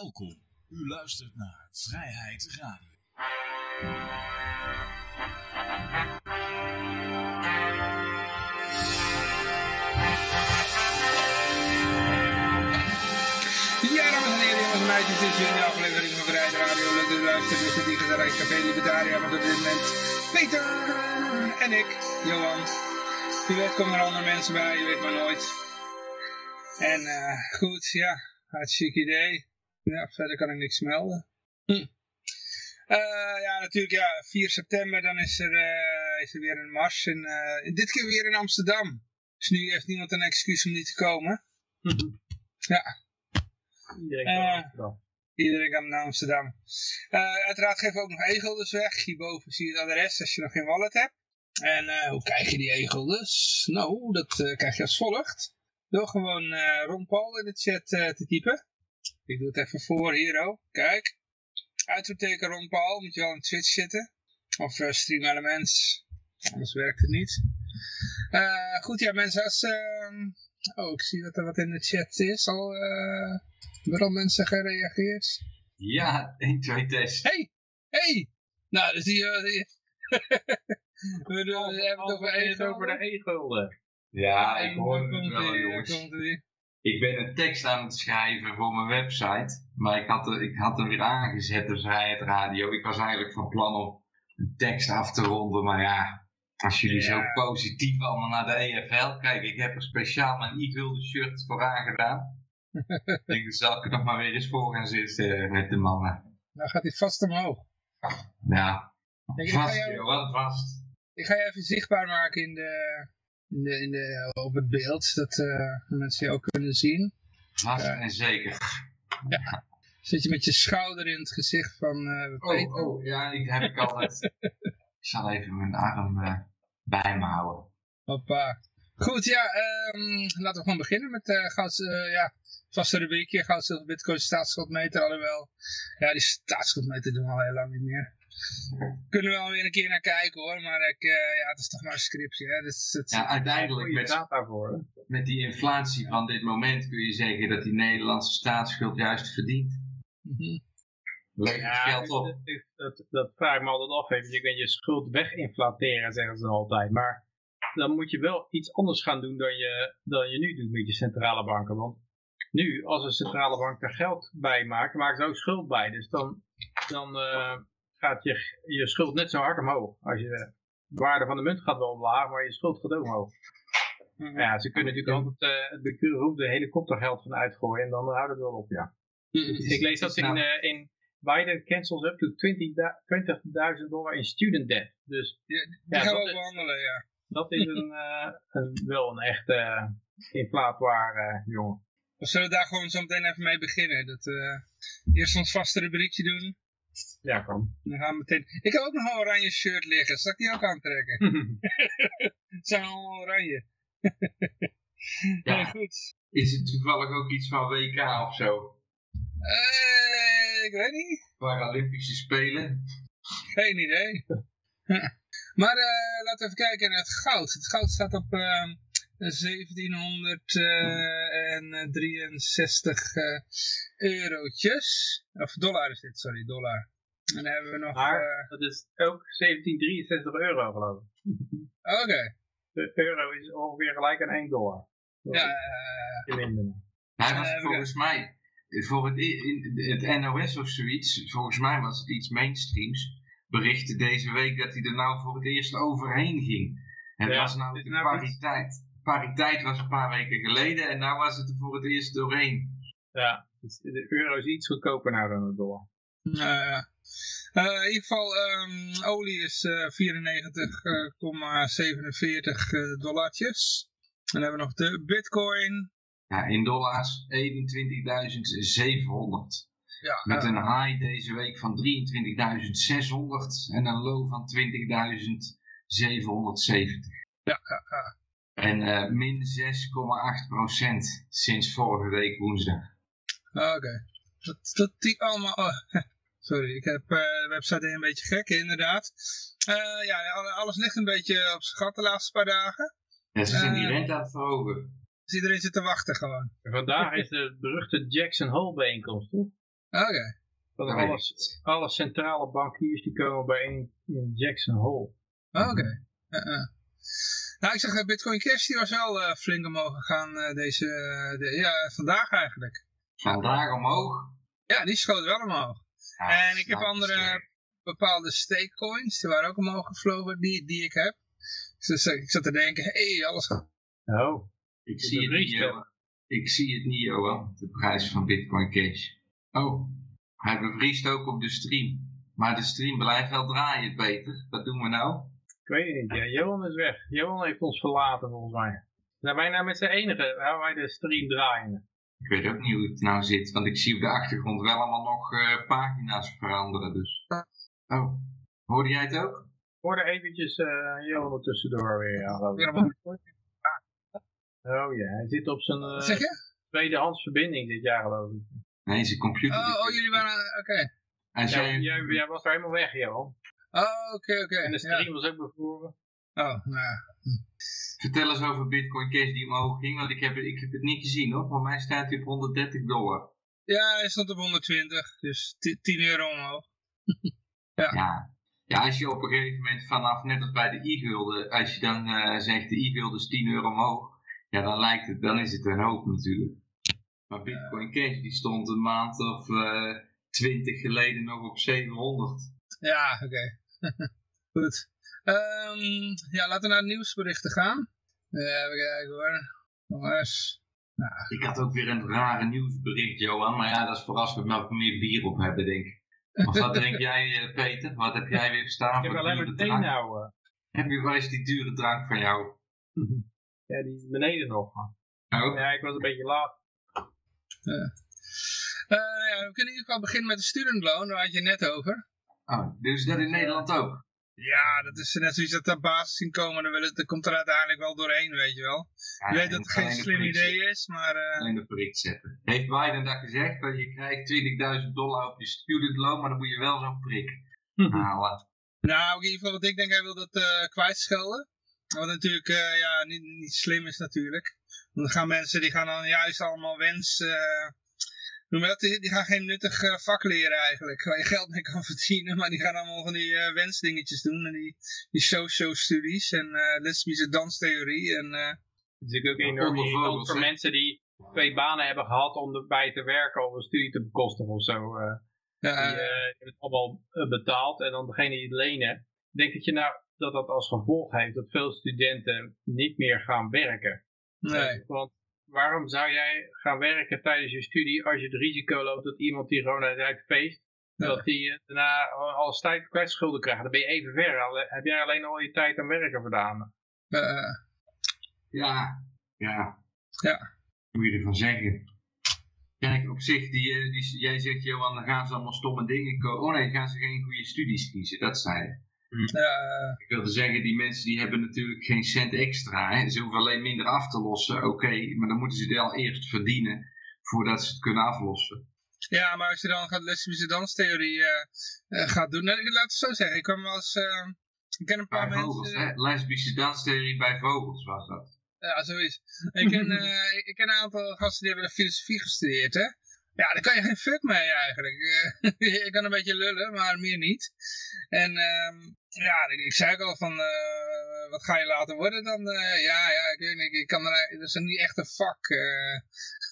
Welkom. U luistert naar Vrijheid Radio. Ja, dames en heren, jongens en meisjes, dit is weer een aflevering van Vrijheid Radio. Leuk dat u luistert. We zitten hier in met op dit moment Peter en ik, Johan. Wie weet komen er andere mensen bij, je weet maar nooit. En eh, goed, ja, hartstikke idee. Ja, verder kan ik niks melden. Hm. Eh, ja, natuurlijk, ja, 4 september, dan is er, eh, is er weer een mars. En, eh, dit keer weer in Amsterdam. Dus nu heeft niemand een excuus om niet te komen. ja. Iedereen Eh, kan Amsterdam. Iedereen kan naar Amsterdam. Eh, uiteraard geven we ook nog e-gulders weg. Hierboven zie je het adres als je nog geen wallet hebt. En eh, hoe krijg je die e-gulders? Nou, dat eh, krijg je als volgt. Door gewoon eh Ron Paul in de chat eh, te typen. Ik doe het even voor hier ook. Kijk. Uitroepteken Ron Paul. Moet je wel in Twitch zitten. Of uh, Stream Elements. Anders werkt het niet. Eh, goed, ja mensen. Als, ehm, oh, ik zie dat er wat in de chat is. Al eh hebben er al mensen gereageerd. Ja, 1, 2 test. Hey, hey. Nou, dus die... eh, die we, hebben het over e over de e-gulden. Ja, ik hoor het wel, jongens. jongens. Ik ben een tekst aan het schrijven voor mijn website. Maar ik had, ik had hem weer aangezet, de Vrijheid Radio. Ik was eigenlijk van plan om een tekst af te ronden. Maar ja, als jullie Ja. zo positief allemaal naar de EFL kijken. Ik heb er speciaal mijn e-gulden shirt voor aangedaan. ik denk, dan zal ik er nog maar weer eens voor gaan zitten eh, met de mannen. Nou gaat hij vast omhoog. Ja, vast, jou, Johan, vast. ik ga je even zichtbaar maken in de, in de, in de, op het beeld. Dat eh, mensen je ook kunnen zien. Vast Ja. en zeker. Zit je met je schouder in het gezicht van eh. Oh, oh, ja, ik heb ik altijd. ik zal even mijn arm eh, bij me houden. Hoppa. Goed, ja, ehm, laten we gewoon beginnen met uh, goud, eh, ja, vaste rubriekje, goud, zilver, bitcoin, staatsschuldmeter, alhoewel, ja, die staatsschuldmeter doen we al heel lang niet meer. Kunnen we wel weer een keer naar kijken hoor, maar ik, eh, ja, het is toch maar een scriptje, hè. Dus, het, Ja, uiteindelijk met, data voor. hè? met die inflatie van dit moment kun je zeggen dat die Nederlandse staatsschuld juist verdient. Mhm. Levert Ja, geld op. dat, is- dat, dat vraag ik me altijd af. even. Je kunt je schuld weginflateren, zeggen ze altijd. Maar dan moet je wel iets anders gaan doen dan je, dan je nu doet met je centrale banken. Want nu, als een centrale bank er geld bij maakt, maken ze ook schuld bij. Dus dan, dan eh, gaat je, je schuld net zo hard omhoog. Als je, de waarde van de munt gaat wel omlaag, maar je schuld gaat ook omhoog. Mhm. Ja, ze kunnen natuurlijk altijd uh, beroemde helikoptergeld van uitgooien en dan houdt het wel op, ja. Ik lees dat in, Nou. eh, in Biden cancels up to 20.000 dollar in student debt. Dus Die, die Ja, gaan we behandelen, ja. dat is een, eh, een, wel een echte inflaatwaar eh, jongen. We zullen daar gewoon zo meteen even mee beginnen. Dat, eerst ons vaste rubriekje doen. Ja, kan. Dan gaan we meteen... Ik heb ook nog een oranje shirt liggen. Zal ik die ook aantrekken? Het zijn allemaal oranje. Ja. Ja, goed. Is het toevallig ook iets van WK of zo? Eh, ik weet niet. Paralympische Spelen? Geen idee. maar eh, laten we even kijken naar het goud. Het goud staat op ehm 1763 eh, eurotjes. Of dollar is dit, sorry, dollar. En dan hebben we nog... Maar eh, dat is ook 1763 euro geloof ik. Oké. De euro is ongeveer gelijk aan 1 dollar. Ja, eh, In minder. Hij was Eh, volgens mij, voor het, in, het NOS of zoiets, volgens mij was het iets mainstreams, berichtte deze week dat hij er nou voor het eerst overheen ging. Het Ja, was nou de nou pariteit. Pariteit was een paar weken geleden en nou was het er voor het eerst doorheen. Ja, dus de euro is iets goedkoper nou dan de dollar. nou. Eh, in ieder geval, ehm, olie is eh 94,47 eh, dollartjes. En dan hebben we nog de bitcoin. Ja, in dollars 21.700. Ja, Met eh, een high deze week van 23.600 en een low van 20.770. ja, ja, ja. En eh, min 6,8% sinds vorige week woensdag. Oké. Dat, dat die allemaal... oh, sorry, ik heb eh, de website een beetje gek, inderdaad. Eh, ja, alle- alles ligt een beetje op zijn gat de laatste paar dagen. Ja, ze zijn die rente aan het verhogen. Dus iedereen zit te wachten gewoon. Vandaag is de beruchte Jackson Hole bijeenkomst, toch? Oké. Weet alle, alle centrale bankiers die komen bijeen in Jackson Hole. Oké. Nou, ik zag eh, Bitcoin Cash, die was wel eh, flink omhoog gegaan eh, deze, eh, de, ja, vandaag eigenlijk. Vandaag omhoog. Ja, die schoot wel omhoog. Ja, En ik heb andere sterk. bepaalde stakecoins, die waren ook omhoog gevlogen, die, die ik heb. Dus ik zat te denken, hé, hey, alles gaat... Oh. Ik zie het niet? Johan. Ik zie het niet, Johan. De prijs van Bitcoin Cash. Oh, hij bevriest ook op de stream. Maar de stream blijft wel draaien, Peter. Wat doen we nou? Ik weet het niet. Ja, Johan is weg. Johan heeft ons verlaten volgens mij. Zijn wij nou met z'n enige? Houden wij de stream draaien? Ik weet ook niet hoe het nou zit, want ik zie op de achtergrond wel allemaal nog eh, pagina's veranderen. Dus. Oh, hoorde jij het ook? Ik hoorde eventjes eh Johan er tussendoor weer. Ja. Oh ja, hij zit op zijn eh, je? tweedehands verbinding dit jaar geloof ik. Nee, zijn computer. Oh, oh jullie waren... Oké. Jij, jij was er helemaal weg Johan. Oh, oké, oké. En de Ja. stream was ook bevroren. Oh, nou ja. vertel eens over Bitcoin Cash die omhoog ging, want ik heb, het- ik heb het niet gezien hoor. Voor mij staat hij op 130 dollar. Ja, hij stond op 120, dus 10 euro omhoog. Ja. ja, als je op een gegeven moment vanaf, net als bij de e-gulden, als je dan eh, zegt de e-gulden is 10 euro omhoog, ja dan lijkt het, dan is het een hoop natuurlijk. Maar Bitcoin Cash die stond een maand of eh 20 geleden nog op 700. Ja, oké. Goed. Ehm, ja, laten we naar de nieuwsberichten gaan. Eh, even kijken hoor. Jongens. Ik had ook weer een rare nieuwsbericht, Johan, maar ja, dat is voor als we wat meer bier op hebben, denk ik. Of wat drink jij, eh, Peter? Wat heb jij weer staan Ik heb voor alleen maar dure thee drank? nou. eh. Heb je, waar is die dure drank van jou? Ja, die is beneden nog. Oh, Ja, ik was een beetje laat. Eh, ja, we kunnen in ieder geval beginnen met de studentloan, daar had je net over. Oh dus dat in Nederland ook? Ja, dat is net zoiets dat de basisinkomen, dan wil het, komt er uiteindelijk wel doorheen, weet je wel. Ja, Je weet dat het geen slim idee is, maar... eh, alleen de prik zetten. Heeft Biden dat gezegd? Dat je krijgt 20.000 dollar op je student loan, maar dan moet je wel zo'n prik halen. Nou, in ieder geval wat ik denk, hij wil dat eh kwijtschelden. Wat natuurlijk eh, ja, niet, niet slim is natuurlijk. Want dan gaan mensen, die gaan dan juist allemaal wens... eh, noem dat? Die, die gaan geen nuttig eh, vak leren eigenlijk, waar je geld mee kan verdienen. Maar die gaan allemaal van die eh, wensdingetjes doen. En die, die socio-studies en eh, lesbische danstheorie. En, eh, Het is natuurlijk ook enorm irritant voor mensen die twee banen hebben gehad om erbij te werken of een studie te bekostigen of zo. eh. ja, die hebben het allemaal betaald en dan degene die het lenen. Ik denk dat je nou dat dat als gevolg heeft dat veel studenten niet meer gaan werken. nee. Want waarom zou jij gaan werken tijdens je studie als je het risico loopt dat iemand die gewoon uit feest, Ja. dat die eh, daarna als tijd kwijtschulden krijgt. Dan ben je even ver. Al heb jij alleen al je tijd aan werken gedaan. Eh, Ja, ja. Ja. Wat moet je ervan zeggen? Kijk, op zich, die, die, jij zegt, Johan, dan gaan ze allemaal stomme dingen kopen. Oh nee, gaan ze geen goede studies kiezen, dat zei je. Ja, Ik wilde zeggen, die mensen die hebben natuurlijk geen cent extra. Hè? Ze hoeven alleen minder af te lossen, oké. maar dan moeten ze het wel eerst verdienen voordat ze het kunnen aflossen. Ja, maar als je dan gaat lesbische danstheorie eh, eh, gaat doen. Nou, laat het zo zeggen. Ik kwam wel eens... eh, ik ken een paar Bij vogels, mensen... hè? Lesbische danstheorie bij vogels was dat. Ja, zoiets. Ik ken, eh, ik ken een aantal gasten die hebben filosofie gestudeerd, hè. Ja, daar kan je geen fuck mee eigenlijk. Eh, je kan een beetje lullen, maar meer niet. En ehm, ja, ik, ik zei ook al van, eh, wat ga je later worden dan? Eh, ja, ja, ik weet niet, ik kan er, dat is niet echt een vak. eh.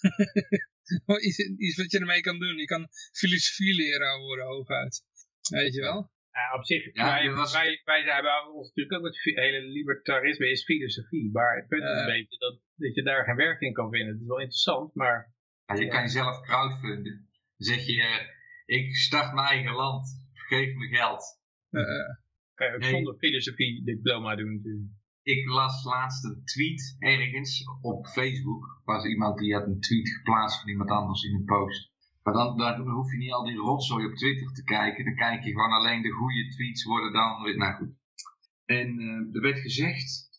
iets, iets wat je ermee kan doen. Je kan filosofieleraar worden hooguit. Weet je wel? Ja, op zich, Ja, wij, was- wij, wij hebben ons natuurlijk ook fi- hele libertarisme is filosofie. Maar het punt is Eh. een beetje dat, dat je daar geen werk in kan vinden. Het is wel interessant, maar Ja, je kan jezelf crowdfunden. Dan zeg je, eh, ik start mijn eigen land, geef me geld. Eh, kan je ook Nee. zonder filosofie diploma doen natuurlijk. Ik las laatst een tweet ergens op Facebook. Was iemand die had een tweet geplaatst van iemand anders in een post. Maar dan, dan hoef je niet al die rotzooi op Twitter te kijken. Dan kijk je gewoon alleen de goede tweets worden dan weer, nou goed. En er werd gezegd,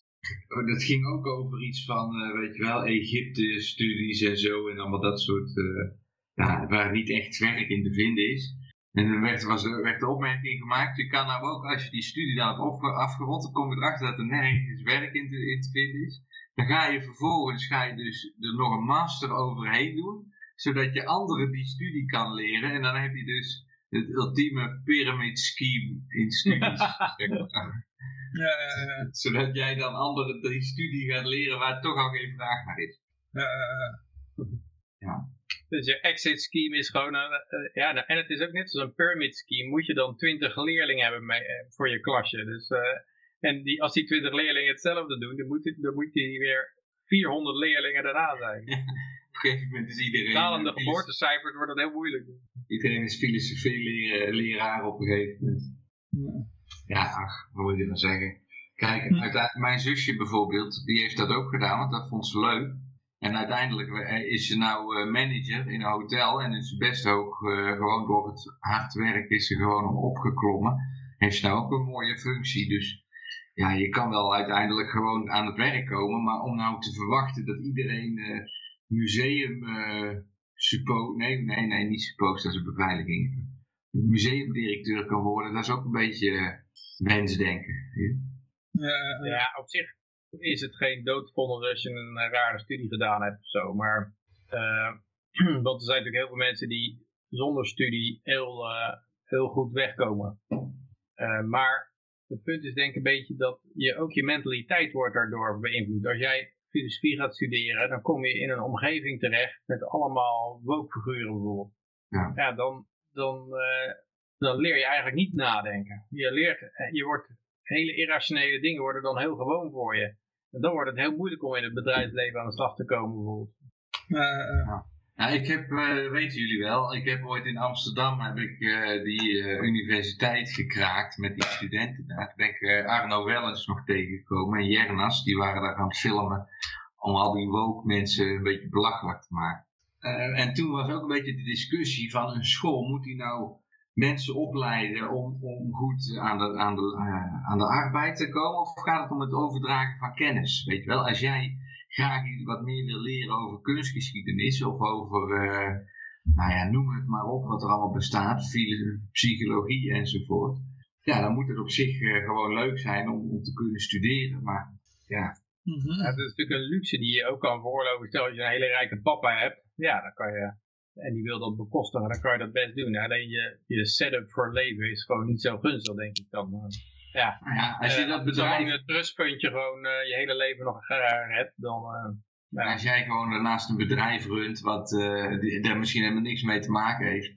dat ging ook over iets van, eh, weet je wel, Egypte-studies en zo. En allemaal dat soort, eh, ja, waar niet echt werk in te vinden is. En dan werd, was, er- werd de opmerking gemaakt, je kan nou ook, als je die studie dan hebt afgerond, dan kom je erachter dat er nergens werk in te, in te vinden is. Dan ga je vervolgens, ga je dus er nog een master overheen doen. zodat je anderen die studie kan leren. En dan heb je dus het ultieme pyramid scheme in studies. zeg maar. Ja, ja, ja. zodat jij dan anderen die studie gaat leren waar toch al geen vraag naar is. Ja, ja, ja. Dus je exit scheme is gewoon, een, eh, ja, nou, en het is ook net zoals een pyramid scheme, moet je dan 20 leerlingen hebben mee, eh, voor je klasje. Dus, eh, en die, als die 20 leerlingen hetzelfde doen, dan moet, dan moet die weer 400 leerlingen daarna zijn. Op een gegeven moment is iedereen... Dalende eh, geboortecijfers wordt dat heel moeilijk. Iedereen is filosofie leraar op een gegeven moment. Ja, ach, wat moet je dan zeggen? Kijk, Hm. mijn zusje bijvoorbeeld, die heeft dat ook gedaan, want dat vond ze leuk. En uiteindelijk eh, is ze nou eh, manager in een hotel en is best hoog, eh, gewoon door het hard werk is ze gewoon opgeklommen. Heeft ze nou ook een mooie functie, dus ja, je kan wel uiteindelijk gewoon aan het werk komen, maar om nou te verwachten dat iedereen museum, suppo, nee, nee, nee, niet suppose, dat is een beveiliging. Museumdirecteur kan worden, dat is ook een beetje wensdenken. Ja, ja, ja. Ja, op zich is het geen doodvonnis als je een eh, rare studie gedaan hebt of zo. Maar, eh, want er zijn natuurlijk heel veel mensen die zonder studie heel, eh, heel goed wegkomen. Eh, maar het punt is denk ik een beetje dat je ook je mentaliteit wordt daardoor beïnvloed. Als jij filosofie gaat studeren, dan kom je in een omgeving terecht met allemaal woke-figuren bijvoorbeeld. Ja. dan, dan, eh, dan leer je eigenlijk niet nadenken. Je leert, eh, je wordt hele irrationele dingen worden dan heel gewoon voor je. En dan wordt het heel moeilijk om in het bedrijfsleven aan de slag te komen bijvoorbeeld. Ja, ja. Nou, ik heb, eh, weten jullie wel, ik heb ooit in Amsterdam heb ik, eh, die eh, universiteit gekraakt met die studenten daar. Toen ben ik eh, Arno Wellens nog tegengekomen en Jernas, die waren daar aan het filmen om al die woke mensen een beetje belachelijk te maken. Eh, en toen was ook een beetje de discussie van een school, moet die nou mensen opleiden om, om goed aan de, aan, de, eh, aan de arbeid te komen? Of gaat het om het overdragen van kennis? Weet je wel, als jij graag iets wat meer wil leren over kunstgeschiedenis of over, eh, nou ja, noem het maar op wat er allemaal bestaat, psychologie enzovoort. Ja, dan moet het op zich eh, gewoon leuk zijn om, om te kunnen studeren. Maar ja. Ja, dat is natuurlijk een luxe die je ook kan veroorloven. Stel dat je een hele rijke papa hebt, ja, dan kan je, en die wil dat bekostigen, dan kan je dat best doen. Alleen je, je setup voor leven is gewoon niet zo gunstig, denk ik dan. Ja, nou ja als je Eh, dat bedrijf het trustpuntje gewoon eh, je hele leven nog eh, redt, dan... ja. als jij gewoon daarnaast een bedrijf runt wat daar misschien helemaal niks mee te maken heeft.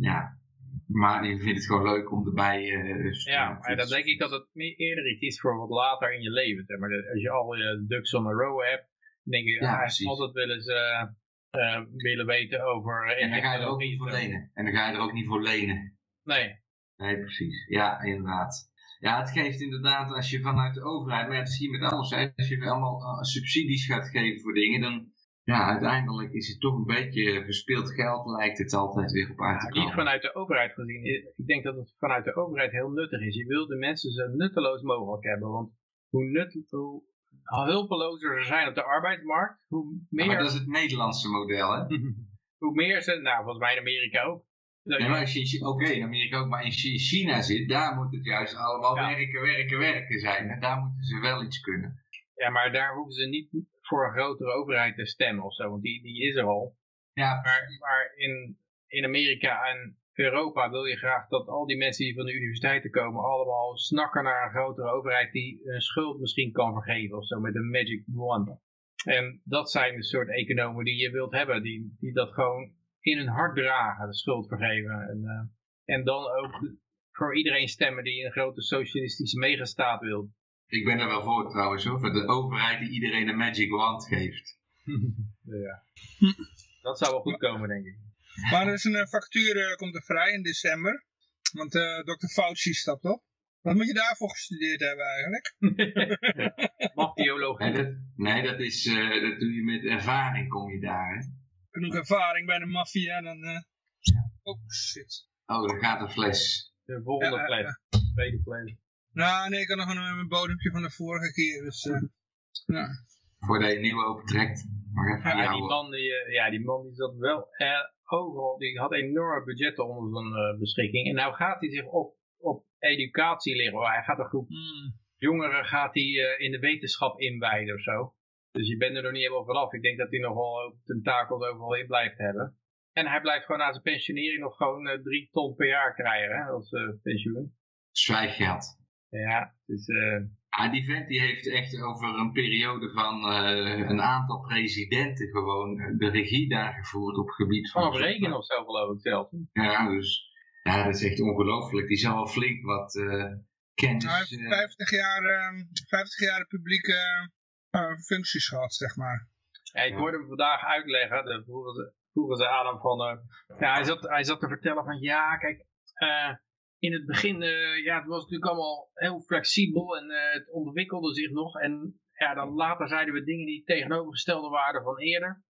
Ja, maar je vindt het gewoon leuk om erbij... dus, Ja, maar dan denk ik dat het meer eerder iets is voor wat later in je leven. Maar als je al je ducks on a row hebt, dan denk je, Ja, altijd willen ze willen weten over... eh, En dan ga je er ook niet voor lenen. En dan ga je er ook niet voor lenen. Nee, Nee, precies. Ja, inderdaad. Ja, het geeft inderdaad, als je vanuit de overheid, maar dat zie je met alles, hè, als je allemaal eh, subsidies gaat geven voor dingen, dan, ja, uiteindelijk is het toch een beetje verspild geld, lijkt het altijd weer op uit te Maar niet komen. vanuit de overheid gezien. Ik denk dat het vanuit de overheid heel nuttig is. Je wil de mensen zo nutteloos mogelijk hebben. Want hoe, nut, hoe hulpelozer ze zijn op de arbeidsmarkt, hoe Ja, meer, maar dat is het Nederlandse model, hè. hoe meer ze, nou volgens mij in Amerika ook. Nee, maar als je Oké, in Amerika ook, maar in Chi- China zit, daar moet het juist allemaal Ja. werken, werken, werken zijn. En daar moeten ze wel iets kunnen. Ja, maar daar hoeven ze niet voor een grotere overheid te stemmen of zo, want die, die is er al. Ja, Maar, maar in, in Amerika en Europa wil je graag dat al die mensen die van de universiteiten komen allemaal snakken naar een grotere overheid die een schuld misschien kan vergeven of zo met een magic wand. En dat zijn de soort economen die je wilt hebben, die, die dat gewoon in hun hart dragen, de schuld vergeven. En, eh, en dan ook voor iedereen stemmen die een grote socialistische megastaat wil. ik ben er wel voor trouwens, hoor. Voor de overheid die iedereen een magic wand geeft. ja. Dat zou wel goed komen, denk ik. Maar er is een eh, factuur, eh, komt er vrij in december. Want eh Dr. Fauci stapt op. Wat moet je daarvoor gestudeerd hebben eigenlijk? Maffiologie. Nee, dat, nee, dat is, eh, dat doe je met ervaring, kom je daar, hè. Genoeg ervaring bij de maffia, dan... eh, Oh, shit. Oh, daar gaat een fles. De volgende Ja, fles. Tweede fles. Nou, nee, ik had nog een, een bodempje van de vorige keer, dus... eh, ja. Voordat je een nieuwe opentrekt. Maar Ja, die man die, ja, die man die zat wel eh, overal, die had enorme budgetten onder zijn eh, beschikking. En nou gaat hij zich op, op educatie liggen. Hij gaat een groep Hmm. jongeren gaat hij, eh, in de wetenschap inwijden of zo. Dus je bent er nog niet helemaal vanaf. Ik denk dat hij nog wel tentakels overal in blijft hebben. En hij blijft gewoon na zijn pensionering nog gewoon uh, drie ton per jaar krijgen hè, als uh, pensioen. Zwijggeld. Ja, dus... Uh... Ah, die vent die heeft echt over een periode van een aantal presidenten gewoon de regie daar gevoerd op het gebied van... Vanaf Regen of zo geloof ik zelf. Ja, dus ja, dat is echt ongelooflijk. Die zal wel flink wat kennis... Hij heeft 50 jaar, 50 jaar publieke functies gehad, zeg maar. Ja, ik hoorde hem vandaag uitleggen, de, vroeger, vroegen ze aan hem van, uh, ja, hij, zat, hij zat te vertellen van, ja, kijk, uh, in het begin, uh, ja, het was natuurlijk allemaal heel flexibel en het ontwikkelde zich nog. En ja, dan later zeiden we dingen die tegenovergestelde waren van eerder.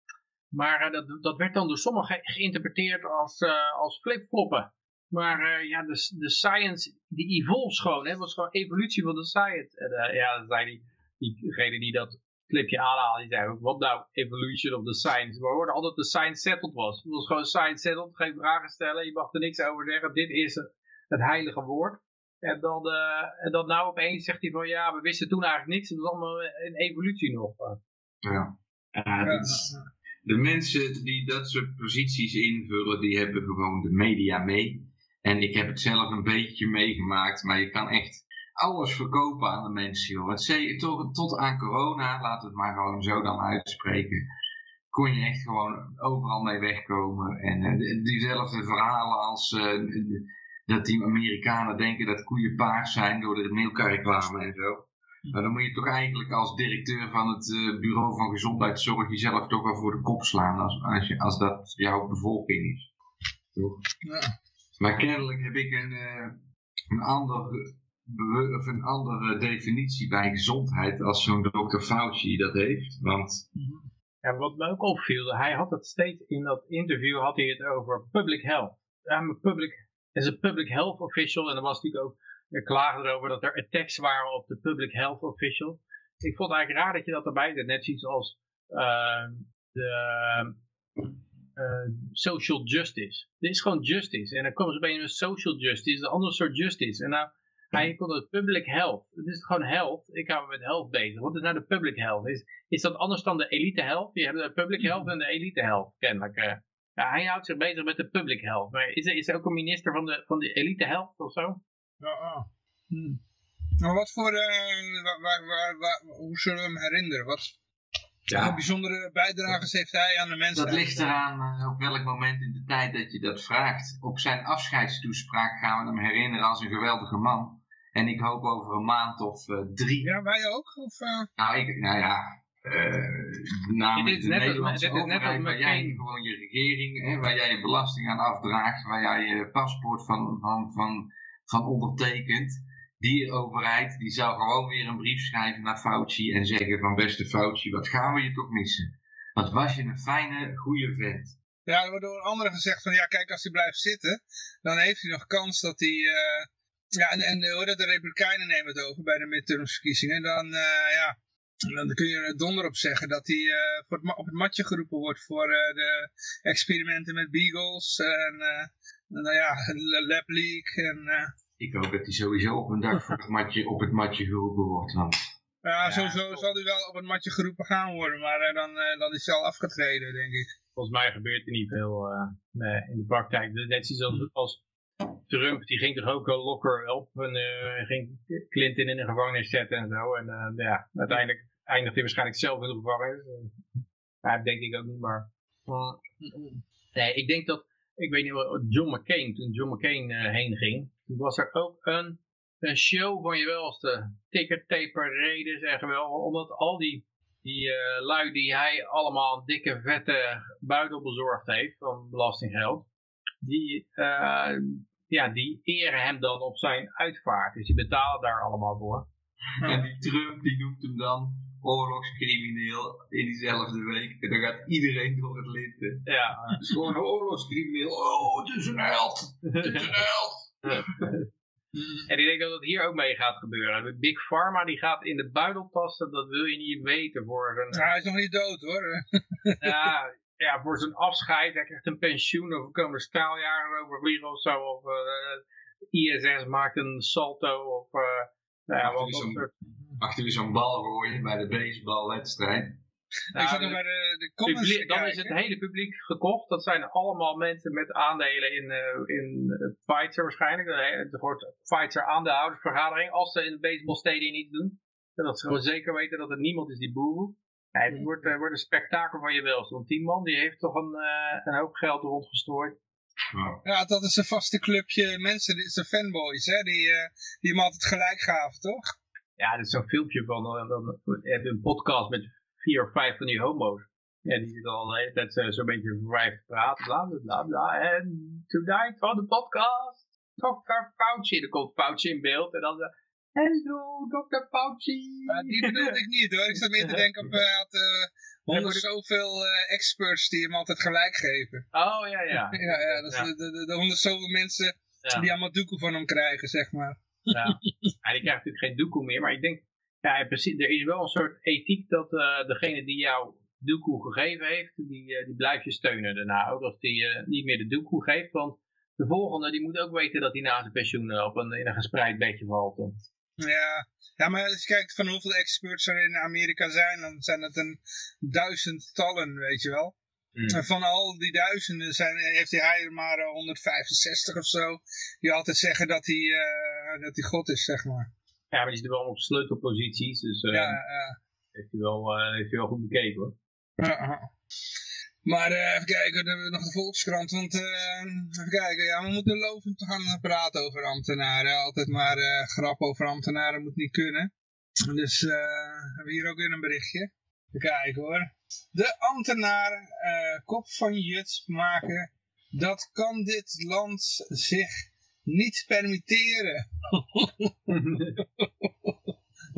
Maar dat, dat werd dan door sommigen geïnterpreteerd als, als flipfloppen. Maar ja, de, de science, die evolves gewoon, het was gewoon evolutie van de science. En ja, dan zei die, diegene die dat clipje aanhalen. Die zei ook, wat nou evolution of the science? We hoorden altijd de science settled was. Het was gewoon science settled, geen vragen stellen, je mag er niks over zeggen. Dit is het heilige woord. En dan, uh, en dan nou opeens zegt hij van, ja, we wisten toen eigenlijk niks. Het was allemaal een evolutie nog. Ja. ja de mensen die dat soort posities invullen, die hebben gewoon de media mee. En ik heb het zelf een beetje meegemaakt, maar je kan echt alles verkopen aan de mensen, joh. Het, tot, tot aan corona, laten we het maar gewoon zo dan uitspreken, kon je echt gewoon overal mee wegkomen. En uh, diezelfde verhalen als uh, dat die Amerikanen denken dat koeien paars zijn door de milka-reclame en zo. Maar dan moet je toch eigenlijk als directeur van het uh, Bureau van Gezondheidszorg jezelf toch wel voor de kop slaan als, als, je, als dat jouw bevolking is. Toch? Ja. Maar kennelijk heb ik een, een ander of een andere definitie bij gezondheid als zo'n dokter Fauci dat heeft. Want... Ja, wat me ook opviel, hij had het steeds in dat interview had hij het over public health. I'm a public, as a public health official. En er was natuurlijk ook er klaagde erover dat er attacks waren op de public health official. Ik vond het eigenlijk raar dat je dat erbij deed. Net zoiets als uh, de uh, social justice. Dit is gewoon justice. En dan komen ze bij een social justice, een ander soort justice. En nou hij kon het public health. Het is gewoon health. Ik hou me met health bezig. Wat is nou de public health? Is, is dat anders dan de elite health? Je hebt de public health en de elite health, kennelijk. Ja, hij houdt zich bezig met de public health. Maar is is er ook een minister van de, van de elite health of zo? Ja, ah. Maar wat voor, uh, waar, waar, waar, hoe zullen we hem herinneren? Wat, ja. bijzondere bijdrages heeft hij aan de mensen? Dat ligt eraan uh, op welk moment in de tijd dat je dat vraagt. Op zijn afscheidstoespraak gaan we hem herinneren als een geweldige man. En ik hoop over een maand of uh, drie. Ja, wij ook? Of, uh... Nou, ik, nou ja, uh, namelijk de Nederlandse als, overheid, waar jij gewoon je regering, hè, waar jij je belasting aan afdraagt, waar jij je paspoort van, van, van, van ondertekent. Die overheid, die zou gewoon weer een brief schrijven naar Fauci en zeggen van beste Fauci, wat gaan we je toch missen? Wat was je een fijne, goede vent. Ja, er wordt door anderen gezegd van ja, kijk, als hij blijft zitten, dan heeft hij nog kans dat hij ja, en, en hoor, de Republikeinen nemen het over bij de midtermsverkiezingen. Dan, uh, ja, dan kun je er donder op zeggen dat hij uh, voor het op het matje geroepen wordt voor uh, de experimenten met beagles en nou ja, lab leak. En, Ik hoop dat hij sowieso op een dag voor het matje, op het matje geroepen wordt. Want... Ja, ja, sowieso zal hij wel op het matje geroepen gaan worden, maar dan, dan is hij al afgetreden, denk ik. Volgens mij gebeurt er niet veel nee, in de praktijk. Net zoals als Trump die ging toch ook al locker op en uh, ging Clinton in de gevangenis zetten en zo. En uh, ja, uiteindelijk eindigt hij waarschijnlijk zelf in de gevangenis. Ja, denk ik ook niet, maar... nee, ik denk dat, ik weet niet wat, John McCain, toen John McCain uh, heen ging, toen was er ook een, een show van je wel als de ticket taper reden, zeggen wel, omdat al die, die lui die hij allemaal dikke vette buidel bezorgd heeft van belastinggeld, die, ja, die eren hem dan op zijn uitvaart. Dus die betalen daar allemaal voor. En die Trump die noemt hem dan oorlogscrimineel in diezelfde week. En dan gaat iedereen door het linten. Ja. Het is gewoon een oorlogscrimineel. Oh, het is een held. Het is een held. En ik denk dat het hier ook mee gaat gebeuren. Big Pharma die gaat in de buidel tasten, dat wil je niet weten voor een... Ja, hij is nog niet dood hoor. ja, ja, voor zijn afscheid, hij krijgt een pensioen of er komen staaljaren over vliegen of zo. Of uh, eh, ISS maakt een salto of... Uh, nou ja, zo'n, achter zo'n bal gooien bij de baseballwedstrijd. Nou, ik zat de- bij de, de comments publiek- te dan is het hele publiek gekocht. Dat zijn allemaal mensen met aandelen in, eh in eh, Pfizer waarschijnlijk. Eh, Het wordt Pfizer aandeelhoudersvergadering. Als ze in de baseballstadion iets doen. Dat ze gewoon zeker weten dat er niemand is die boeren. Nee, het wordt, eh, wordt een spektakel van je welst. Want die man die heeft toch een, eh, een hoop geld rondgestrooid. Ja, dat is een vaste clubje mensen, die zijn fanboys, hè, die, die hem altijd gelijk gaven, toch? Ja, dit is zo'n filmpje van eh, dan heb je een podcast met vier of vijf van die homo's. Ja, die zitten al de hele tijd eh, zo'n beetje vrij te praten, bla bla bla bla. En tonight on the podcast, Dr. Fauci. Dan komt Fauci in beeld en dan hello Dr. Fauci. Die bedoelde ik niet hoor, ik zat meer te denken op, had eh, honderd zoveel eh, experts die hem altijd gelijk geven. Oh ja, ja. Ja, ja, dat is Ja. de, de, de, de honderd zoveel mensen Ja. die allemaal doeken van hem krijgen, zeg maar. Ja. ja, die krijgt natuurlijk geen doekoe meer, maar ik denk, ja, er is wel een soort ethiek dat eh, degene die jou doekoe gegeven heeft, die, eh, die blijf je steunen daarna. Ook als die eh, niet meer de doekoe geeft, want de volgende die moet ook weten dat hij na zijn pensioen op een, in een gespreid bedje valt. Ja. ja, maar als je kijkt van hoeveel experts er in Amerika zijn, dan zijn het een duizendtallen, weet je wel. En van al die duizenden zijn, heeft hij er maar eh, 165 of zo, die altijd zeggen dat hij, eh, dat hij God is, zeg maar. Ja, maar die zitten wel op sleutelposities, dus eh, Ja, ja. heeft, hij wel, eh, heeft hij wel goed bekeken hoor. Maar eh, even kijken, dan hebben we nog de Volkskrant. Want eh, even kijken, ja, we moeten lovend gaan eh, praten over ambtenaren. Altijd maar eh grap over ambtenaren moet niet kunnen. Dus eh, hebben we hier ook weer een berichtje. Even kijken hoor. De ambtenaar eh, kop van Jut maken. Dat kan dit land zich niet permitteren.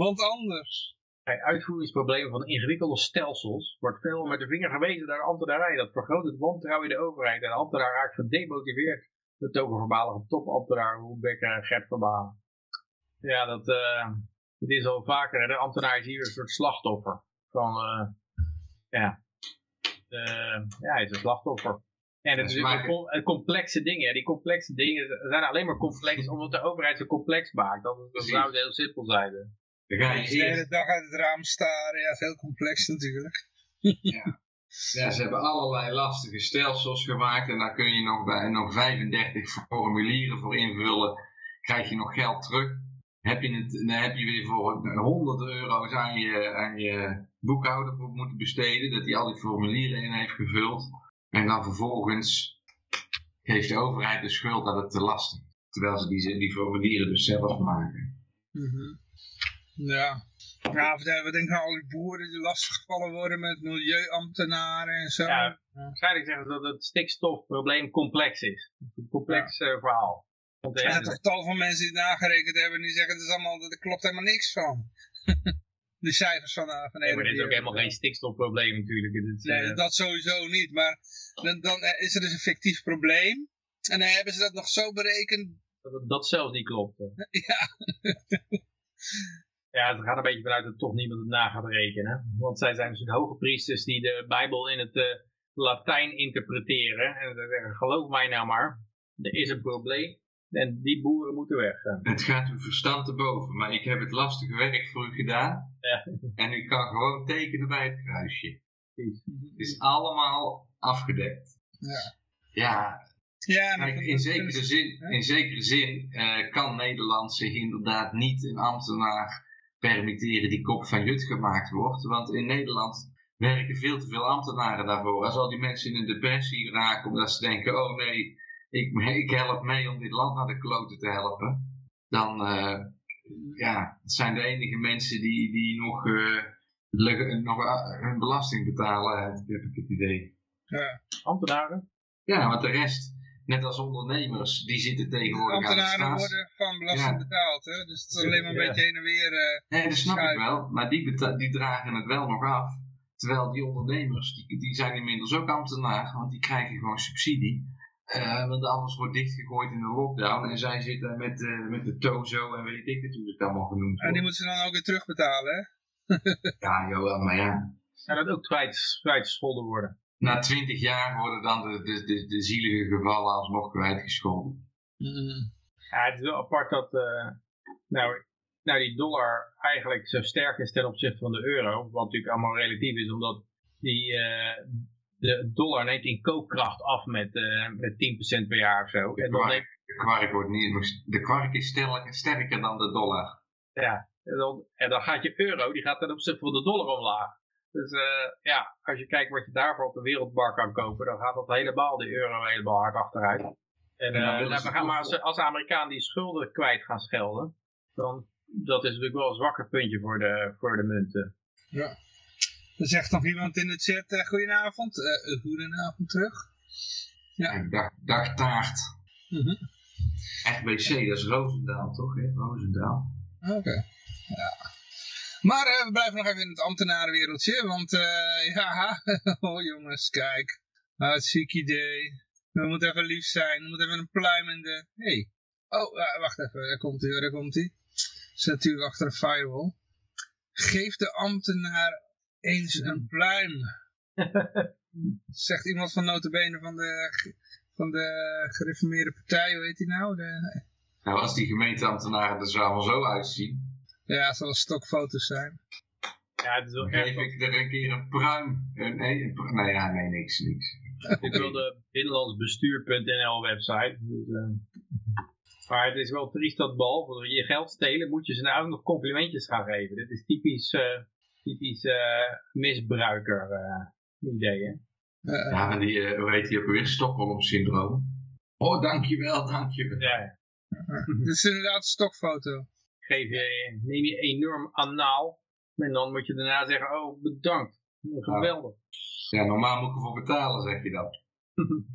Want anders. Bij uitvoeringsproblemen van ingewikkelde stelsels wordt veel met de vinger gewezen naar de ambtenarij. Dat vergroot het wantrouwen in de overheid en de ambtenaar raakt gedemotiveerd. De toververbalige topambtenaar Hoebecker en Gert Verbalen. Ja, dat eh, het is al vaker. hè. De ambtenaar is hier een soort slachtoffer. Van, eh, ja. Eh, ja, hij is een slachtoffer. En het Ja, is eh, complexe dingen. Die complexe dingen zijn alleen maar complex omdat de overheid ze complex maakt. Dat, zou het heel simpel zijn. Dan ga je de hele dag uit het raam staren. Ja, heel complex natuurlijk. ja, ze hebben allerlei lastige stelsels gemaakt en daar kun je nog, bij, nog 35 formulieren voor invullen. Krijg je nog geld terug. Heb je het, dan heb je weer voor 100 euro's aan je, aan je boekhouder moeten besteden. Dat hij al die formulieren in heeft gevuld. En dan vervolgens geeft de overheid de schuld aan het te lasten. Terwijl ze die, die formulieren dus zelf maken. Mhm. Ja. Ja, wat, wat denk je nou al die boeren die lastiggevallen worden met milieuambtenaren en zo? Ja, Waarschijnlijk zeggen ze dat het stikstofprobleem complex is. Een complex eh, verhaal. Want, eh, Er ja, zijn toch tal van mensen die het nagerekend hebben en die zeggen, het is allemaal, er klopt helemaal niks van. de cijfers van, uh, van nee, maar dit is ook helemaal geen stikstofprobleem natuurlijk. Is, eh, dat sowieso niet. Maar dan, dan eh, is er dus een fictief probleem. En dan hebben ze dat nog zo berekend. dat, het- dat zelfs niet klopt. Ja. Ja, het gaat een beetje vanuit dat toch niemand het na gaat rekenen. Want zij zijn dus de hoge priesters die de Bijbel in het eh, Latijn interpreteren. En ze zeggen, geloof mij nou maar, er is een probleem. En die boeren moeten weg. Het gaat uw verstand te boven, maar ik heb het lastige werk voor u gedaan. Ja. En u kan gewoon tekenen bij het kruisje. Precies. Het is allemaal afgedekt. Ja. Ja, Ja, kijk, dan- in zekere zin, in zekere zin eh, kan Nederland zich inderdaad niet een ambtenaar permitteren die kop van jut gemaakt wordt. Want in Nederland werken veel te veel ambtenaren daarvoor. Als al die mensen in een depressie raken omdat ze denken, oh nee, ik, ik help mee om dit land naar de kloten te helpen. Dan eh, ja, het zijn de enige mensen die, die nog, eh, nog eh, hun belasting betalen, heb ik het idee. ja. Ambtenaren? Ja, want de rest, net als ondernemers, die zitten tegenwoordig aan de ambtenaren worden van belasting Ja. betaald. Hè? Dus het is alleen maar een Ja. beetje heen en weer. Nee, dat snap ik wel, maar die, die dragen het wel nog af. Terwijl die ondernemers, die, die zijn inmiddels ook ambtenaar, want die krijgen gewoon subsidie. Eh, want alles wordt dichtgegooid in de lockdown en zij zitten met, eh, met de tozo en weet ik het hoe het allemaal genoemd en die wordt. moeten ze dan ook weer terugbetalen. Hè? Ja, Joel, maar ja. En dat ook kwijt, kwijtgescholden worden. Na twintig jaar worden dan de, de, de, de zielige gevallen alsnog kwijtgescholden. Ja, het is wel apart dat, eh, nou, nou die dollar eigenlijk zo sterk is ten opzichte van de euro, wat natuurlijk allemaal relatief is, omdat die, eh, de dollar neemt in koopkracht af met, eh met 10% per jaar of zo. En dan neemt, De kwark wordt niet, de kwark is sterker, sterker dan de dollar. ja, en, dan, en dan gaat je euro, die gaat ten opzichte van de dollar omlaag. Dus eh, ja, als je kijkt wat je daarvoor op de wereldmarkt kan kopen, dan gaat dat helemaal, de euro helemaal hard achteruit. En, eh, nou, we gaan maar als, als de Amerikanen die schulden kwijt gaan schelden, dan dat is natuurlijk wel een zwakker puntje voor de, voor de munten. Er zegt nog iemand in de chat, eh, goedenavond. Eh, eh, goedenavond terug. Ja. En dag, dag taart. Mhm. FBC, dat is Roosendaal toch? Hè? Roosendaal. Oké. Ja. Maar we blijven nog even in het ambtenarenwereldje, want eh, ja, oh jongens, kijk. Hartstikke idee. We moeten even lief zijn, we moeten even een pluim in de... Hey. Oh, wacht even, daar komt hij, daar komt hij. Zit natuurlijk achter een firewall. Geef de ambtenaar eens een pluim. Zegt iemand van notabene van de, van de gereformeerde partij, hoe heet die nou? De, Nou, als die gemeenteambtenaren er zo allemaal zo uitzien, ja, het zal stokfoto's zijn. Ja, het is wel geef ik er een keer een pruim. Eh, nee, een nee, ja, nee, niks, niks. Ik wil de binnenlandsbestuur.nl website. Dus, eh, maar het is wel triest dat behalve je geld stelen, moet je ze nou ook nog complimentjes gaan geven. Dit is typisch, eh, typisch eh, misbruiker eh, idee, hè? Eh, Ja, van die, eh, hoe heet die ook weer? Stockholm-syndroom. Oh, dankjewel, dankjewel. Ja, Dit is inderdaad een stokfoto. geef je, neem je enorm anaal. En dan moet je daarna zeggen, oh bedankt. Geweldig. Ja, normaal moet ik ervoor betalen, zeg je dan.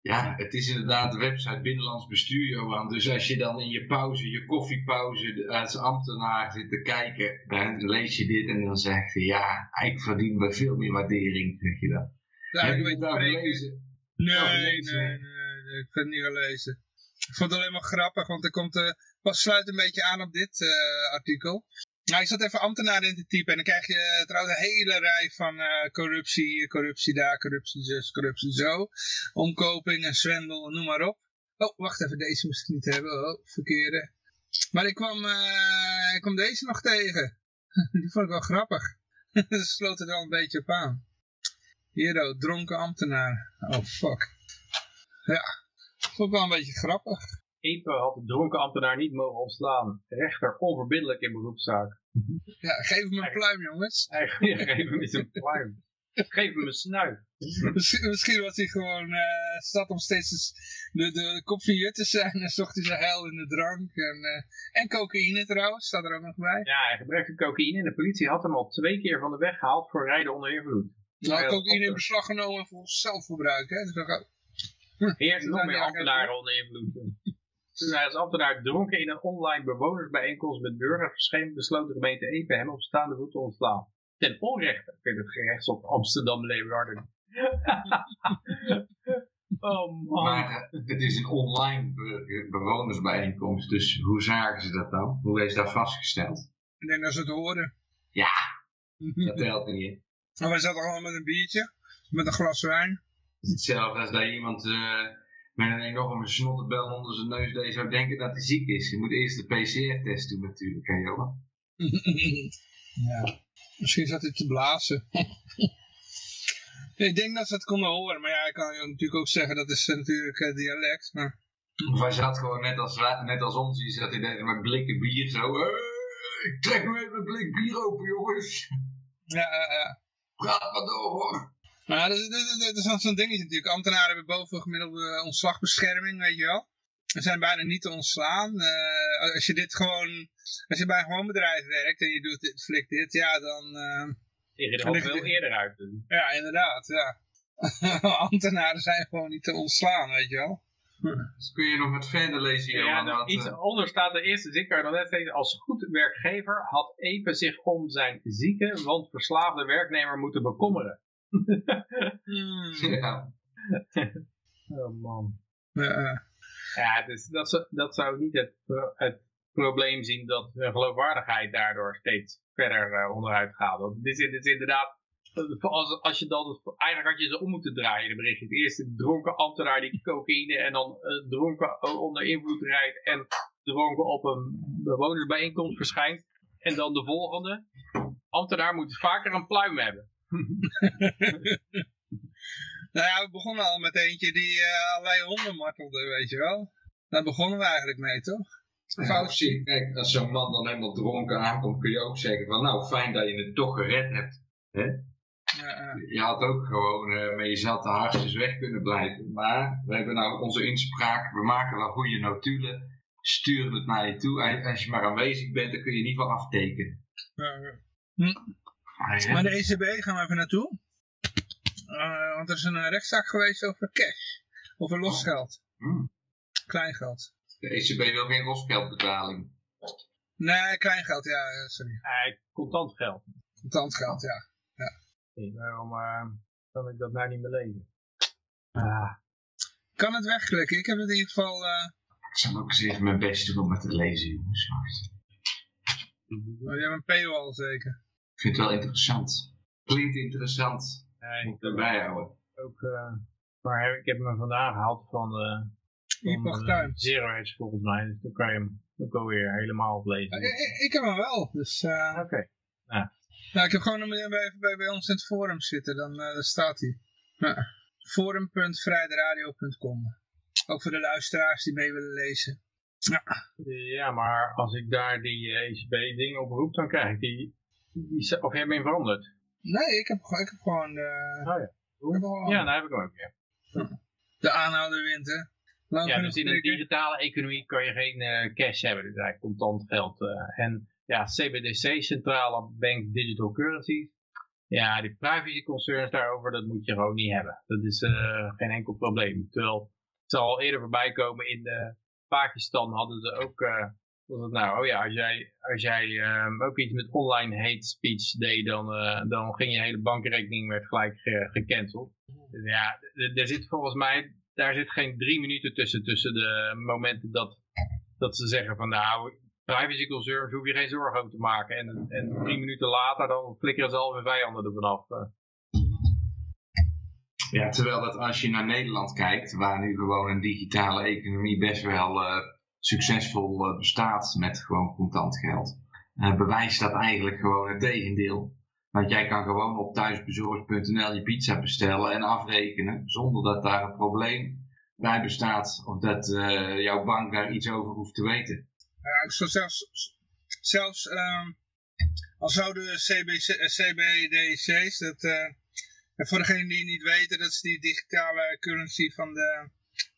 Ja, het is inderdaad de website Binnenlands Bestuur, Johan. Dus als je dan in je pauze, je koffiepauze, de- als ambtenaar zit te kijken, dan lees je dit en dan zeg je, ja, ik verdien wel veel meer waardering, zeg je dan. Ja, Heb ik je het spreken. gelezen? Nee, nee, nee, nee, ik heb het niet gelezen. Ik vond het alleen maar grappig, want er komt, eh pas sluit een beetje aan op dit eh, artikel. Nou, ik zat even ambtenaren in te typen en dan krijg je eh, trouwens een hele rij van eh, corruptie, corruptie daar, corruptie zus, corruptie zo. Omkoping en zwendel, noem maar op. Oh, wacht even, deze moest ik niet hebben. Oh, verkeerde. Maar ik kwam, eh, ik kwam deze nog tegen. Die vond ik wel grappig. Dat sloot er wel een beetje op aan. Hier, oh, dronken ambtenaar. Oh, fuck. Ja, vond ik wel een beetje grappig. Epe had de dronken ambtenaar niet mogen ontslaan. Rechter onverbiddelijk in beroepszaak. Ja, geef hem een pluim, jongens. Hij geef hem eens een pluim. Geef hem een snuif. Misschien, misschien was hij gewoon, eh zat om steeds de, de koffie te zijn en zocht hij zijn heil in de drank. En, eh, en cocaïne trouwens, staat er ook nog bij. Ja, hij gebruikte cocaïne en de politie had hem al twee keer van de weg gehaald voor rijden onder invloed. Nou, Ja, cocaïne in beslag genomen voor zelfverbruik, hè. Dat toch ook- Eerst nog zijn meer ambtenaren onder invloed. Toen hij als ambtenaar dronken in een online bewonersbijeenkomst met burgers verscheen, besloot de gemeente Epe hem op staande voet te ontslaan. Ten onrechte vindt het gerechtshof Amsterdam Leeuwarden. oh man. Maar eh, het is een online be- bewonersbijeenkomst, dus hoe zagen ze dat dan? Hoe is dat vastgesteld? Ik denk dat ze het hoorden. Ja. Dat telt niet. Maar wij zaten allemaal met een biertje, met een glas wijn. Het is hetzelfde als dat iemand eh, met een enorme snottebel onder zijn neus deed zou denken dat hij ziek is. Je moet eerst de PCR-test doen natuurlijk, hè Johan? ja. Misschien zat hij te blazen. ik denk dat ze het konden horen, maar ja, ik kan je natuurlijk ook zeggen dat is natuurlijk eh, dialect. Maar... Of hij zat gewoon net als, net als ons, die zat hij met blikken bier zo. "Hey, ik trek me even een blik bier open, jongens. Ja, ja, ja. Praat maar door, hoor. Maar dat is, dat is, dat is wel zo'n dingetje natuurlijk. Ambtenaren hebben bovengemiddelde ontslagbescherming, weet je wel. Ze zijn bijna niet te ontslaan. Eh, als je dit gewoon, als je bij een gewoon bedrijf werkt en je doet dit, flikt dit, ja dan, eh, Tegen de Dan hoofd ligt veel eerder uit. ja inderdaad, ja. Ambtenaren zijn gewoon niet te ontslaan, weet je wel. Dus kun je nog wat verder lezen, Ja, Johan? nou, iets eh, onder staat de eerste je nog net. Als goed werkgever had Epe zich om zijn zieke, want verslaafde werknemer moeten bekommeren. Ja. Oh man. Ja, Ja, dus dat, zou, dat zou niet het, het probleem zien dat de geloofwaardigheid daardoor steeds verder eh, onderuit gaat. Want dit is, dit is inderdaad, eh, als, als je dan, eigenlijk had je ze om moeten draaien, de berichtje. Het eerste dronken ambtenaar die cocaïne en dan eh, dronken onder invloed rijdt en dronken op een bewonersbijeenkomst verschijnt. En dan de volgende. Ambtenaar moet vaker een pluim hebben. Nou ja, we begonnen al met eentje die uh, allerlei honden martelde, weet je wel. Daar begonnen we eigenlijk mee, toch? Ja, op zich, kijk, als zo'n man dan helemaal dronken aankomt, kun je ook zeggen van nou, fijn dat je het toch gered hebt. Hè? Ja, Je had ook gewoon uh, met jezelf de hartjes weg kunnen blijven. Maar we hebben nou onze inspraak, we maken wel goede notulen, sturen het naar je toe. En als je maar aanwezig bent, dan kun je in ieder geval aftekenen. ja. Hm. Maar de ECB gaan we even naartoe. Uh, want er is een uh, rechtszaak geweest over cash. Over losgeld. Hmm. Kleingeld. De ECB wil geen losgeldbetaling. Nee, kleingeld, ja, eh, sorry. Uh, contant geld. Contant geld, ja. ja. Hey, waarom kan ik dat nou niet meer lezen? Ah. Kan het wegklikken? Ik heb het in ieder geval... Ik zal ook eens even mijn best doen om het te lezen, jongens. Oh, je hebt een paywall zeker. Ik vind het wel interessant. Klinkt interessant. Moet ik erbij houden. Ook, uh, maar ik heb me vandaan gehaald van de Zero Edge volgens mij. Dus dan kan je hem ook alweer helemaal oplezen. Uh, ik, ik, heb hem wel. Dus, uh, Oké. Okay. Nou. nou, ik heb gewoon hem even bij, bij ons in het forum zitten. Dan daar staat hij. Ja. Forum.vrijdradio.com Ook voor de luisteraars die mee willen lezen. Ja. ja, maar als ik daar die ECB-dingen op roep, dan krijg ik die, die... Of je hem veranderd? Nee, ik heb, ik heb gewoon... Uh, oh ja. Gewoon... Ja, daar heb ik hem ook weer. De aanhouder wint, hè? Ja, dus in een digitale economie kan je geen uh, cash hebben, dus eigenlijk contant geld. Uh, en ja, CBDC, Centrale Bank Digital Currencies, ja, die privacy concerns daarover, dat moet je gewoon niet hebben. Dat is uh, geen enkel probleem. Terwijl, het zal al eerder voorbij komen in Pakistan hadden ze ook was het nou, oh ja, als jij, als jij um, ook iets met online hate speech deed, dan, uh, dan ging je hele bankrekening werd gelijk ge gecanceld. Dus ja, er zit volgens mij, daar zit geen drie minuten tussen, tussen de momenten dat, dat ze zeggen van nou, privacy concerns hoef je geen zorgen over te maken. En, en drie minuten later, dan flikkeren ze alweer vijanden er vanaf. Ja, terwijl dat als je naar Nederland kijkt, waar nu gewoon een digitale economie best wel... Uh succesvol bestaat met gewoon contant geld. Uh, bewijst dat eigenlijk gewoon het tegendeel. Want jij kan gewoon op thuisbezorgd.nl je pizza bestellen en afrekenen zonder dat daar een probleem bij bestaat of dat uh, jouw bank daar iets over hoeft te weten. Ja, zo zelfs, zelfs uh, al zouden CBC, CBDC's, dat, uh, voor degenen die niet weten, dat is die digitale currency van de...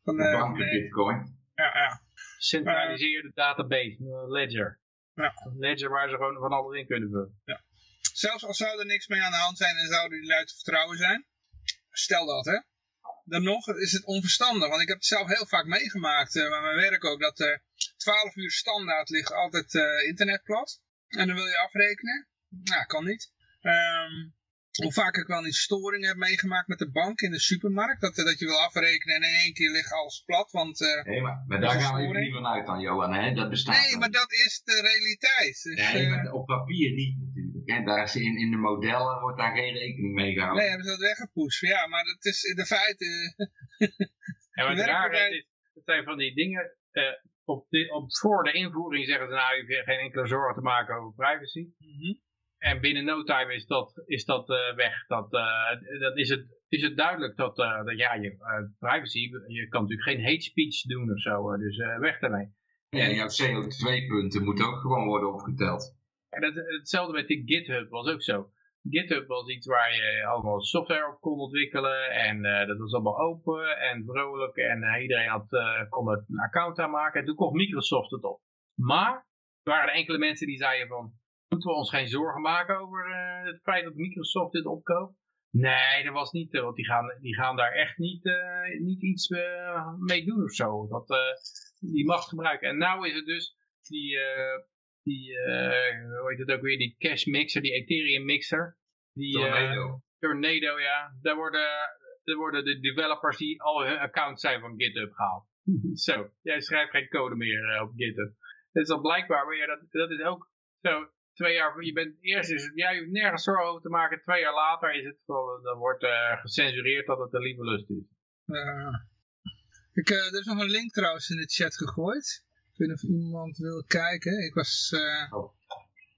Van de, de banken, bitcoin. Ja, ja centraliseerde database, ledger. Ja. Een ledger waar ze gewoon van alles in kunnen vullen. Ja. Zelfs als zou er niks mee aan de hand zijn en zouden die lui te vertrouwen zijn, stel dat hè, dan nog is het onverstandig. Want ik heb het zelf heel vaak meegemaakt, uh, bij mijn werk ook, dat er uh, 12 uur standaard ligt altijd uh, internet plat. En dan wil je afrekenen. Nou, kan niet. Um, hoe vaak ik wel niet storingen heb meegemaakt met de bank in de supermarkt. Dat, dat je wil afrekenen en in één keer ligt alles plat. Want, uh, nee, maar, maar daar gaan we even niet van uit dan, Johan. Hè? Dat bestaat Nee, maar dat is de realiteit. Dus, nee, uh, maar op papier niet natuurlijk. Hè? Daar is in, in de modellen wordt daar geen rekening mee gehouden. Nee, hebben ze dat weggepusht. Ja, maar dat is in de feite... ja, wat raar is, het zijn van die dingen... Uh, op, de, op voor de invoering zeggen ze nou, je hebt geen enkele zorgen te maken over privacy. Mm -hmm. En binnen no time is dat, is dat uh, weg. Dat, uh, dat is, het, is het duidelijk dat, uh, dat ja, je, privacy, je kan natuurlijk geen hate speech doen of zo. dus weg daarmee. Ja, en jouw CO2-punten moeten ook gewoon worden opgeteld. En dat, hetzelfde met GitHub was ook zo. GitHub was iets waar je allemaal software op kon ontwikkelen. En dat was allemaal open en vrolijk. En iedereen had, kon er een account aanmaken. En toen kocht Microsoft het op. Maar er waren enkele mensen die zeiden van moeten we ons geen zorgen maken over uh, het feit dat Microsoft dit opkoopt? Nee, dat was niet, uh, want die gaan, die gaan daar echt niet, uh, niet iets mee doen of zo. Dat, die macht gebruiken. En nou is het dus die, die hoe heet het ook weer, die cash mixer, die Ethereum mixer. Die, Tornado. Tornado, ja. Daar worden, daar worden de developers die al hun account zijn van GitHub gehaald. zo, jij schrijft geen code meer op GitHub. Dat is al blijkbaar, maar ja, dat, dat is ook zo twee jaar, je bent eerst is het, ja, je hebt nergens zorgen over te maken. Twee jaar later is het, dan wordt uh, gecensureerd dat het een lieve lust is. Uh, ik, uh, er is nog een link trouwens in de chat gegooid. weet niet of iemand wil kijken. Ik was... eh,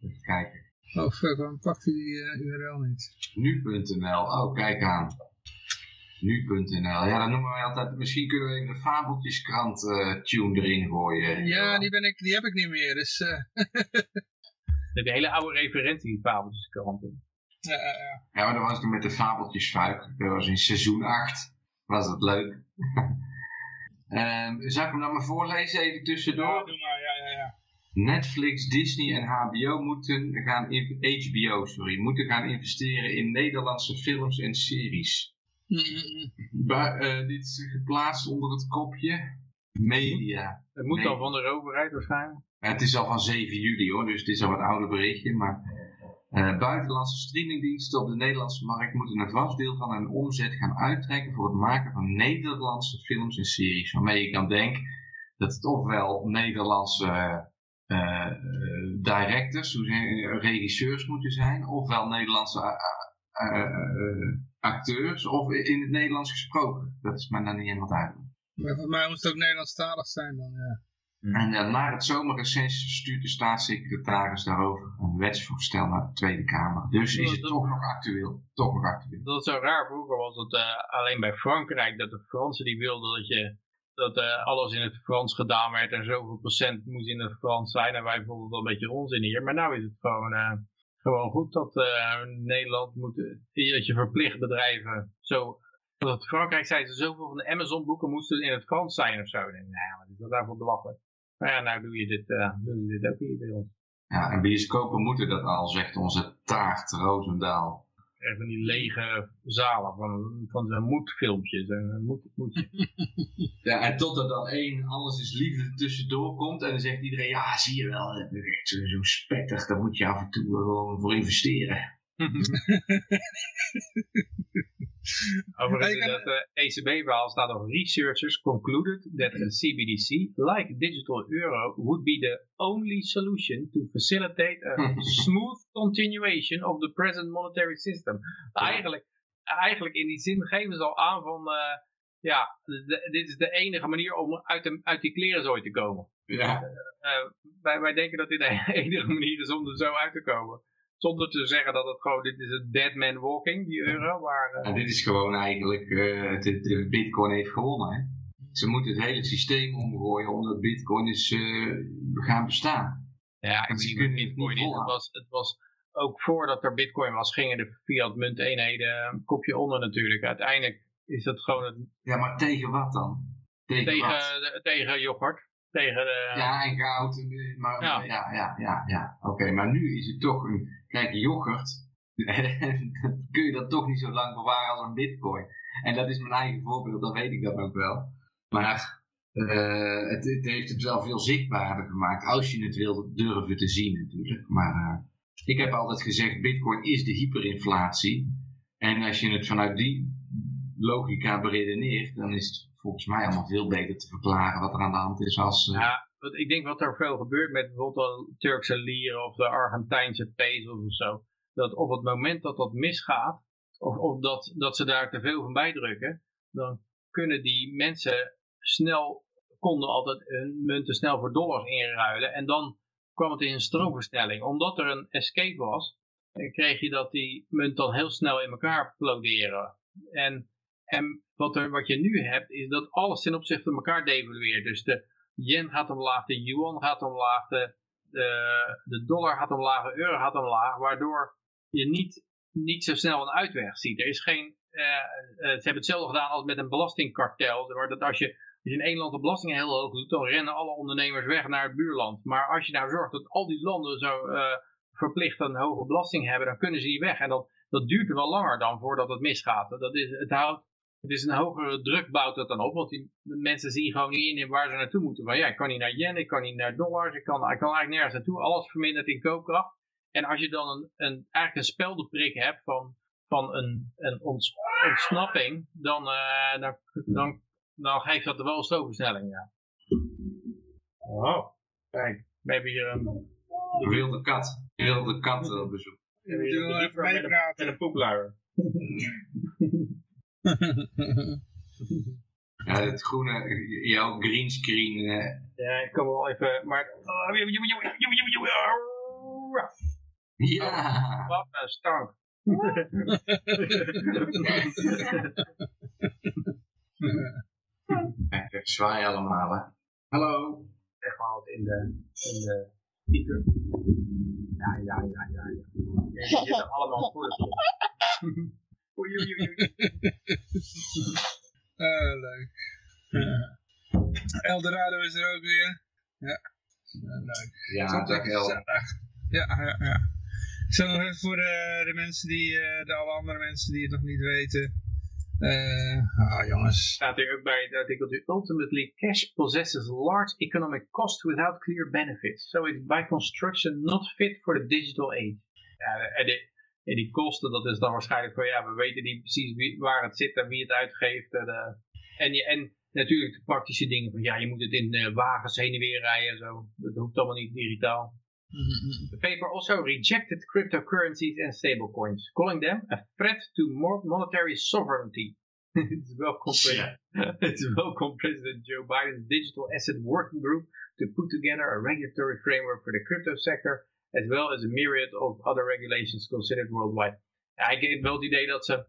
Even kijken. of uh, waarom pakte die eh, URL niet? Nu.nl. Oh, kijk aan. Nu.nl. Ja, dan noemen wij altijd... Misschien kunnen we even de Fabeltjeskrant eh, tune erin gooien. Ja, die, ben ik, die heb ik niet meer. Dus eh, De hele oude referentie, fabeltjeskranten. ja, ja, ja. Ja, maar dat was toen met de Fabeltjesfuik. Dat was in seizoen 8. Was dat leuk. Ehm zou ik hem dan maar voorlezen even Ja, tussendoor? doe maar. Ja, ja, ja. Netflix, Disney en HBO moeten gaan in, HBO, sorry, moeten gaan investeren in Nederlandse films en series. Mm, mm, mm. Eh, dit is geplaatst onder het kopje media. Het moet Nee. dan van de overheid waarschijnlijk. Het is al van 7 juli hoor, dus het is al wat ouder berichtje. Maar eh, buitenlandse streamingdiensten op de Nederlandse markt moeten een vast deel van hun omzet gaan uittrekken voor het maken van Nederlandse films en series. Waarmee ik dan denk dat het ofwel Nederlandse eh, directors, regisseurs moeten zijn, ofwel Nederlandse acteurs, of in het Nederlands gesproken. Dat is mij dan niet helemaal duidelijk. Maar voor mij moest het ook Nederlandstalig zijn dan, ja. En eh, na het zomerreces stuurt de staatssecretaris daarover een wetsvoorstel naar de Tweede Kamer. Dus is het toch nog actueel. Toch nog actueel. Dat is zo raar. Vroeger was het eh, alleen bij Frankrijk dat de Fransen die wilden dat je dat eh, alles in het Frans gedaan werd en zoveel procent moest in het Frans zijn. En wij vonden het wel een beetje onzin hier. Maar nu is het gewoon, eh, gewoon goed dat eh, Nederland moet, dat je verplicht bedrijven zo... Dat Frankrijk zei ze zoveel van de Amazon boeken moesten in het Frans zijn of zo. Denk, nou, is dat daarvoor belachelijk? Maar ja, nou doe je dit, eh, doe je dit ook hier bij ons. Ja, en bioscopen moeten dat al, zegt onze taart Roosendaal. Echt van die lege zalen van, van zo'n moedfilmpjes. Een moed, moedje. Ja, en tot er dan één alles is liefde tussendoor komt en dan zegt iedereen, ja zie je wel, dat is echt zo- spettig, daar moet je af en toe gewoon voor investeren. Overigens in dat eh, ECB-verhaal staat nog researchers concluded that a CBDC, like digital euro, would be the only solution to facilitate a smooth continuation of the present monetary system. Eigenlijk, eigenlijk in die zin geven ze al aan van, eh, ja, de- dit is de enige manier om uit, de, uit die klerenzooi te komen. Ja, Eh, wij, wij denken dat dit de enige manier is om er zo uit te komen. Zonder te zeggen dat het gewoon, dit is een dead man walking, die euro. Waar, eh, en dit is gewoon eigenlijk, eh, de bitcoin heeft gewonnen. Hè? Ze moeten het hele systeem omgooien omdat bitcoin is eh, gaan bestaan. ja, ik ze zie kunnen niet niet niet. Het was, het was ook voordat er bitcoin was, gingen de fiat munteenheden een kopje onder natuurlijk. Uiteindelijk is dat gewoon het, Ja, maar tegen wat dan? Tegen, tegen, wat? de- tegen yoghurt. Tegen de, Ja, en goud. en, eh, Maar, Ja. ja, ja, ja, ja. Oké, maar nu is het toch een... Kijk, yoghurt, dat kun je dat toch niet zo lang bewaren als een bitcoin. En dat is mijn eigen voorbeeld, dan weet ik dat ook wel. Maar eh, het, het heeft het wel veel zichtbaarder gemaakt, als je het wil durven te zien natuurlijk. Maar eh, ik heb altijd gezegd, bitcoin is de hyperinflatie. En als je het vanuit die logica beredeneert, dan is het volgens mij allemaal veel beter te verklaren wat er aan de hand is als... eh, Ja, want ik denk wat er veel gebeurt met bijvoorbeeld de Turkse lieren of de Argentijnse pesos of zo. Dat op het moment dat dat misgaat, of, of dat, dat ze daar te veel van bijdrukken, dan kunnen die mensen snel, konden altijd hun munten snel voor dollars inruilen. En dan kwam het in een stroomversnelling. Omdat er een escape was, eh, kreeg je dat die munt dan heel snel in elkaar ploderen. En, en wat, er, wat je nu hebt, is dat alles ten opzichte van elkaar devalueert. Dus de yen gaat omlaag, de yuan gaat omlaag, de, de, de dollar gaat omlaag, de euro gaat omlaag, waardoor je niet, niet zo snel een uitweg ziet. Er is geen, eh, eh, ze hebben hetzelfde gedaan als met een belastingkartel, waar dat als je, als in één land de belastingen heel hoog doet, dan rennen alle ondernemers weg naar het buurland. Maar als je nou zorgt dat al die landen zo eh, verplicht een hoge belasting hebben, dan kunnen ze die weg. En dat, dat duurt wel langer dan voordat het misgaat. Dat is, het houdt het is een hogere druk bouwt dat dan op, want die de mensen zien gewoon niet in waar ze naartoe moeten. Van ja, ik kan niet naar yen, ik kan niet naar dollars, ik kan, ik kan eigenlijk nergens naartoe. Alles vermindert in koopkracht. En als je dan een, een, eigenlijk een speldeprik hebt van, van een, een ons, ontsnapping, dan, eh, dan, dan, dan geeft dat er wel een stroomversnelling, ja. Oh, kijk, we hebben hier een, Een wilde kat. Een wilde kat eh, op bezoek. we hebben hier Ik wil een met een poepluier. Ja, het groene, jouw greenscreen. eh, Ja, ik kan wel even, maar... ja. Wat een stank. Kijk, even zwaaien allemaal, hè. Hallo. Weggehaald in de, in de speaker. Ja, ja, ja, ja. ja. En die zitten allemaal voor. Oei, oei. Ah, leuk. Ja. Eldorado is er ook weer. Ja, Ja, leuk. Ja, Tot dag El. gezellig. Ja, ja, ja. Ik zal nog even voor de, de mensen die, eh, de alle andere mensen die het nog niet weten. Eh ah, jongens. staat er ook bij het artikeltje ultimately cash possesses large economic cost without clear benefits so it's by construction not fit for the digital age ja, en, die, en die kosten dat is dan waarschijnlijk van ja we weten niet precies wie, waar het zit en wie het uitgeeft. En, eh, en, je- en natuurlijk de praktische dingen van ja je moet het in eh, wagens heen en weer rijden en zo. Dat hoeft allemaal niet digitaal. The paper also rejected cryptocurrencies and stablecoins, calling them a threat to more monetary sovereignty. It's welcome, Ja. it's welcome President Joe Biden's Digital Asset Working Group to put together a regulatory framework for the crypto sector, as well as a myriad of other regulations considered worldwide. Ja, ik heb wel het idee dat ze,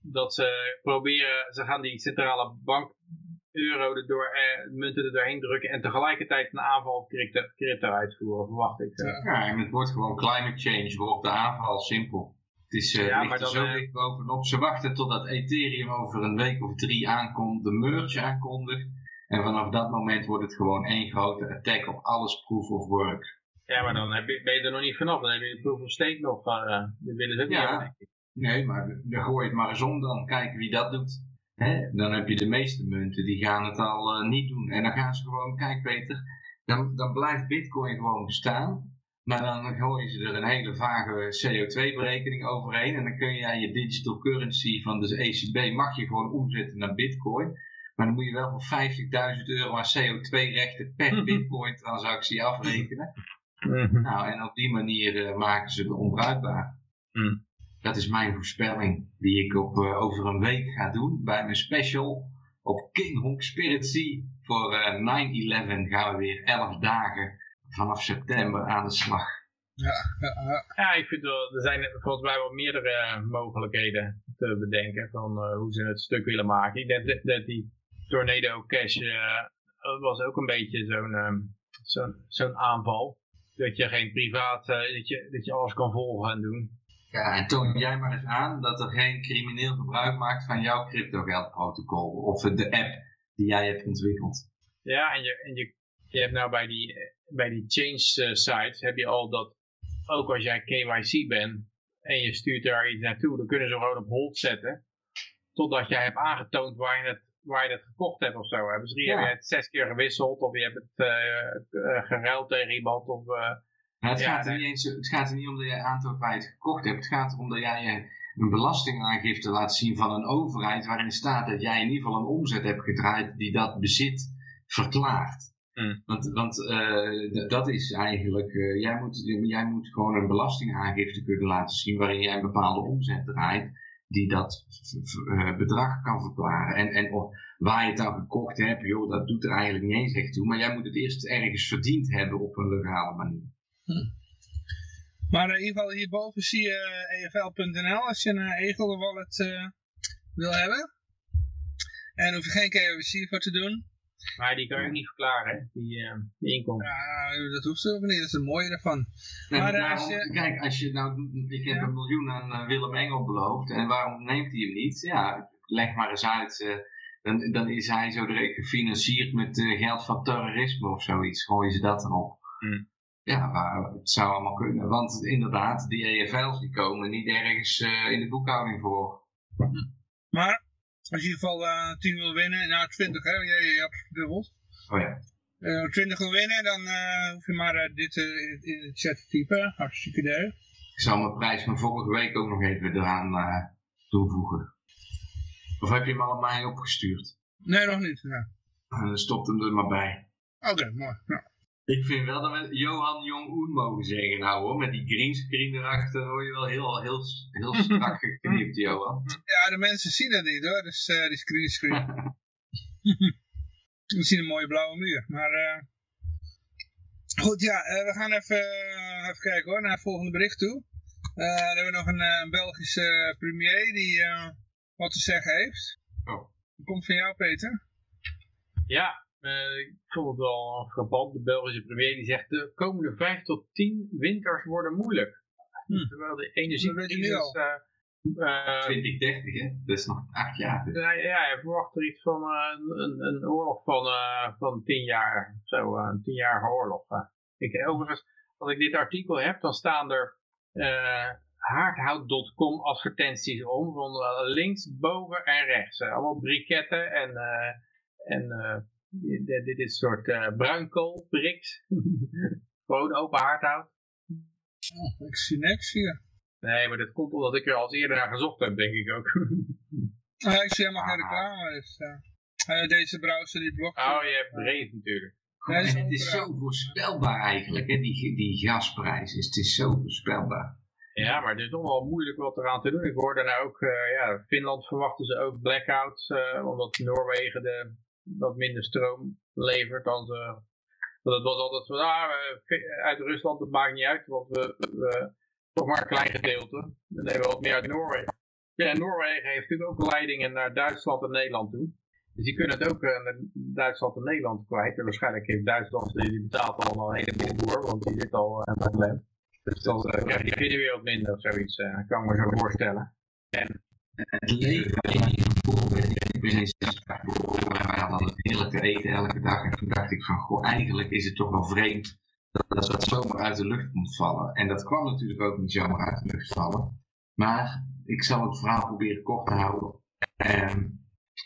dat ze proberen, ze gaan die centrale bank euro erdoor, eh, munten er doorheen drukken en tegelijkertijd een aanval op crypto, crypto uitvoeren, verwacht ik. zo. Ja, en het wordt gewoon climate change, wordt de aanval simpel. Het is eh Ja, ligt maar er dan, zo eh, dicht bovenop. Ze wachten totdat Ethereum over een week of drie aankomt, de merge aankondigt. En vanaf dat moment wordt het gewoon één grote attack op alles proof of work. Ja, maar dan heb je, ben je er nog niet vanaf. Dan heb je proof of stake nog. Uh, dat willen ze ook niet Ja. ik. Nee, maar dan gooi je het maar eens om dan. Kijken wie dat doet. Hè? Dan heb je de meeste munten, die gaan het al eh, niet doen. En dan gaan ze gewoon, kijk Peter, dan, dan blijft bitcoin gewoon bestaan. Maar dan gooien ze er een hele vage CO2-berekening overheen. En dan kun aan je digital currency van de ECB, mag je gewoon omzetten naar bitcoin. Maar dan moet je wel voor 50.000 euro aan CO2-rechten per bitcoin-transactie afrekenen. Nou, en op die manier eh, maken ze het onbruikbaar. Hmm. Dat is mijn voorspelling, die ik op, eh, over een week ga doen bij mijn special op King Honk Spirit Sea. Voor eh, 9-11 gaan we weer 11 dagen vanaf september aan de slag. Ja, ja, ik vind wel, er zijn volgens mij wel meerdere mogelijkheden te bedenken van eh, hoe ze het stuk willen maken. Ik denk dat, die Tornado Cash eh, dat was ook een beetje zo'n ehm, zo'n zo'n aanval. Dat je geen privaat, eh, dat, je, dat je alles kan volgen en doen. Ja, en toon jij maar eens aan dat er geen crimineel gebruik maakt van jouw cryptogeldprotocol of de app die jij hebt ontwikkeld. Ja, en je, en je, je hebt nou bij die, bij die change eh, sites heb je al dat, ook als jij KYC bent en je stuurt daar iets naartoe, dan kunnen ze gewoon op hold zetten. Totdat jij hebt aangetoond waar je het, waar je het gekocht hebt of zo. hè. Misschien Ja. heb je het zes keer gewisseld of je hebt het eh, eh, geruild tegen iemand. Of, eh, het, Ja, gaat er niet eens, het gaat er niet om dat jij aantoont waar je het gekocht hebt. Het gaat erom dat jij je een belastingaangifte laat zien van een overheid waarin staat dat jij in ieder geval een omzet hebt gedraaid die dat bezit verklaart. Hmm. Want, want dat is eigenlijk, jij, moet, jij moet gewoon een belastingaangifte kunnen laten zien waarin jij een bepaalde omzet draait die dat eh, bedrag kan verklaren. En, en waar je het dan gekocht hebt, joh, dat doet er eigenlijk niet eens echt toe. Maar jij moet het eerst ergens verdiend hebben op een legale manier. Maar in ieder geval hierboven zie je eh, EFL.nl als je een eh, Egel wallet wil hebben. En hoef je geen KYC voor te doen. Maar die kan je ook niet verklaren, hè, die, eh, die inkomsten. Ja, dat hoeft ook niet, dat is het mooie ervan. Nee, Maar, eh, als je- Kijk, als je nou, ik heb Ja. een miljoen aan eh, Willem Engel beloofd en waarom neemt hij hem niet? Ja, leg maar eens uit. eh, dan, dan is hij zo direct gefinancierd met geld van terrorisme of zoiets. Gooien ze dat erop. Hmm. Ja, maar het zou allemaal kunnen. Want inderdaad, die EFL's die komen niet ergens eh, in de boekhouding voor. Maar als je in ieder geval eh 10 wil winnen, nou 20 hè, je, je hebt dubbeld. Oh ja. Eh 20 wil winnen, dan eh, hoef je maar eh, dit eh, in, in de chat te typen. Hartstikke leuk. Ik zal mijn prijs van vorige week ook nog even eraan eh, toevoegen. Of heb je hem al aan mij opgestuurd? Nee, nog niet. Ja. Stopt hem er maar bij. Oké, mooi. Ja. Ik vind wel dat we Johan Jong-un mogen zeggen nou hoor, met die greenscreen erachter hoor je wel heel, heel, heel strak geknipt Johan. ja, de mensen zien het niet hoor, dus eh die screen screen. We zien een mooie blauwe muur. Maar eh, goed, ja, eh, we gaan even, even kijken hoor, naar het volgende bericht toe. Eh, dan hebben we nog een eh, Belgische premier die eh, wat te zeggen heeft. Oh. Dat komt van jou, Peter. Ja, eh, ik vond het wel frappant. De Belgische premier die zegt de komende 5 tot 10 winters worden moeilijk. Hm. Terwijl de energiecrisis... al. eh, eh, 2030, hè? Dat is nog acht jaar. Dus. ja, ja, hij verwacht er iets van eh, een, een oorlog van, eh, van 10 jaar. Zo, eh, een 10 jaar oorlog. eh. Ik, overigens, als ik dit artikel heb, dan staan er eh haardhout.com advertenties om. Van eh, links, boven en rechts. Eh, allemaal briketten en, eh, en eh, dit, dit is een soort eh bruinkool, briks. Gewoon open haardhout. Oh, ik zie niks hier. Nee, maar dat komt omdat ik er al eerder naar gezocht heb, denk ik ook. Ah, ik zie helemaal geen reclame. Dus, eh, eh, deze browser die blokt. oh, je hebt natuurlijk. Ja, dat is en het is zo voorspelbaar eigenlijk, hè? Die, die gasprijs. is- Het is zo voorspelbaar. Ja, maar het is nog wel moeilijk wat eraan te doen. Ik hoorde nou ook, eh, ja, Finland verwachten ze ook blackouts, eh, omdat Noorwegen de, wat minder stroom levert dan ze... Het was altijd van, ah, we- uit Rusland, dat maakt niet uit, want we, we toch maar een klein gedeelte. Dan nemen we wat meer uit Noorwegen. Ja, en Noorwegen heeft natuurlijk ook leidingen naar Duitsland en Nederland toe. Dus die kunnen het ook eh, naar Duitsland en Nederland kwijt. En waarschijnlijk heeft Duitsland, die betaalt allemaal een heleboel voor, want die zit al eh, aan het lem. Dus dan eh, krijg je die minder of zoiets, eh, kan ik me zo voorstellen. Het leven in die voorbeeld, ik hadden het heerlijk te eten elke dag. En toen dacht ik van, goh, eigenlijk is het toch wel vreemd dat dat zomaar uit de lucht komt vallen. En dat kwam natuurlijk ook niet zomaar uit de lucht vallen. Maar ik zal het verhaal proberen kort te houden. Ehm,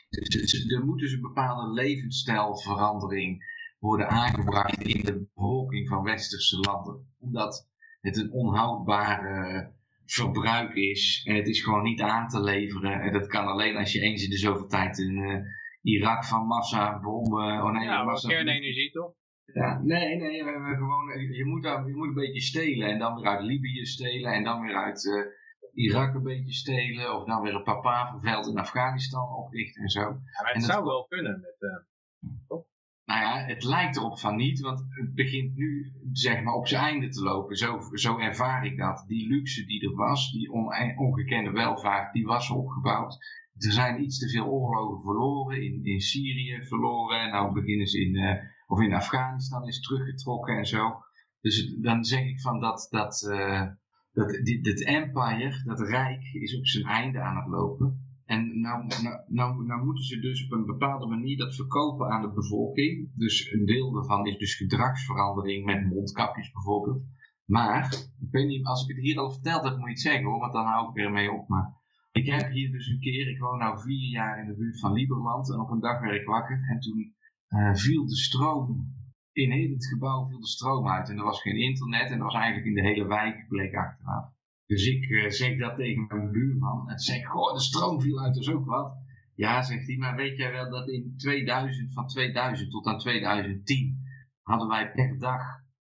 dus- dus er moet dus een bepaalde levensstijlverandering worden aangebracht in de bevolking van westerse landen. Omdat het een onhoudbare verbruik is. En het is gewoon niet aan te leveren. En dat kan alleen als je eens in de zoveel tijd in eh, Irak van massa bommen. Oh nee, Ja, maar massa kernenergie toch? ja, nee, nee, we gewoon, je, moet daar, je moet een beetje stelen en dan weer uit Libië stelen en dan weer uit eh, Irak een beetje stelen of dan weer een papaverveld in Afghanistan oprichten en zo. Ja, maar En het dat- zou wel kunnen. Met, eh, Nou ja, het lijkt erop van niet, want het begint nu zeg maar op zijn einde te lopen. Zo, zo ervaar ik dat. Die luxe die er was, die on- ongekende welvaart, die was opgebouwd. Er zijn iets te veel oorlogen verloren, in, in Syrië verloren. En nou beginnen ze in, eh, of in Afghanistan is teruggetrokken en zo. Dus dan zeg ik van dat, dat, eh, dat die, dit empire, dat rijk, is op zijn einde aan het lopen. En nou, nou, nou, nou moeten ze dus op een bepaalde manier dat verkopen aan de bevolking. Dus een deel daarvan is dus gedragsverandering met mondkapjes bijvoorbeeld. Maar, ik weet niet, als ik het hier al verteld heb, moet je het zeggen hoor, want dan hou ik weer mee op. Maar ik heb hier dus een keer, ik woon nou vier jaar in de buurt van Lieberland. En op een dag werd ik wakker en toen eh, viel de stroom, in heel het gebouw viel de stroom uit. En er was geen internet en er was eigenlijk in de hele wijk, bleek achteraf. Dus ik eh, zeg dat tegen mijn buurman. En zeg, goh, de stroom viel uit, dus ook wat. Ja, zegt hij, maar weet jij wel dat in 2000, van 2000 tot aan 2010, hadden wij per dag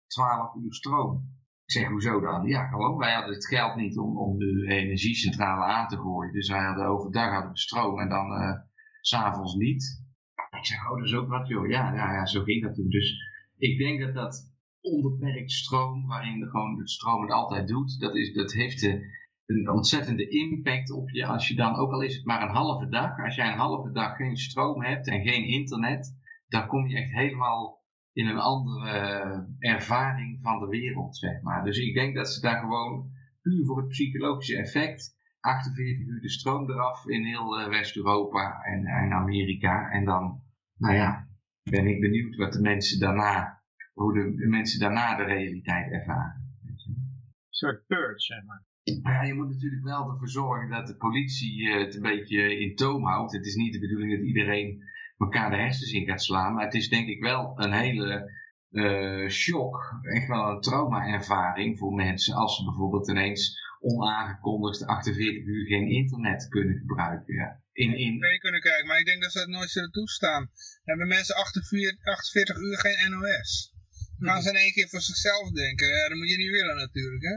12 uur stroom. Ik zeg, hoezo dan? Ja, gewoon, wij hadden het geld niet om, om de energiecentrale aan te gooien. Dus wij hadden overdag hadden we stroom en dan eh, s s'avonds niet. Ik zeg, oh, dat is ook wat, joh. Ja, ja, ja, zo ging dat toen. Dus ik denk dat dat onbeperkt stroom, waarin de, gewoon het stroom het altijd doet, dat, is, dat heeft de, een ontzettende impact op je. Als je dan, ook al is het maar een halve dag, als jij een halve dag geen stroom hebt en geen internet, dan kom je echt helemaal in een andere ervaring van de wereld, zeg maar. Dus ik denk dat ze daar gewoon puur voor het psychologische effect 48 uur de stroom eraf in heel eh, West-Europa en, en Amerika. En dan, nou ja, ben ik benieuwd wat de mensen daarna, hoe de, de mensen daarna de realiteit ervaren. weet je. Een soort purge, zeg maar. Maar ja, je moet natuurlijk wel ervoor zorgen dat de politie eh, het een beetje in toom houdt. Het is niet de bedoeling dat iedereen elkaar de hersens in gaat slaan. Maar het is denk ik wel een hele eh, shock, echt wel een trauma-ervaring voor mensen. Als ze bijvoorbeeld ineens onaangekondigd 48 uur geen internet kunnen gebruiken. Ja. In, in, mee kunnen kijken, maar ik denk dat ze dat nooit zullen toestaan. Dan hebben mensen 48, 48 uur geen NOS. Dan gaan ze in één keer voor zichzelf denken. Ja, dat moet je niet willen natuurlijk, hè.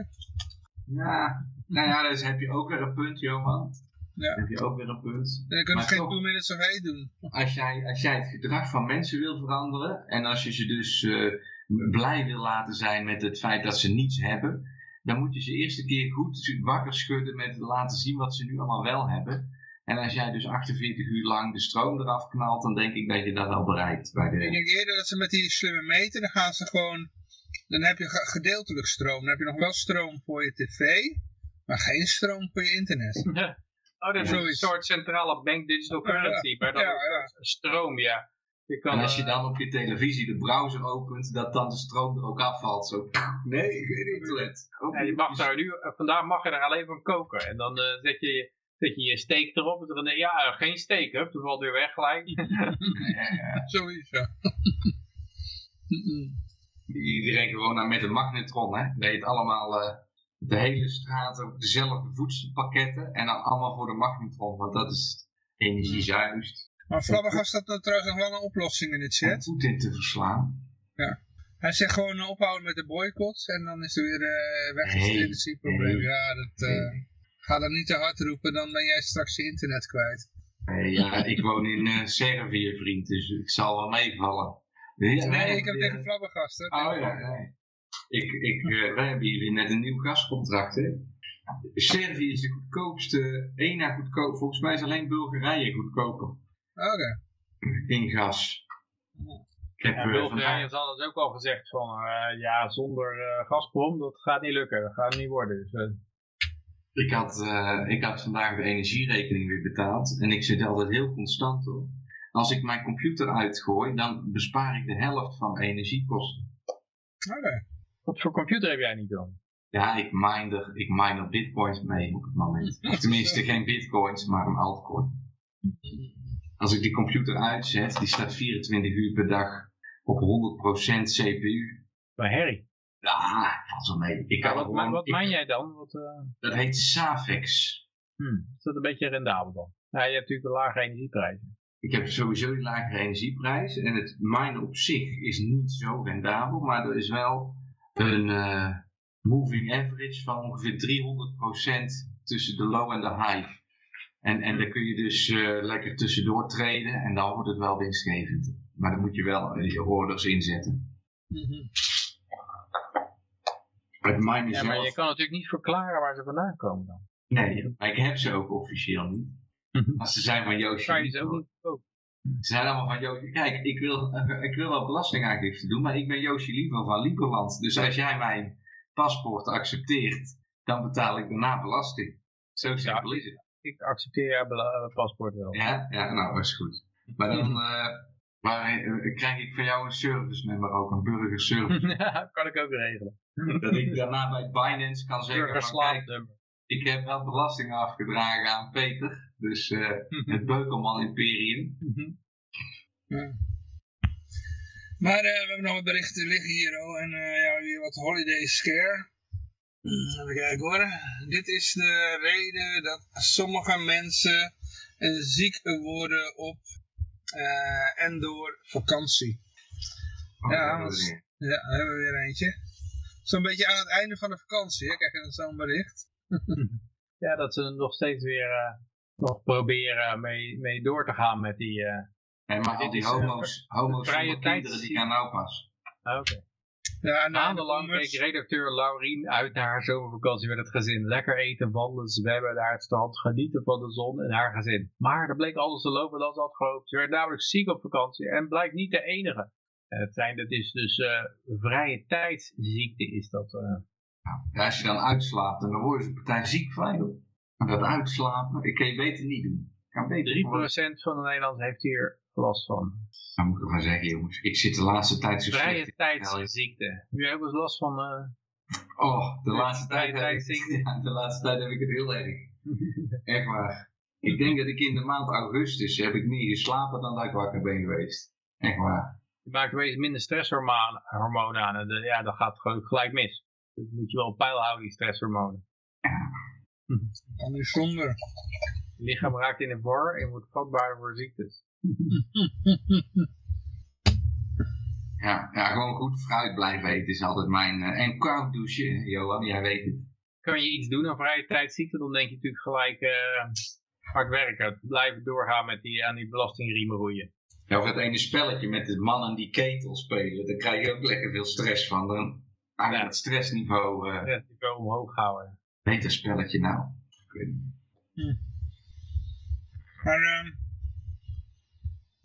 ja, nou ja, dus heb je ook weer een punt, Johan. Ja. Dan heb je ook weer een punt. Dan kunnen Maar ze geen two minutes of hate doen. Als jij, als jij het gedrag van mensen wil veranderen en als je ze dus eh, blij wil laten zijn met het feit dat ze niets hebben, dan moet je ze eerst een keer goed wakker schudden met laten zien wat ze nu allemaal wel hebben. En als jij dus 48 uur lang de stroom eraf knalt, dan denk ik dat je dat wel bereikt. Bij Ik de... denk eerder dat ze met die slimme meter, dan gaan ze gewoon, dan heb je ge- gedeeltelijk stroom. Dan heb je nog wel stroom voor je tv, maar geen stroom voor je internet. Oh, dat is een soort centrale bank digital currency. Maar dan stroom, ja. Je kan, En als je eh, dan op je televisie de browser opent, dat dan de stroom er ook afvalt. Zo, nee, geen internet. Oh, ja, je mag daar nu, eh, vandaag mag je er alleen van koken. En dan eh, zet, je, zet je je steak erop. En dan, ja, eh, geen steak. Hup, dan valt weer weg gelijk. Ja. Mm-mm. Iedereen gewoon naar met een magnetron, hè. Dat je het allemaal, eh, de hele straat op dezelfde voedselpakketten. En dan allemaal voor de magnetron, want dat is energiezuinigst. maar Flabbergas staat nou trouwens nog wel een oplossing in de Om chat. Poetin te verslaan. Hij zegt gewoon eh, ophouden met de boycott en dan is er weer eh, weg het Nee, energieprobleem. nee, Ja, dat, eh, ga dan niet te hard roepen, dan ben jij straks je internet kwijt. Eh, ja, ik woon in eh Servië, vriend, dus het zal wel meevallen. Ja, Nee, ik heb tegen Flabbergast. Oh ja, nee. Ik, ik, eh, wij hebben hier net een nieuw gascontract, hè. Servië is de goedkoopste, één na goedkoop, volgens mij is alleen Bulgarije goedkoper Oké. in gas. Ik heb Ja, eh, Bulgarije had het ook al gezegd van, eh, ja, zonder eh Gazprom, dat gaat niet lukken. Dat gaat niet worden. Dus, Ik had, eh, ik had vandaag de energierekening weer betaald. En ik zit altijd heel constant hoor. Als ik mijn computer uitgooi, dan bespaar ik de helft van mijn energiekosten. Oké. Wat voor computer heb jij niet dan? Ja, ik mine er, ik mine er bitcoins mee op het moment. Of tenminste geen bitcoins, maar een altcoin. Als ik die computer uitzet, die staat 24 uur per dag op 100% CPU. Bij Harry. Ja, valt zo mee. Ik kan Ja, wat, gewoon, wat ik- mijn jij dan? Wat, eh, dat heet Safex. hmm, is dat een beetje rendabel dan? Ja, je hebt natuurlijk de lage energieprijzen. Ik heb sowieso die lagere energieprijs. En het minen op zich is niet zo rendabel. Maar er is wel een eh, moving average van ongeveer 300% tussen de low en de high. En, en daar kun je dus eh, lekker tussendoor treden. En dan wordt het wel winstgevend. Maar dan moet je wel eh, je orders inzetten. Mhm. Maar je kan natuurlijk niet verklaren waar ze vandaan komen dan. Nee, maar ik heb ze ook officieel niet. Als ze zijn van Yoshi. Kan je ze ook niet kopen. Ze zijn allemaal van Yoshi. Kijk, ik wil, ik wil wel belastingaangifte doen, maar ik ben Yoshi Liever van Lieberland. Dus als jij mijn paspoort accepteert, dan betaal ik daarna belasting. Zo simpel is het. Ik accepteer jouw eh, paspoort wel. Ja, ja nou, dat is goed. Maar dan eh, maar, eh, krijg ik van jou een service nummer ook, een burgerservice. Ja, kan ik ook regelen. dat ik daarna bij Binance kan zeggen van, kijk. Ik heb wel belasting afgedragen aan Peter. Dus eh, het Beukelman Imperium. Ja. Maar eh, we hebben nog wat berichten liggen hier oh, en eh, ja, weer wat holiday scare. Even kijken hoor. Dit is de reden dat sommige mensen ziek worden op en door vakantie. Oh, Ja, dat is- Ja, daar hebben we weer eentje. Zo'n beetje aan het einde van de vakantie, hè, krijg je dan zo'n bericht. Ja, dat ze nog steeds weer eh, nog proberen mee, mee door te gaan met die... eh, Nee, maar al die is, eh, homo's, homo's vrije kinderen, die gaan nou pas. ah, Oké. Ja, en, eh, Maandenlang keek redacteur Laurien uit naar haar zomervakantie met het gezin. Lekker eten, wandelen, zwemmen naar het strand, genieten van de zon en haar gezin. Maar er bleek alles te lopen dan ze had gehoopt. Ze werd namelijk ziek op vakantie en blijkt niet de enige. En het zijn, dat is dus eh, vrije tijdsziekte is dat. eh. Ja, als je dan uitslaapt, dan worden ze partij ziek van, joh. Maar dat uitslapen, ik kan je beter niet doen. Ik kan beter 3% van de Nederlanders heeft hier last van. Dan moet ik ervan zeggen, jongens. Ik zit de laatste tijd zo Vrije tijdsziekte. Heb jij ook eens last van... eh, Oh, de laatste tijd, heb ik, ja, de laatste tijd heb ik het heel erg. Echt waar. Ik denk dat ik in de maand augustus heb ik meer geslapen dan dat ik wakker ben geweest. Echt waar. Je maakt minder stresshormonen hormonen aan. En de- ja, dat gaat gewoon gelijk mis. Dus moet je wel op peil houden, die stresshormonen. Dan nu zonder. Je lichaam raakt in de war en wordt vatbaar voor ziektes. Ja, ja, gewoon goed fruit blijven eten is altijd mijn... eh, en koud douchen, Johan, jij weet het. Kan je iets doen aan vrije tijdsziekte, dan denk je natuurlijk gelijk... eh, hard werken. Blijven doorgaan met die, aan die belastingriemen roeien. Ja, of het ene spelletje met de mannen die ketel spelen, daar krijg je ook lekker veel stress van. Dan eigenlijk Ja. het stressniveau, eh wel omhoog houden. beter spelletje nou. Ik weet niet. Maar ehm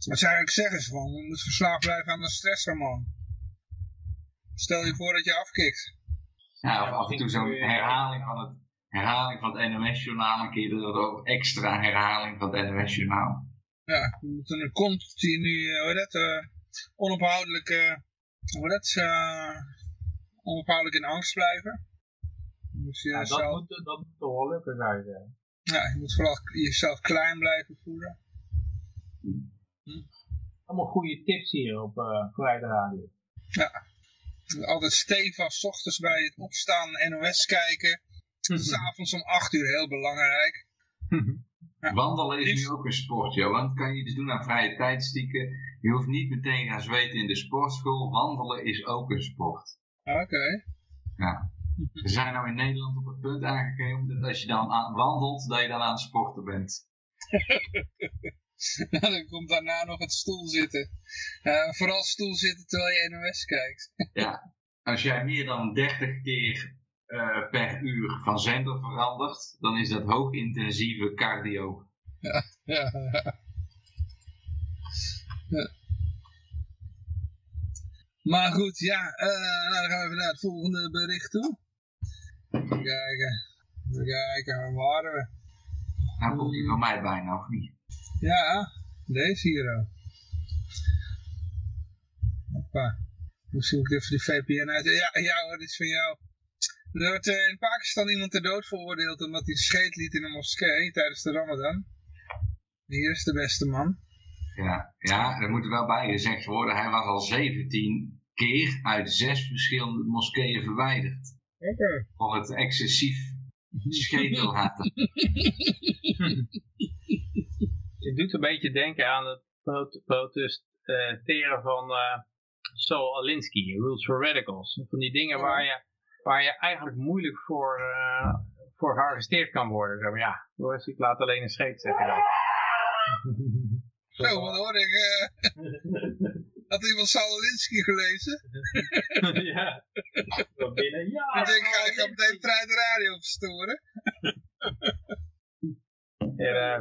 wat zou ik zeggen is gewoon, je moet verslaafd blijven aan de stresshormoon. Stel je voor dat je afkikt. Ja, of Ja, af en toe zo'n herhaling van het, herhaling van het NOS-journaal, een keer er ook extra herhaling van het NOS-journaal. Ja, je moet een continu, eh, hoe dat, eh, onophoudelijk, eh, hoe dat, onophoudelijk in angst blijven. Je moet, Ja, dat, moet, dat moet toch wel lukken, zou je zeggen. ja, je moet vooral jezelf klein blijven voelen. Allemaal goede tips hier op uh, Vrijde Radio. Altijd stevast, 's ochtends bij het opstaan NOS kijken. S'avonds om 8 uur, heel belangrijk. Ja. Wandelen is nu ook een sport, Johan. Dat kan je dus doen aan vrije tijdstieken. Je hoeft niet meteen gaan zweten in de sportschool. Wandelen is ook een sport. Oké. Ja. We zijn nou in Nederland op het punt aangekomen dat als je dan aan wandelt, dat je dan aan het sporten bent. dan komt daarna nog het stoel zitten. Eh, vooral stoel zitten terwijl je NOS kijkt. Ja. Als jij meer dan 30 keer eh, per uur van zender verandert, dan is dat hoogintensieve cardio. ja. Ja. Maar goed, ja, eh, nou, dan gaan we even naar het volgende bericht toe. Even kijken. Even kijken, waar waren we? Nou komt die van mij bijna, of niet? Ja, deze hier ook. Hoppa. Misschien moet ik even die VPN uit. Ja, ja hoor, dit is van jou. Er wordt eh, in Pakistan iemand ter dood veroordeeld omdat hij scheet liet in een moskee tijdens de Ramadan. Hier is de beste man. Ja, ja, er moet er wel bij gezegd worden, hij was al 17 keer uit zes verschillende moskeeën verwijderd. Oké. Voor het excessief schedelhaten. Het doet een beetje denken aan het prot- protesteren van uh, Saul Alinsky, Rules for Radicals. Van die dingen waar je, waar je eigenlijk moeilijk voor, uh, voor gearresteerd kan worden. Zeg maar, ja, ik laat alleen een scheet zeggen dan. Zo, wat hoor ik. eh had iemand Saul Alinsky gelezen? ja, van binnen. Ja, ik denk, ga ik ga meteen Vrijde Radio verstoren. En, uh,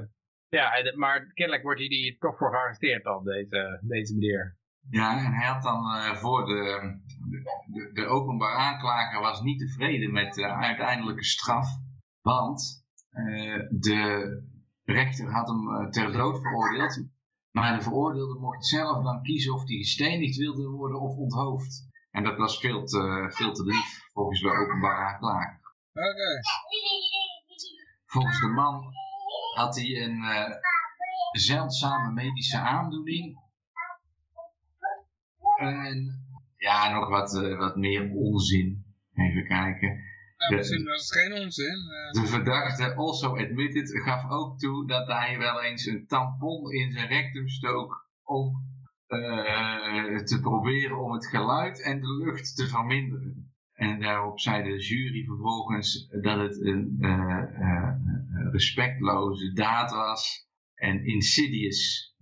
ja, maar kennelijk wordt hij die toch voor gearresteerd al, deze, deze meneer. Ja, en hij had dan uh, voor de, de, de openbaar aanklager was niet tevreden met de uiteindelijke straf. Want uh, de rechter had hem ter dood veroordeeld. Maar de veroordeelde mocht zelf dan kiezen of hij gestenigd wilde worden of onthoofd. En dat was veel te, veel te lief volgens de openbaar aanklager. Oké. Okay. Volgens de man had hij een uh, zeldzame medische aandoening. En ja, nog wat, uh, wat meer onzin. Even kijken. Misschien was het geen onzin. Uh... De verdachte also admitted gaf ook toe dat hij wel eens een tampon in zijn rectum stook om uh, te proberen om het geluid en de lucht te verminderen. En daarop zei de jury vervolgens dat het een uh, respectloze daad was en insidious.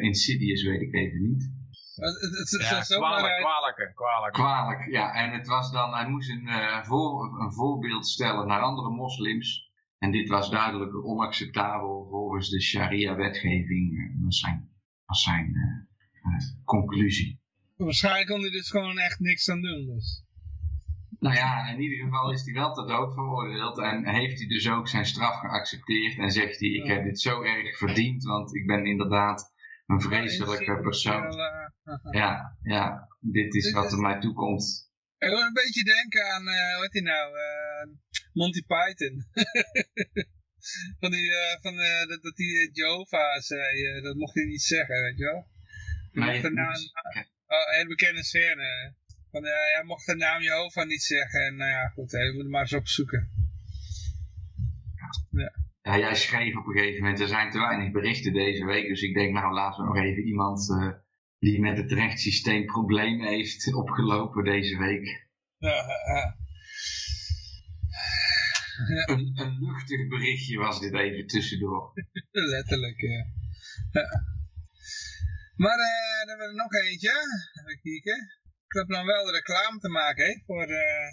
insidious weet ik even niet. Het, het, ja, kwalijk, ja. En het was dan, hij moest een, uh, voor, een voorbeeld stellen naar andere moslims. En dit was duidelijk onacceptabel volgens de sharia-wetgeving. Uh, was zijn, was zijn uh, conclusie. Waarschijnlijk kon hij dus gewoon echt niks aan doen. Dus. Nou ja, in ieder geval is hij wel ter dood veroordeeld. En heeft hij dus ook zijn straf geaccepteerd. En zegt hij, ik heb dit zo erg verdiend. Want ik ben inderdaad een vreselijke persoon. Ja, ja, dit is wat er mij toekomt. Ik wil een beetje denken aan, uh, wat hij nou, uh, Monty Python. van die, uh, van, dat, dat die Jehovah zei, dat mocht hij niet zeggen, weet je wel. Hij Nee, mocht de naam, oh, een bekende scène. Van, hij mocht de naam Jehovah niet zeggen. En nou ja, goed, je moet hem maar eens opzoeken. Ja. Jij schreef op een gegeven moment, er zijn te weinig berichten deze week, dus ik denk nou laten we nog even iemand uh, die met het rechtssysteem problemen heeft opgelopen deze week. Ja, ja. Een, een luchtig berichtje was dit even tussendoor. Letterlijk, ja. Maar uh, dan hebben we er nog eentje. Even kijken. Ik heb dan wel de reclame te maken hè, voor, uh,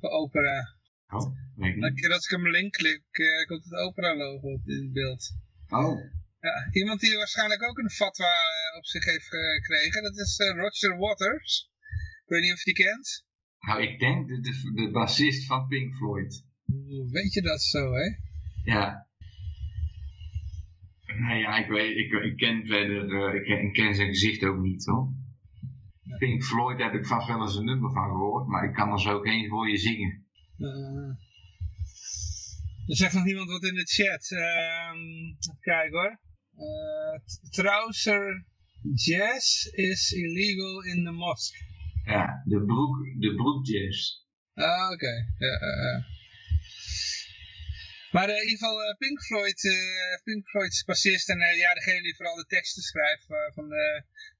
voor Opera. Oh, weet. Als ik op een link klik, uh, komt het Opera-logo in het beeld. Oh. Ja, iemand die waarschijnlijk ook een fatwa op zich heeft gekregen, dat is Roger Waters. Ik weet niet of je die kent. Nou, ik denk de, de, de bassist van Pink Floyd. Weet je dat zo, hè? Ja. Nou ja, ik, weet, ik, ik ken verder, ik, ken, ik, ken, zijn gezicht ook niet hoor. Pink Floyd heb ik vast wel eens een nummer van gehoord, maar ik kan er zo geen voor je zingen. Uh, er zegt nog niemand wat in de chat. Uh, even kijken hoor. Uh, trouser jazz is illegal in the mosque. Ja, de broek, de broek jazz. Ah, oké. Okay. Ja, maar uh, in ieder geval uh, Pink Floyd, uh, Pink Floyd's bassist en ja, degene die vooral de teksten schrijft van,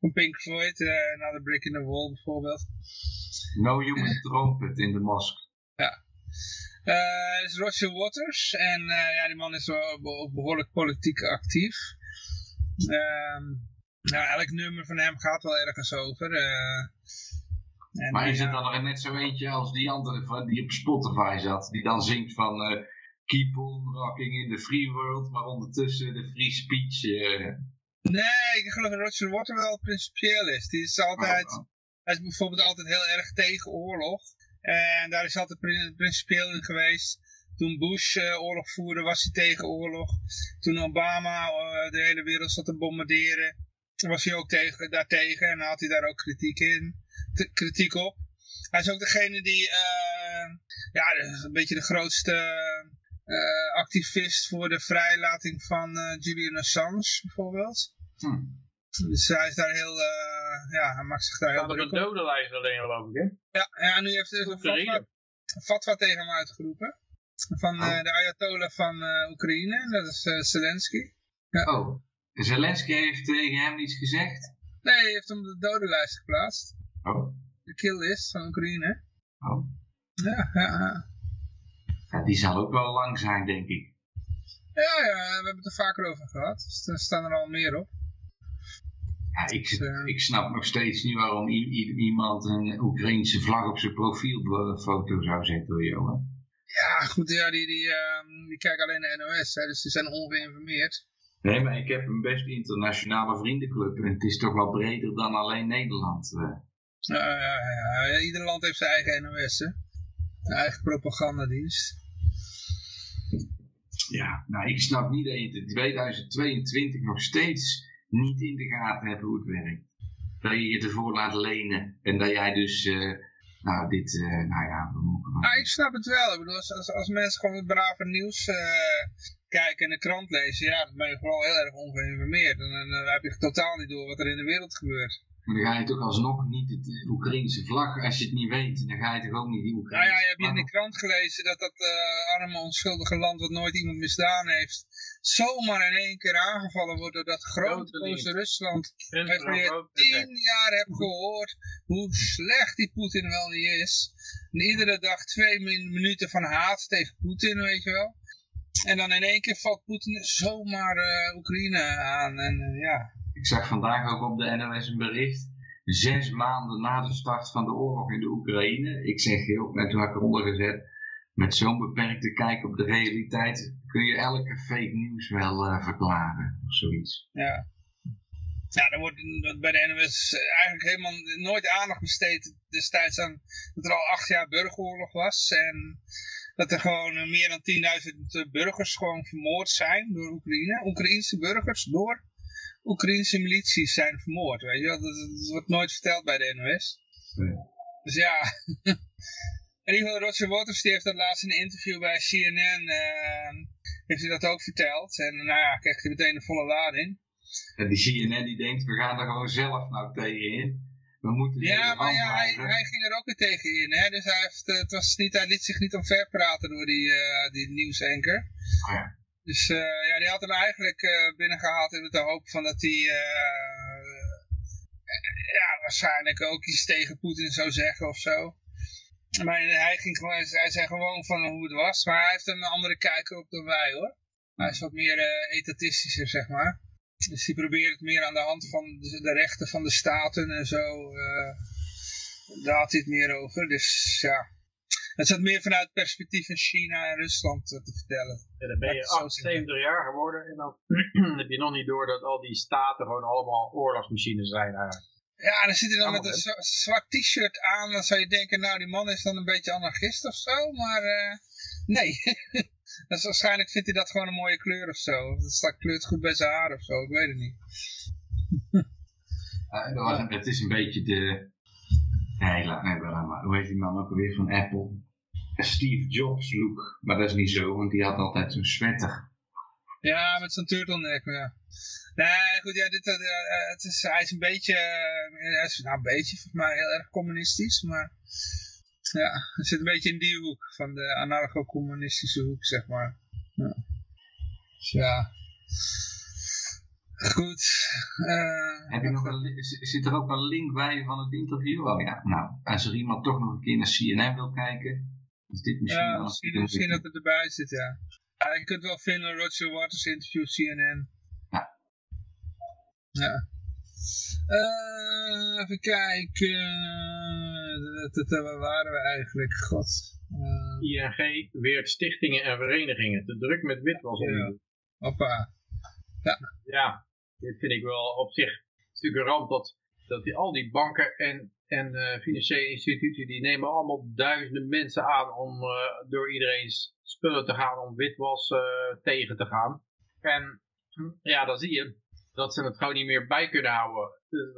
van Pink Floyd, Another Brick in the Wall bijvoorbeeld. No Human Trumpet in the Mosque. Dat is Roger Waters en ja, die man is ook behoorlijk politiek actief. Ehm, nou, elk nummer van hem gaat wel ergens over. En, maar is het dan nog net zo eentje als die andere die op Spotify zat, die dan zingt van keep on rocking in the free world, maar ondertussen de free speech. Uh... Nee, ik geloof dat Roger Waters wel principieel is. Die is altijd, oh, oh. hij is bijvoorbeeld altijd heel erg tegen oorlog. En daar is altijd principieel in geweest. Toen Bush uh, oorlog voerde, was hij tegen oorlog. Toen Obama uh, de hele wereld zat te bombarderen, was hij ook tegen, daartegen. En had hij daar ook kritiek, in, kritiek op. Hij is ook degene die, ja, een beetje de grootste activist voor de vrijlating van Julian Assange bijvoorbeeld. Hm. Dus hij is daar heel, uh, ja, hij maakt zich daar heel druk op. een dodenlijst alleen geloof ik, hè? Ja, ja nu heeft hij een fatwa, fatwa tegen hem uitgeroepen. Van oh. de Ayatollah van Oekraïne, dat is Zelensky. Ja. Oh, Zelensky heeft tegen hem iets gezegd? Nee, hij heeft hem op de dodenlijst geplaatst. Oh. De killlist van Oekraïne. Oh. Ja, ja, ja. Ja, die zal ook wel lang zijn, denk ik. Ja, ja, we hebben het er vaker over gehad. Dus er staan er al meer op. Ja, ik, dus, uh, ik snap nog steeds niet waarom iemand een Oekraïnse vlag op zijn profielfoto zou zetten, hoor, Johan. Ja, goed, ja, die, die, uh, die kijken alleen naar NOS, hè, dus die zijn ongeïnformeerd. Nee, maar ik heb een best internationale vriendenclub en het is toch wel breder dan alleen Nederland. Uh. Ja, ja, ja, ieder land heeft zijn eigen NOS, hè. Een eigen propagandadienst. Ja, nou ik snap niet dat je in 2022 nog steeds niet in de gaten hebt hoe het werkt. Dat je je ervoor laat lenen en dat jij dus, uh, nou dit, uh, nou ja, we moeten maar... ik snap het wel. Ik bedoel, als, mensen gewoon het brave nieuws uh, kijken en de krant lezen, ja, dan ben je vooral heel erg ongeïnformeerd. En dan heb je totaal niet door wat er in de wereld gebeurt. Maar dan ga je toch alsnog niet het Oekraïnse vlag, als je het niet weet, dan ga je toch ook niet die Oekraïnse Nou ja, je hebt in de krant gelezen dat dat uh, arme onschuldige land wat nooit iemand misdaan heeft, zomaar in één keer aangevallen wordt door dat grote Rusland. Waarvan je tien jaar hebt gehoord hoe slecht die Poetin wel niet is. En iedere dag twee minuten van haat tegen Poetin, weet je wel. En dan in één keer valt Poetin zomaar uh, Oekraïne aan. En uh, ja, ik zag vandaag ook op de NOS een bericht. Zes maanden na de start van de oorlog in de Oekraïne. Ik zeg heel, en toen ik eronder gezet. Met zo'n beperkte kijk op de realiteit kun je elke fake nieuws wel uh, verklaren. Of zoiets. Ja. Ja, er wordt bij de NOS eigenlijk helemaal nooit aandacht besteed destijds aan dat er al acht jaar burgeroorlog was. En dat er gewoon meer dan 10.000 burgers gewoon vermoord zijn door Oekraïne. Oekraïnse burgers door Oekraïnse milities zijn vermoord, weet je wel. Dat, dat, wordt nooit verteld bij de NOS. Nee. Dus ja, in ieder geval Roger Waters die heeft dat laatst in een interview bij CNN, uh, heeft hij dat ook verteld. En nou ja, kreeg hij meteen de volle lading. En die CNN die denkt, we gaan er gewoon zelf nou tegen in. We moeten ja, maar ja, hij, hij, ging er ook weer tegen in. Hè? Dus hij, heeft, het was niet, hij liet zich niet omverpraten door die, uh, die nieuwsanker. Oh ja. Dus uh, ja, die had hem eigenlijk uh, binnengehaald in de hoop van dat hij uh, ja, waarschijnlijk ook iets tegen Poetin zou zeggen of zo. Maar hij, ging gewoon, hij zei gewoon van hoe het was, maar hij heeft een andere kijk op dan wij hoor. Hij is wat meer etatistischer, zeg maar. Dus die probeert het meer aan de hand van de, de rechten van de staten en zo. Uh, daar had hij het meer over. Dus ja, het zat meer vanuit het perspectief van China en Rusland uh, te vertellen. Ja, dan ben je 78 jaar geworden en dan heb je nog niet door dat al die staten gewoon allemaal oorlogsmachines zijn eigenlijk. Ja, dan zit hij dan met een zwart t-shirt aan. Dan zou je denken, nou die man is dan een beetje anarchist of zo. Maar uh, nee. dat is, waarschijnlijk vindt hij dat gewoon een mooie kleur of zo. Dat staat kleurt goed bij zijn haar of zo. Ik weet het niet. het is een beetje de... Nee, nee, wel maar. Hoe heet die man ook alweer van Apple? Steve Jobs look. Maar dat is niet zo, want die had altijd zo'n sweater. Ja, met zo'n turtleneck, ja. Nee, goed, ja, dit, uh, het is, hij is een beetje, hij is, nou een beetje volgens mij heel erg communistisch, maar ja, hij zit een beetje in die hoek, van de anarcho-communistische hoek, zeg maar. Ja. Dus ja. Goed. Uh, Heb je nog een, zit er ook een link bij van het interview? Oh ja, nou, als er iemand toch nog een keer naar CNN wil kijken, is dit misschien ja, misschien, misschien dat het erbij zit, ja. ja. Je kunt wel vinden, Roger Waters interview CNN. Ja. Uh, even kijken. Waar waren we eigenlijk? God. Uh, ING weert stichtingen en verenigingen. Te druk met witwas. Ja. Hoppa. Ja. ja, dit vind ik wel op zich stuk een ramp dat, dat die, al die banken en, en uh, financiële instituten die nemen allemaal duizenden mensen aan om uh, door iedereen's spullen te gaan om witwas tegen te gaan. En ja, dan zie je dat ze het gewoon niet meer bij kunnen houden. Dus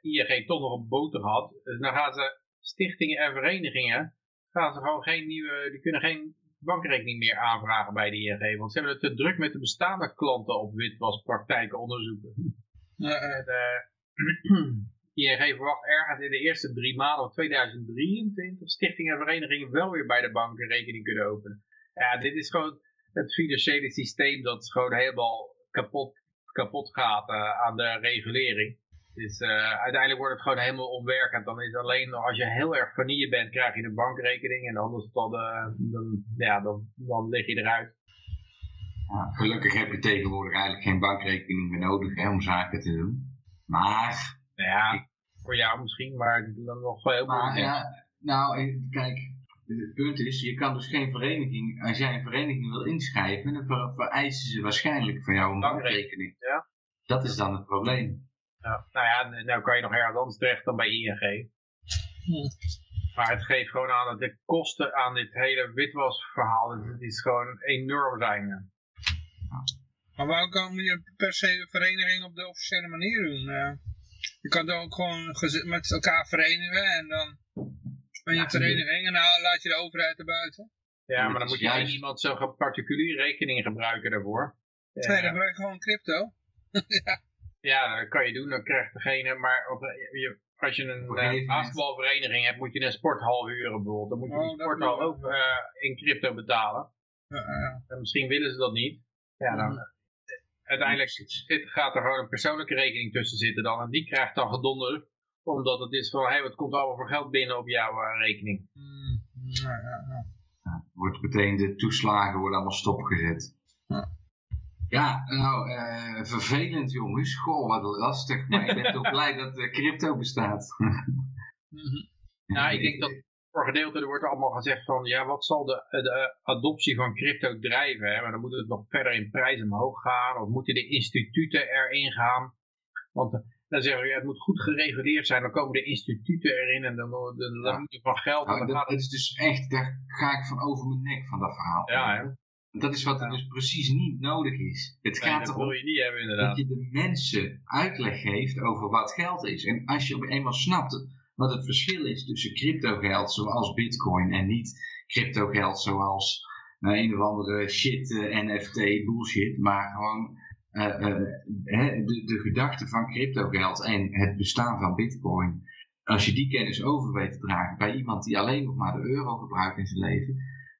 ING toch nog een boter had. Dus dan gaan ze stichtingen en verenigingen, gaan ze gewoon geen nieuwe, die kunnen geen bankrekening meer aanvragen bij de ING. Want ze hebben het te druk met de bestaande klanten op witwaspraktijken onderzoeken. En, uh, ING verwacht ergens in de eerste drie maanden van 2023 stichtingen en verenigingen wel weer bij de bank een rekening kunnen openen. Ja, dit is gewoon het financiële systeem dat gewoon helemaal kapot kapot gaat uh, aan de regulering. Dus uh, uiteindelijk wordt het gewoon helemaal onwerkend. Dan is alleen als je heel erg vanille bent, krijg je een bankrekening. En anders dan, uh, dan, ja, dan, dan lig je eruit. Ja, gelukkig heb je tegenwoordig eigenlijk geen bankrekening meer nodig hè, om zaken te doen. Maar... Nou ja, voor jou misschien, maar dan nog wel heel maar, ja, Nou, kijk, het punt is, je kan dus geen vereniging, als jij een vereniging wil inschrijven, dan vereisen ze waarschijnlijk van jou een bankrekening. Ja. Dat is dan het probleem. Ja, nou ja, nou kan je nog ergens anders terecht dan bij ING. Hm. Maar het geeft gewoon aan dat de kosten aan dit hele witwasverhaal, het is gewoon enorm zijn. Maar waarom kan je per se een vereniging op de officiële manier doen? Uh, je kan dan ook gewoon met elkaar verenigen en dan van je vereniging en dan laat je de overheid erbuiten. Ja, maar dan moet je juist... iemand zo'n particuliere rekening gebruiken daarvoor. Ja. Nee, dan gebruik je gewoon crypto. ja. Ja, dat kan je doen. Dan krijgt degene, maar op, je, als je een uh, basketbalvereniging hebt, moet je een sporthal huren bijvoorbeeld. Dan moet je oh, die sporthal ook uh, in crypto betalen. Ja, en misschien willen ze dat niet. Ja, dan, mm. uiteindelijk zit, gaat er gewoon een persoonlijke rekening tussen zitten dan. En die krijgt dan gedonder omdat het is van, hey, wat komt allemaal voor geld binnen op jouw uh, rekening. Mm, ja, ja, ja. ja, wordt meteen de toeslagen worden allemaal stopgezet. Ja. Ja, nou, uh, vervelend jongens. Goh, wat lastig. Maar ik ben toch blij dat uh, crypto bestaat. Mhm. Nou, ik denk dat voor gedeelte er wordt allemaal gezegd van, ja, wat zal de, de adoptie van crypto drijven? Hè? Maar dan moet het nog verder in prijs omhoog gaan, of moeten de instituten erin gaan? Want dan zeggen we, ja, het moet goed gereguleerd zijn. Dan komen de instituten erin en dan, dan, dan moet je van geld. Nou, dat, gaat... is dus echt, daar ga ik van over mijn nek van dat verhaal. Ja? Dat is wat er dus precies niet nodig is. Het nee, gaat erom je niet hebben, inderdaad. dat je de mensen uitleg geeft over wat geld is. En als je eenmaal snapt wat het verschil is tussen cryptogeld zoals bitcoin en niet cryptogeld zoals nou, een of andere shit uh, eh, NFT bullshit, maar gewoon uh, de, de gedachte van cryptogeld en het bestaan van bitcoin, als je die kennis over weet te dragen bij iemand die alleen nog maar de euro gebruikt in zijn leven,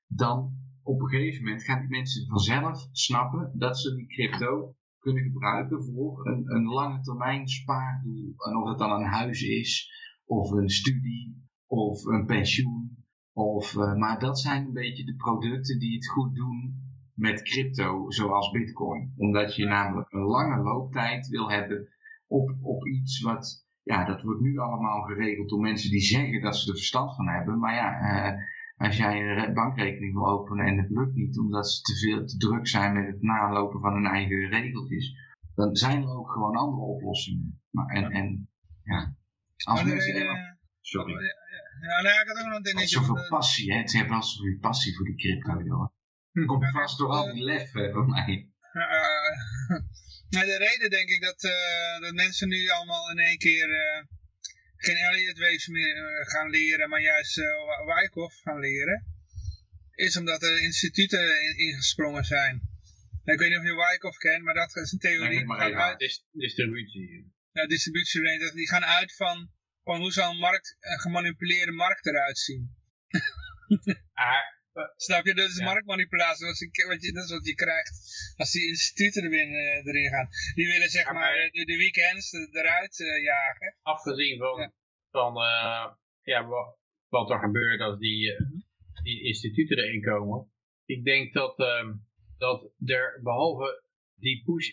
dan op een gegeven moment gaan die mensen vanzelf snappen dat ze die crypto kunnen gebruiken voor een, een lange termijn spaardoel. En of het dan een huis is, of een studie, of een pensioen, Of, eh, maar dat zijn een beetje de producten die het goed doen met crypto, zoals bitcoin. Omdat je namelijk een lange looptijd wil hebben op, op iets wat, ja, dat wordt nu allemaal geregeld door mensen die zeggen dat ze er verstand van hebben. Maar ja, eh, als jij een bankrekening wil openen en het lukt niet omdat ze te veel te druk zijn met het nalopen van hun eigen regeltjes, dan zijn er ook gewoon andere oplossingen. Maar, en, en ja, als Maar, mensen eh, helemaal- Sorry. Ja, nou ja, ik had ook nog een dingetje. zoveel de- passie, hè? Ze hebben wel zoveel passie voor die crypto, joh. Komt vast door al die lef hè, van mij. Eh, nou, de reden denk ik dat, eh, dat mensen nu allemaal in één keer eh, geen Elliot Waves meer eh, gaan leren, maar juist eh Wyckoff gaan leren, is omdat er instituten in, ingesprongen zijn. Nou, ik weet niet of je Wyckoff kent, maar dat is een theorie. Nee, uit, Dis- distributie. ja, distributierange, dat- die gaan uit van, van hoe zal een markt, een gemanipuleerde markt eruit zien. Ah, Snap je? Dat is Ja. marktmanipulatie. Wat je, wat je, dat is wat je krijgt als die instituten erin, eh, erin gaan. Die willen zeg Ja, maar maar- eh, de, de weekends er- eruit eh, jagen. afgezien van, Ja. van ja, wat, wat er gebeurt als die, die instituten erin komen. Ik denk dat, ehm, dat er behalve die push,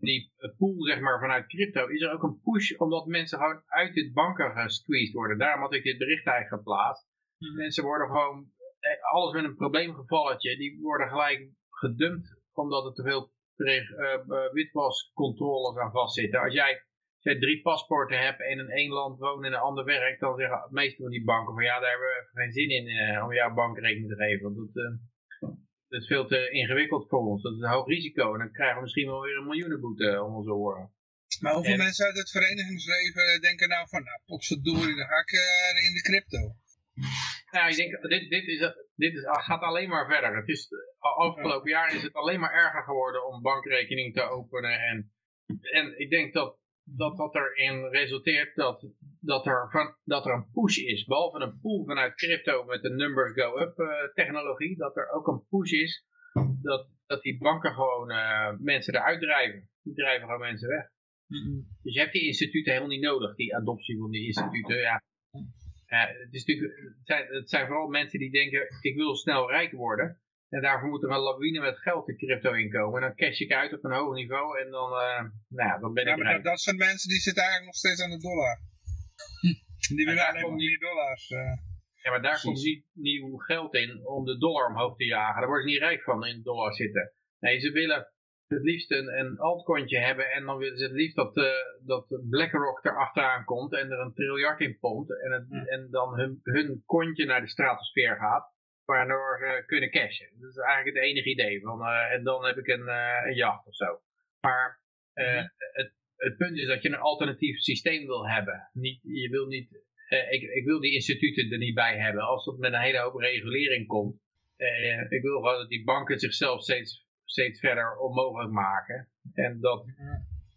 die pool zeg maar vanuit crypto, is er ook een push omdat mensen gewoon uit dit banken gesqueezed worden. Daarom had ik dit bericht eigenlijk geplaatst. Mhm. Mensen worden gewoon, alles met een probleemgevalletje, die worden gelijk gedumpt omdat er te veel eh, eh, witwascontroles aan vastzitten. Als jij als jij drie paspoorten hebt en in één land woont en in een ander werkt, dan zeggen de meeste van die banken van ja, daar hebben we geen zin in eh, om jouw bankrekening te geven. Want dat, dat is veel te ingewikkeld voor ons. Dat is een hoog risico. En dan krijgen we misschien wel weer een miljoenenboete om onze oren. Maar hoeveel En- mensen uit het verenigingsleven denken nou van, nou, potverdorie, dan ga ik in de crypto. Nou, ik denk, dit, dit, is, dit is, gaat alleen maar verder. Het is, de afgelopen jaar is het alleen maar erger geworden om bankrekening te openen. En, en ik denk dat dat, dat erin resulteert dat, dat, er van, dat er een push is. Behalve een pool vanuit crypto met de numbers go up eh, technologie. Dat er ook een push is dat, dat die banken gewoon eh, mensen eruit drijven. Die drijven gewoon mensen weg. Dus je hebt die instituten helemaal niet nodig, die adoptie van die instituten. Ja. Het, is natuurlijk, het, zijn, het zijn vooral mensen die denken, ik wil snel rijk worden. En daarvoor moet er een lawine met geld de crypto inkomen. En dan cash ik uit op een hoog niveau en dan, eh, nou ja, dan ben Ja, ik rijk. dat, soort mensen die zitten eigenlijk nog steeds aan de dollar. Die willen alleen maar meer dollars. eh. Ja, maar daar Precies. komt niet nieuw geld in om de dollar omhoog te jagen. Daar worden ze niet rijk van in dollar zitten. Nee, ze willen het liefst een, een altcointje hebben en dan willen ze het liefst dat, eh, dat BlackRock erachteraan komt en er een triljard in pompt en, het, en dan hun, hun kontje naar de stratosfeer gaat, waardoor ze kunnen cashen. Dat is eigenlijk het enige idee. Van, eh, en dan heb ik een, eh, een jacht of zo. Maar eh, het, het punt is dat je een alternatief systeem wil hebben. Niet, je wil niet, ik, ik wil die instituten er niet bij hebben. Als dat met een hele hoop regulering komt. ik wil gewoon dat die banken zichzelf steeds, steeds verder onmogelijk maken. En dat,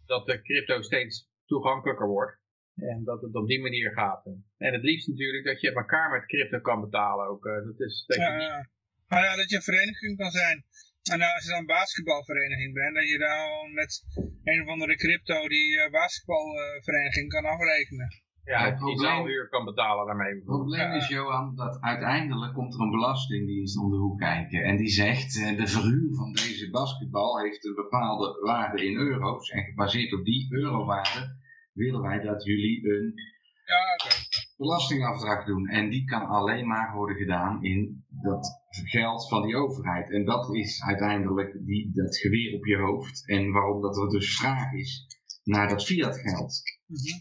dat de crypto steeds toegankelijker wordt. En dat het op die manier gaat. En het liefst natuurlijk dat je elkaar met crypto kan betalen ook. eh, dat is, dat je Ja. Maar ja, dat je een vereniging kan zijn. En nou, als je dan een basketbalvereniging bent, dat je dan met een of andere crypto die eh, basketbalvereniging kan afrekenen. Ja, het die probleem- zaalhuur kan betalen daarmee. Het probleem is, Johan, dat uiteindelijk komt er een belastingdienst om de hoek kijken. En die zegt, eh, de verhuur van deze basketbal heeft een bepaalde waarde in euro's. En gebaseerd op die eurowaarde willen wij dat jullie een Ja, belastingafdracht doen. En die kan alleen maar worden gedaan in dat geld van die overheid. En dat is uiteindelijk die, dat geweer op je hoofd. En waarom dat er dus vraag is naar dat fiat geld. Mhm.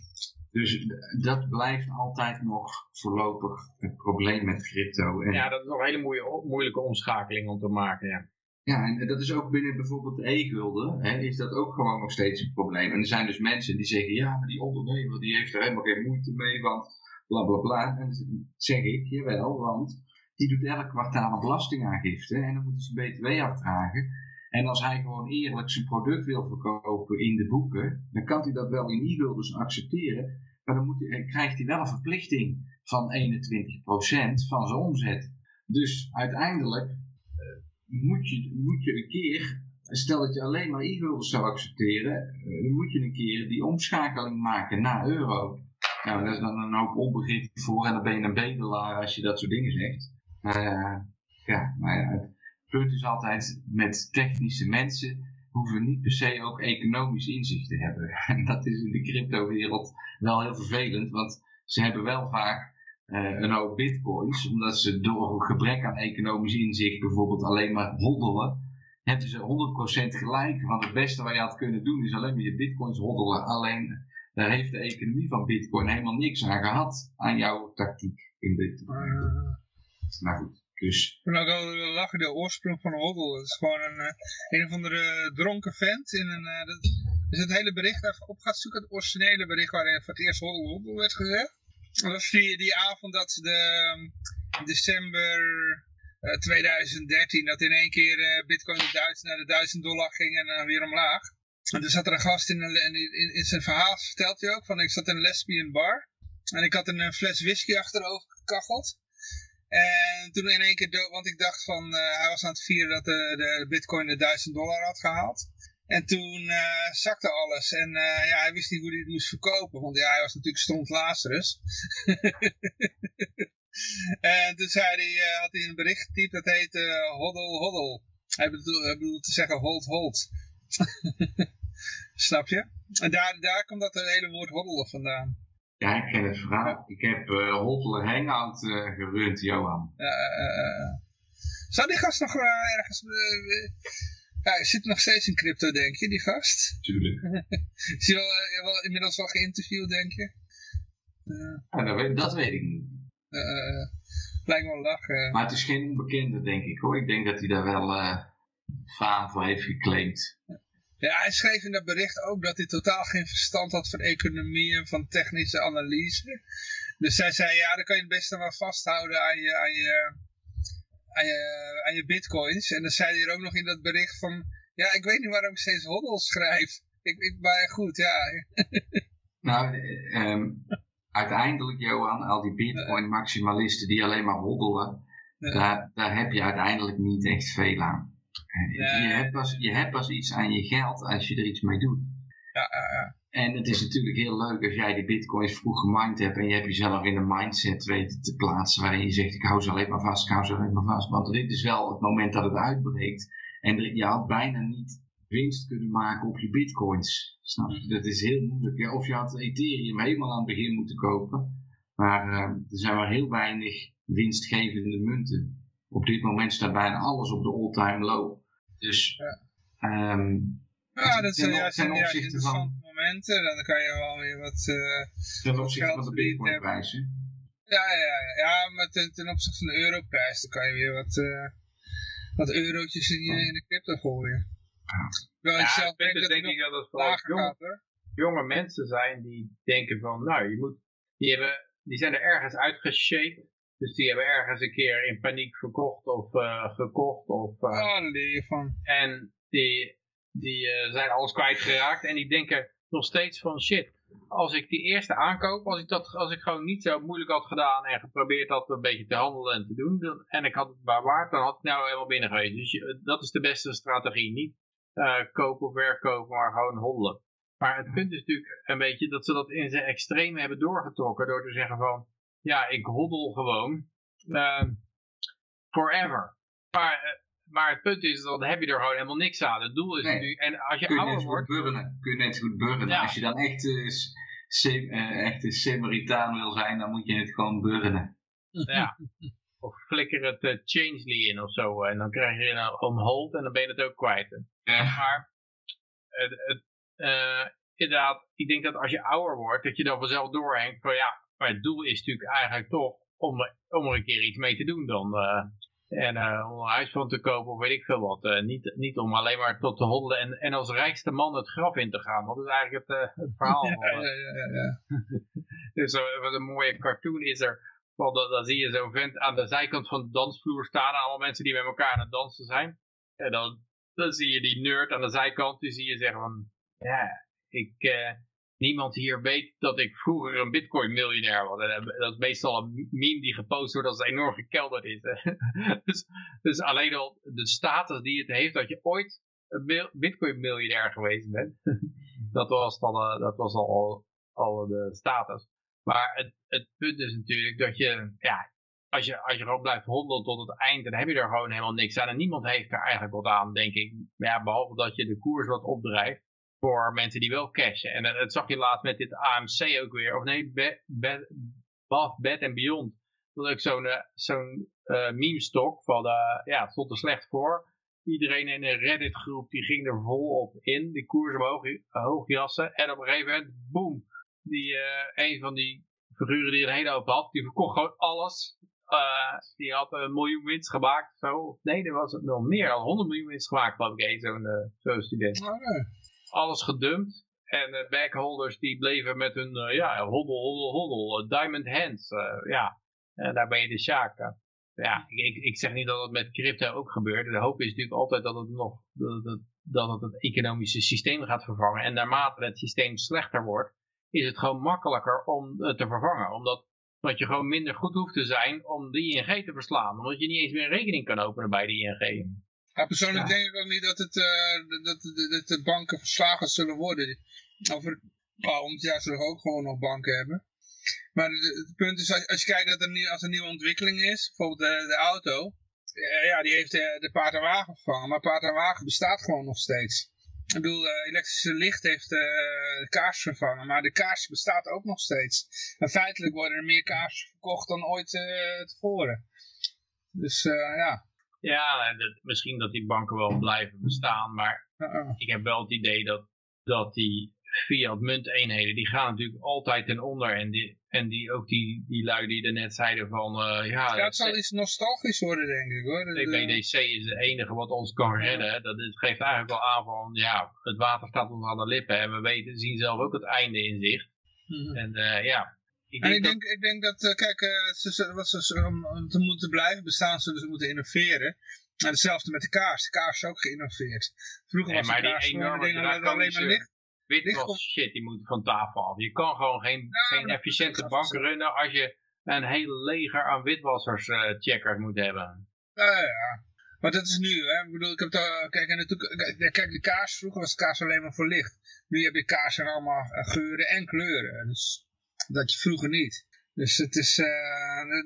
Dus dat blijft altijd nog voorlopig het probleem met crypto. En, Ja, dat is nog een hele moeie- moeilijke omschakeling om te maken. Ja. ja, en dat is ook binnen bijvoorbeeld de e-gulden, is dat ook gewoon nog steeds een probleem. En er zijn dus mensen die zeggen, ja, maar die ondernemer die heeft er helemaal geen moeite mee, want bla bla bla. En dan zeg ik, jawel, want die doet elk kwartaal een belastingaangifte en dan moet hij zijn btw afdragen. En als hij gewoon eerlijk zijn product wil verkopen in de boeken, dan kan hij dat wel in e-guldens accepteren. Maar dan moet hij, krijgt hij wel een verplichting van 21% van zijn omzet. Dus uiteindelijk eh, moet, je, moet je een keer, stel dat je alleen maar e-guldens zou accepteren, eh, dan moet je een keer die omschakeling maken naar euro. Nou, daar is dan een hoop onbegrip voor en dan ben je een bedelaar als je dat soort dingen zegt. Eh, ja, maar ja, het punt is altijd, met technische mensen hoeven we niet per se ook economisch inzicht te hebben. En dat is in de cryptowereld wel heel vervelend, want ze hebben wel vaak eh, een hoop bitcoins, omdat ze door een gebrek aan economisch inzicht bijvoorbeeld alleen maar hoddelen, hebben ze 100% gelijk. Want het beste wat je had kunnen doen is alleen maar je bitcoins hoddelen. Alleen daar heeft de economie van bitcoin helemaal niks aan gehad, aan jouw tactiek in dit. Maar goed, dus ook lachen, de oorsprong van Hoddle. Dat is gewoon een, eh, een of andere dronken vent. In een, eh, dat, dus het hele bericht even op gaat zoeken, het originele bericht waarin voor het eerst Hoddle werd gezegd. Dat was die, die avond dat de um, december eh, 2013, dat in één keer eh, bitcoin naar de 1000 dollar ging en dan weer omlaag. En toen zat er een gast in, een, in, in, zijn verhaal, vertelt hij ook, van ik zat in een lesbian bar. En ik had een, eh, fles whisky achterover gekacheld. En toen in één keer want ik dacht van, eh, hij was aan het vieren dat de, de bitcoin de 1000 dollar had gehaald. En toen eh, zakte alles. En eh, ja, hij wist niet hoe hij het moest verkopen. Want ja, hij was natuurlijk stond Lazarus. en toen zei hij, had hij een bericht getypt dat heet hoddle hoddle. Hij bedoelde te zeggen hold hold. Snap je? En daar, daar komt dat hele woord hoddelen vandaan. Ja, ik ken het verhaal. Ik heb uh, Hoddler Hangout eh, gerund, Johan. Eh, eh, eh. Zou die gast nog eh, ergens... eh, eh, ja, hij zit nog steeds in crypto, denk je, die gast? Tuurlijk. Is hij wel, eh, wel, inmiddels wel geïnterviewd, denk je? Eh, Ja, dat, weet, dat weet ik niet. eh, eh, lijkt me wel lachen. Maar het is geen onbekende, denk ik hoor. Ik denk dat hij daar wel eh faam voor heeft geclaimd. Ja, hij schreef in dat bericht ook dat hij totaal geen verstand had van economie en van technische analyse. Dus hij zei, ja, dan kan je het beste maar vasthouden aan je, aan je, aan je, aan je bitcoins. En dan zei hij er ook nog in dat bericht van, ja, ik weet niet waarom ik steeds hoddle schrijf. Ik, ik, maar goed, ja. Nou, eh, ehm, uiteindelijk, Johan, al die bitcoin-maximalisten die alleen maar hoddelen, Ja. daar, daar heb je uiteindelijk niet echt veel aan. Nee. Je, hebt pas, je hebt pas iets aan je geld als je er iets mee doet. Ja, ja, ja. En het is natuurlijk heel leuk als jij die bitcoins vroeg gemined hebt en je hebt jezelf in een mindset weten te plaatsen waarin je zegt ik hou ze alleen maar vast, ik hou ze alleen maar vast. Want dit is wel het moment dat het uitbreekt en er- je had bijna niet winst kunnen maken op je bitcoins. Snap je? Dat is heel moeilijk. Ja, of je had Ethereum helemaal aan het begin moeten kopen. Maar eh, er zijn maar heel weinig winstgevende munten. Op dit moment staat bijna alles op de all-time low. Dus ehm, Ja, dat zijn juist ja, interessante momenten. Dan kan je wel weer wat... eh, ten opzichte geld van de bitcoinprijzen. Ja, ja, ja, ja maar ten, ten opzichte van de europrijs, dan kan je weer wat, eh, wat eurotjes in, je, in de crypto gooien. Wel, ik Ja, zelf punt denk is dat denk ik dat het vooral jonge, gaat, hoor. jonge mensen zijn die denken van, nou, je moet, die, hebben, die zijn er ergens uitgeshaped. Dus die hebben ergens een keer in paniek verkocht of eh, gekocht. Of, eh, Oh, van. En die, die eh, zijn alles kwijtgeraakt. En die denken nog steeds van shit. Als ik die eerste aankoop, als ik, dat, als ik gewoon niet zo moeilijk had gedaan en geprobeerd had een beetje te handelen en te doen. Dan, en ik had het bewaard, dan had ik nou helemaal binnen geweest. Dus je- dat is de beste strategie. Niet kopen of verkopen, maar gewoon handelen. Maar het punt is natuurlijk een beetje dat ze dat in zijn extreme hebben doorgetrokken. Door te zeggen van, ja, ik hoddel gewoon. ehm, forever. Maar, eh, maar het punt is, dan heb je er gewoon helemaal niks aan. Het doel is Nee. natuurlijk, en als je kun je ouder wordt, burnen. Kun je net goed burnen. Ja. Als je dan echt, eh, sem, eh, echt een Samaritaan wil zijn, dan moet je het gewoon burnen. ja, of flikker het Changely in of zo. En dan krijg je een on hold en dan ben je het ook kwijt. Ja. Maar inderdaad, ik denk dat als je ouder wordt, dat je dan vanzelf doorhengt van ja, maar het doel is natuurlijk eigenlijk toch om, om er een keer iets mee te doen dan. eh, en eh, om een huis van te kopen of weet ik veel wat. Eh, niet, niet om alleen maar tot te hoddelen en, en als rijkste man het graf in te gaan. Dat is eigenlijk het, het verhaal. Ja, ja, ja, ja, dus wat een mooie cartoon is er. Van, dan, dan zie je zo'n vent aan de zijkant van de dansvloer staan. Allemaal mensen die met elkaar aan het dansen zijn. En dan, dan zie je die nerd aan de zijkant. Die zie je zeggen van... Ja, ik... niemand hier weet dat ik vroeger een bitcoin miljonair was. Eh, dat is meestal een meme die gepost wordt als het enorm gekelderd is. dus, dus alleen al de status die het heeft dat je ooit een bitcoin miljonair geweest bent. dat was, dan, eh, dat was al, al de status. Maar het, het punt is natuurlijk dat je, ja, als je, als je gewoon blijft handelen tot het eind, dan heb je er gewoon helemaal niks aan. En niemand heeft er eigenlijk wat aan, denk ik. Behalve dat je de koers wat opdrijft voor mensen die wel cashen. En dat, zag je laatst met dit AMC ook weer. Of nee, Bed, Bed, Bed Beyond. Dat ik zo'n uh, zo'n uh, meme-stok van, uh, ja, het stond er slecht voor. Iedereen in een Reddit-groep die ging er volop in. Die koers omhoog hoog jassen. En op een gegeven moment, boom. Die, een van die figuren die er hele hoop had, die verkocht gewoon alles. die had een miljoen winst gemaakt. Zo. Nee, er was het nog meer dan 100 miljoen winst gemaakt, geloof ik, zo'n zo student. Oh. Alles gedumpt. En de backholders die bleven met hun, ja, hoddel, hoddel, hoddel. diamond hands. ja, en daar ben je de Sjaak. Ja, ik, ik zeg niet dat het met crypto ook gebeurt. De hoop is natuurlijk altijd dat het nog dat het, dat het, economische systeem gaat vervangen. En naarmate het systeem slechter wordt, is het gewoon makkelijker om te vervangen. Omdat dat je gewoon minder goed hoeft te zijn om de ING te verslaan. Omdat je niet eens meer rekening kan openen bij de ING. Ja, persoonlijk denk ik ook niet dat, het, uh, dat, dat, de banken verslagen zullen worden. Over een paar honderd jaar zullen we ook gewoon nog banken hebben. Maar het punt is, als, als je kijkt dat er, nu, als er een nieuwe ontwikkeling is, bijvoorbeeld de, de auto, ja, die heeft de, de paard en wagen vervangen, maar paard en wagen bestaat gewoon nog steeds. Ik bedoel, uh, elektrische licht heeft uh, de kaars vervangen, maar de kaars bestaat ook nog steeds. En feitelijk worden er meer kaarsen verkocht dan ooit uh, tevoren. Dus ja. Ja, dat, misschien dat die banken wel blijven bestaan, maar ik heb wel het idee dat, dat die fiat munteenheden, die gaan natuurlijk altijd ten onder. En, die, en die, ook die, die lui die er net zeiden van... Uh, ja, het zal iets nostalgisch worden, denk ik hoor. CBDC is het enige wat ons kan redden. Dat is, geeft eigenlijk wel aan van, ja, het water staat ons aan de lippen. En we weten, zien zelf ook het einde in zicht. Mm -hmm. En uh, ja... Ik denk en ik, dat... denk, ik denk dat, uh, kijk, ze, wat ze, om te moeten blijven bestaan, zullen ze moeten innoveren. En hetzelfde met de kaars. De kaars is ook geïnnoveerd. Vroeger nee, was de kaars gewoon dingen alleen maar licht witwas shit, die moet van tafel af. Je kan gewoon geen, geen efficiënte bank runnen als je een heel leger aan witwassers uh, checkers moet hebben. Ja, ja. Maar dat is nu, hè. Ik bedoel, ik heb daar, kijk, en natuurlijk, kijk, de kaars, vroeger was de kaars alleen maar voor licht. Nu heb je kaarsen allemaal geuren en kleuren. Dus dat je vroeger niet. Dus het is, uh,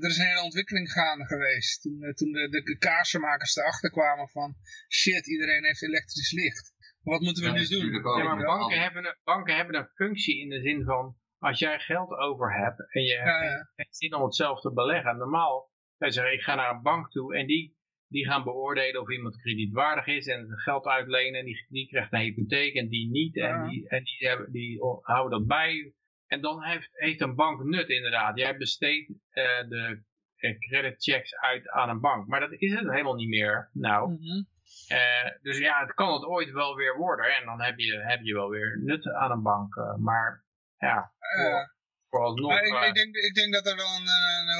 er is een hele ontwikkeling gaande geweest. Toen, uh, toen de, de, kaarsenmakers erachter kwamen van, shit, iedereen heeft elektrisch licht. Wat moeten we Ja, nu doen? Ja, maar banken hebben, een, banken hebben een functie in de zin van, als jij geld over hebt en je Ja, hebt ja. geen zin om het zelf te beleggen. Normaal, zij zeggen, ik ga naar een bank toe en die, die gaan beoordelen of iemand kredietwaardig is en het geld uitlenen. En die, die krijgt een hypotheek en die niet. Ja. En, die, en die, hebben, die houden dat bij. En dan heeft, heeft een bank nut inderdaad. Jij besteedt eh, de eh, creditchecks uit aan een bank. Maar dat is het helemaal niet meer. Nou, Mhm. eh, dus ja, het kan het ooit wel weer worden. En dan heb je, heb je wel weer nut aan een bank. maar ja, Ja. vooralsnog... Maar ik, ik, denk, ik denk dat er wel een,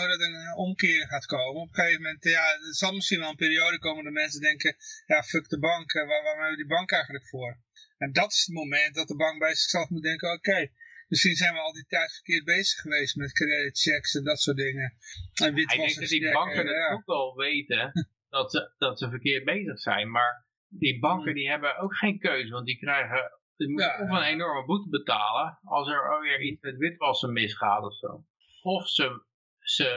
dat, een omkeer gaat komen. Op een gegeven moment, ja, er zal misschien wel een periode komen dat mensen denken, ja, fuck de bank, waar, waarom hebben we die bank eigenlijk voor? En dat is het moment dat de bank bij zichzelf moet denken, oké, misschien zijn we al die tijd verkeerd bezig geweest met creditchecks en dat soort dingen. En ik denk dat die banken het ook wel weten dat ze, dat ze verkeerd bezig zijn. Maar die banken die hebben ook geen keuze. Want die krijgen die moeten Ja. of een enorme boete betalen als er weer iets met witwassen misgaat of zo. Of ze, ze,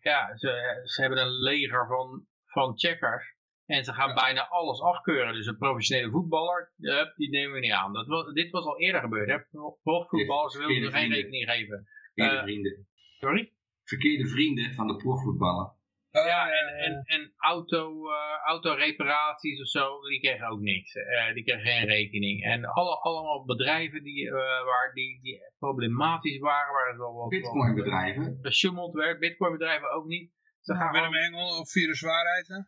ja, ze, ze hebben een leger van, van checkers. En ze gaan Ja. bijna alles afkeuren. Dus een professionele voetballer, die nemen we niet aan. Dat was, dit was al eerder gebeurd. Hè? Profvoetballers wilden er geen Vrienden. rekening geven. Verkeerde Eh, vrienden. Sorry? Verkeerde vrienden van de profvoetballer. Oh, Ja, ja, en, en, en auto, eh, autoreparaties of zo, die kregen ook niks. Eh, die kregen geen rekening. En alle, allemaal bedrijven die, eh, waar die, die problematisch waren, waar het wel wat Bitcoinbedrijven. gesjoemeld werd. Bitcoinbedrijven ook niet. Ze gaan Willem gewoon, Engel of viruswaarheid, hè?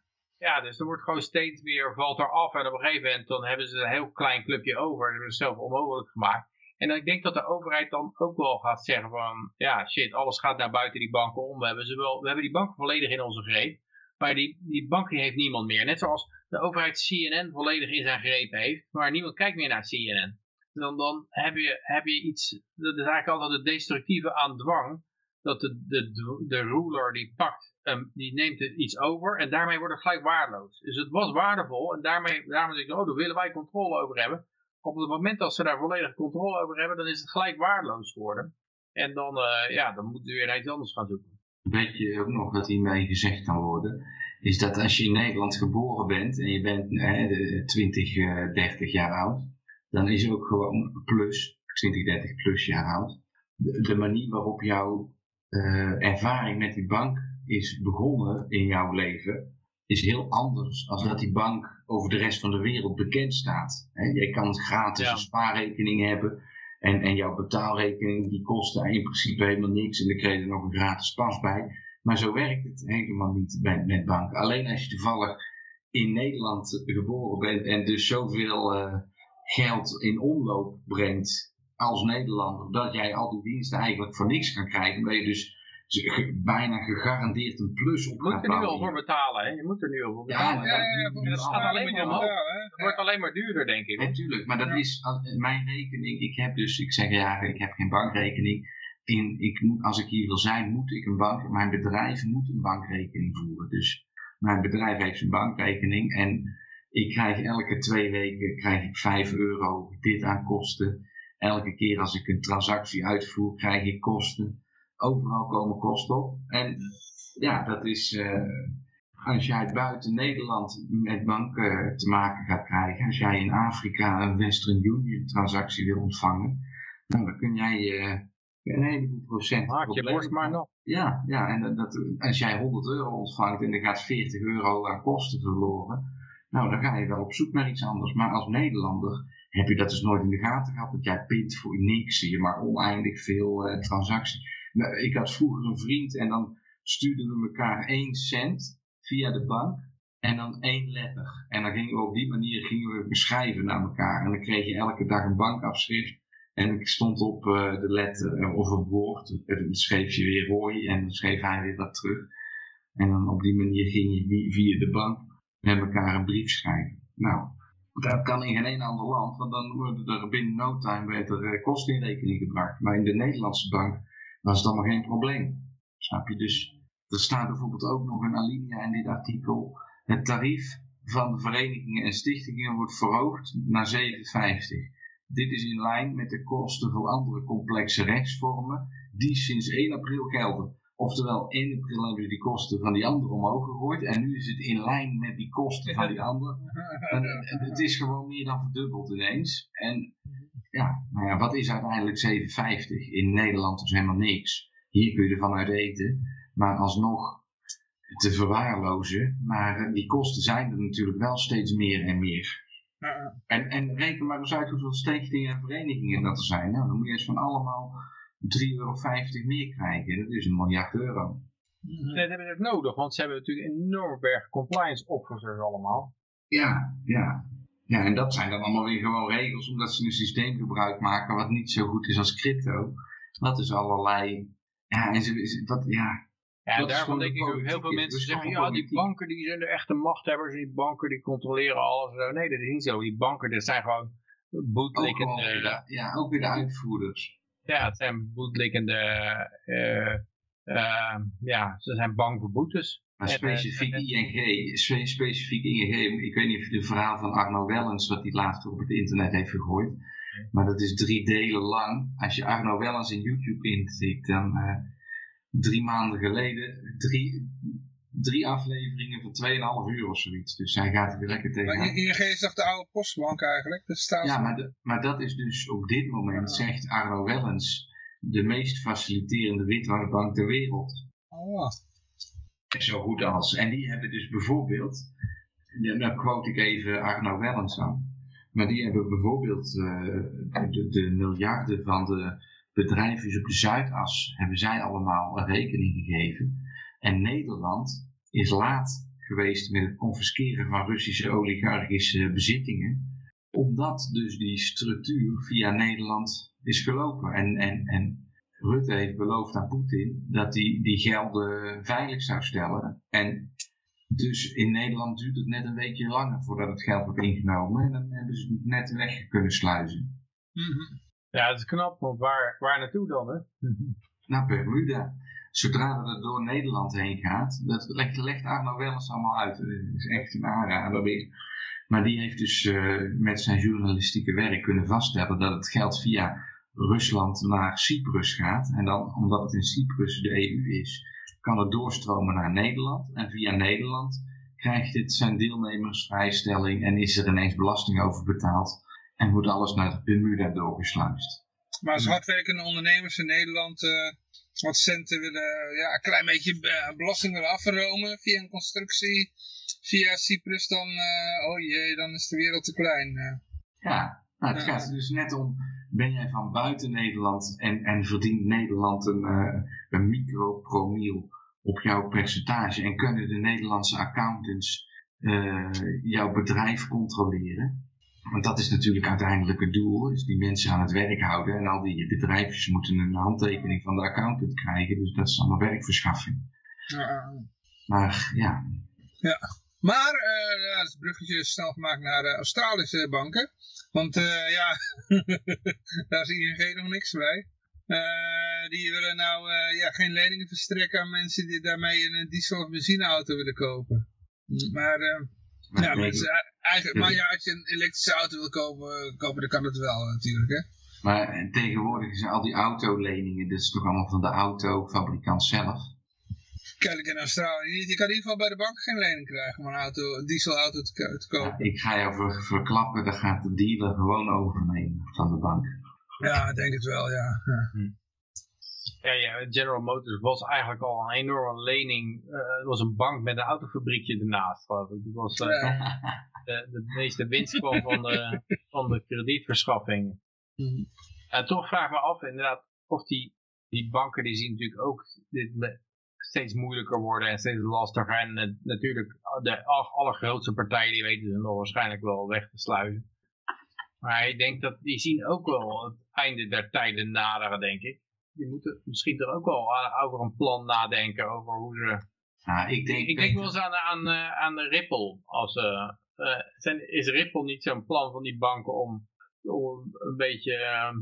Ja, dus er wordt gewoon steeds meer, valt er af. En op een gegeven moment dan hebben ze een heel klein clubje over. Dat hebben ze zelf onmogelijk gemaakt. En dan, ik denk dat de overheid dan ook wel gaat zeggen van, ja shit, alles gaat naar buiten die banken om. We hebben, ze wel, we hebben die banken volledig in onze greep. Maar die, die banken heeft niemand meer. Net zoals de overheid CNN volledig in zijn greep heeft. Maar niemand kijkt meer naar CNN. Dan, dan heb, je, heb je iets, dat is eigenlijk altijd het destructieve aan dwang. Dat de, de, de ruler die pakt, ehm, die neemt het iets over en daarmee wordt het gelijk waardeloos. Dus het was waardevol en daarmee, daarmee zeg ik, oh, daar willen wij controle over hebben. Op het moment dat ze daar volledig controle over hebben, dan is het gelijk waardeloos geworden. En dan, eh, ja, dan moeten we weer iets anders gaan zoeken. weet je ook nog wat hiermee gezegd kan worden, is dat als je in Nederland geboren bent en je bent eh, 20, eh, 30 jaar oud, dan is ook gewoon plus, 20, 30 plus jaar oud, de, de manier waarop jouw eh, ervaring met die bank is begonnen in jouw leven, is heel anders als dat die bank over de rest van de wereld bekend staat. Hè, je kan gratis Ja. een spaarrekening hebben en, en jouw betaalrekening die kostte in principe helemaal niks en dan kreeg je er nog een gratis pas bij. Maar zo werkt het helemaal niet met, met banken. Alleen als je toevallig in Nederland geboren bent en dus zoveel eh, geld in omloop brengt als Nederlander, dat jij al die diensten eigenlijk voor niks kan krijgen, omdat je dus bijna gegarandeerd een plus op Je moet er nu al voor betalen, hè? Je moet er nu al voor Ja, betalen. Ja, ja, ja, dat gaat alleen maar omhoog. Het wordt alleen maar duurder, denk ik. Natuurlijk, maar dat Ja. is mijn rekening. Ik heb dus, ik zeg ja, ik heb geen bankrekening. In, ik moet, als ik hier wil zijn, moet ik een bank, mijn bedrijf moet een bankrekening voeren. Dus mijn bedrijf heeft een bankrekening en ik krijg elke twee weken krijg ik 5 euro dit aan kosten. Elke keer als ik een transactie uitvoer, krijg ik kosten. Overal komen kosten op. En ja, dat is. eh, als jij buiten Nederland met banken te maken gaat krijgen, als jij in Afrika een Western Union transactie wil ontvangen, nou, dan kun jij eh, een heleboel procent. Maak je borst maar nog. Ja, ja en dat, als jij 100 euro ontvangt en er gaat 40 euro aan kosten verloren, nou dan ga je wel op zoek naar iets anders. Maar als Nederlander heb je dat dus nooit in de gaten gehad, dat jij pint voor niks, zie je maar oneindig veel eh, transacties. Nou, ik had vroeger een vriend en dan stuurden we elkaar 1 cent via de bank en dan één letter. En dan gingen we op die manier gingen we beschrijven naar elkaar. En dan kreeg je elke dag een bankafschrift. En ik stond op eh, de letter eh, of een woord. En dan schreef je weer Roy en dan schreef hij weer wat terug. En dan op die manier ging je vi- via de bank met elkaar een brief schrijven. Nou, dat kan in geen een ander land, want dan worden er binnen no time werd er eh, kosten in rekening gebracht. Maar in de Nederlandse bank was het allemaal geen probleem. Snap je? Dus er staat bijvoorbeeld ook nog een alinea in dit artikel. Het tarief van de verenigingen en stichtingen wordt verhoogd naar 7,50. Dit is in lijn met de kosten voor andere complexe rechtsvormen die sinds 1 april gelden. Oftewel, 1 april hebben ze die kosten van die andere omhoog gegooid en nu is het in lijn met die kosten van die andere. En, en het is gewoon meer dan verdubbeld ineens. En ja, nou ja, wat is uiteindelijk 7,50? In Nederland is helemaal niks. Hier kun je ervan uit eten. Maar alsnog te verwaarlozen. Maar eh, die kosten zijn er natuurlijk wel steeds meer en meer. En, en reken maar eens uit hoeveel stichtingen en verenigingen dat er zijn. Nou, dan moet je eens van allemaal 3,50 euro meer krijgen. Dat is een miljard euro. ja. Dat hebben ze ook nodig, want ze hebben natuurlijk een enorm berg compliance officers allemaal. Ja, ja. Ja, en dat zijn dan allemaal weer gewoon regels, omdat ze een systeem gebruik maken wat niet zo goed is als crypto. Dat is allerlei. Ja, en ze, dat, ja. Ja, en daarvan denk de ik ook heel veel mensen is zeggen, ja, die banken die zijn de echte machthebbers, die banken die controleren alles. zo. Nee, dat is niet zo. Die banken, dat zijn gewoon bootlikkende, de, ja, ook weer de uitvoerders. ja, het zijn bootlikkende, eh, eh, ja, ze zijn bang voor boetes. Maar eh, specifiek ING, spe- specifiek ING, ik weet niet of je de verhaal van Arno Wellens, wat hij laatst op het internet heeft gegooid. Maar dat is drie delen lang. Als je Arno Wellens in YouTube intikt, dan eh, drie maanden geleden, drie, drie afleveringen van 2,5 uur of zoiets. Dus hij gaat er weer lekker Maar tegenaan. ING is toch de oude postbank eigenlijk? De staats... Ja, maar, de- maar dat is dus op dit moment, zegt Arno Wellens, de meest faciliterende witwasbank ter wereld. Oh, Zo goed als. En die hebben dus bijvoorbeeld, nou quote ik even Arno Wellens aan, maar die hebben bijvoorbeeld eh, de, de miljarden van de bedrijven op de Zuidas, hebben zij allemaal rekening gegeven. En Nederland is laat geweest met het confisceren van Russische oligarchische bezittingen, omdat dus die structuur via Nederland is gelopen. En, en, en Rutte heeft beloofd aan Poetin dat hij die gelden veilig zou stellen. En dus in Nederland duurt het net een weekje langer voordat het geld wordt ingenomen. En dan hebben ze het net weg kunnen sluizen. mhm. Ja, het is knap, want waar, waar naartoe dan, hè? Naar Bermuda. Zodra dat het door Nederland heen gaat, dat legt, legt Arno wel eens allemaal uit. Dat is echt een aanrader weer. Maar die heeft dus eh, met zijn journalistieke werk kunnen vaststellen dat het geld via Rusland naar Cyprus gaat. En dan, omdat het in Cyprus de EU is, kan het doorstromen naar Nederland. En via Nederland krijgt dit zijn deelnemersvrijstelling en is er ineens belasting over betaald. En wordt alles naar Bermuda doorgesluist. Maar als hardwerkende ondernemers in Nederland eh, wat centen willen, ja, een klein beetje eh, belasting willen afromen via een constructie, via Cyprus, dan, eh, oh jee, dan is de wereld te klein. Ja, nou, het gaat er dus net om, ben jij van buiten Nederland en, en verdient Nederland een, eh een micropromiel op jouw percentage en kunnen de Nederlandse accountants eh, jouw bedrijf controleren? Want dat is natuurlijk uiteindelijk het doel, is die mensen aan het werk houden en al die bedrijfjes moeten een handtekening van de accountant krijgen, dus dat is allemaal werkverschaffing. Ja, ja. Maar ja, Maar, eh ja, het bruggetje is snel gemaakt naar eh, Australische banken. Want eh, ja, daar is ING nog niks bij. Die willen nou ja, geen leningen verstrekken aan mensen die daarmee een diesel- of benzineauto willen kopen. Maar, eh, maar ja, nee, mensen, eigenlijk, maar ja, als je een elektrische auto wil kopen, kopen dan kan het wel natuurlijk. Hè? Maar tegenwoordig zijn al die autoleningen, dat is toch allemaal van de autofabrikant zelf. Kennelijk in Australië niet. Je kan in ieder geval bij de bank geen lening krijgen om een, auto, een dieselauto te, te kopen. Ik ga je over verklappen, dan gaat de dealer gewoon overnemen van de bank. Ja, ik denk het wel, ja. ja. Ja, ja, General Motors was eigenlijk al een enorme lening. eh, het was een bank met een autofabriekje ernaast, geloof ik. Dat was, eh, Ja. de, de meeste winst kwam van de, van de kredietverschaffing. Mhm. En toch vraag ik me af inderdaad of die, die banken die zien natuurlijk ook dit steeds moeilijker worden en steeds lastiger. En eh, natuurlijk de al- allergrootste partijen die weten ze nog waarschijnlijk wel weg te sluizen. Maar ik denk dat die zien ook wel het einde der tijden naderen, denk ik. Die moeten misschien toch ook wel over een plan nadenken over hoe ze Nou, ik denk, ik denk wel eens aan, aan, eh, aan de Ripple. Als, eh, zijn, is Ripple niet zo'n plan van die banken om, om een beetje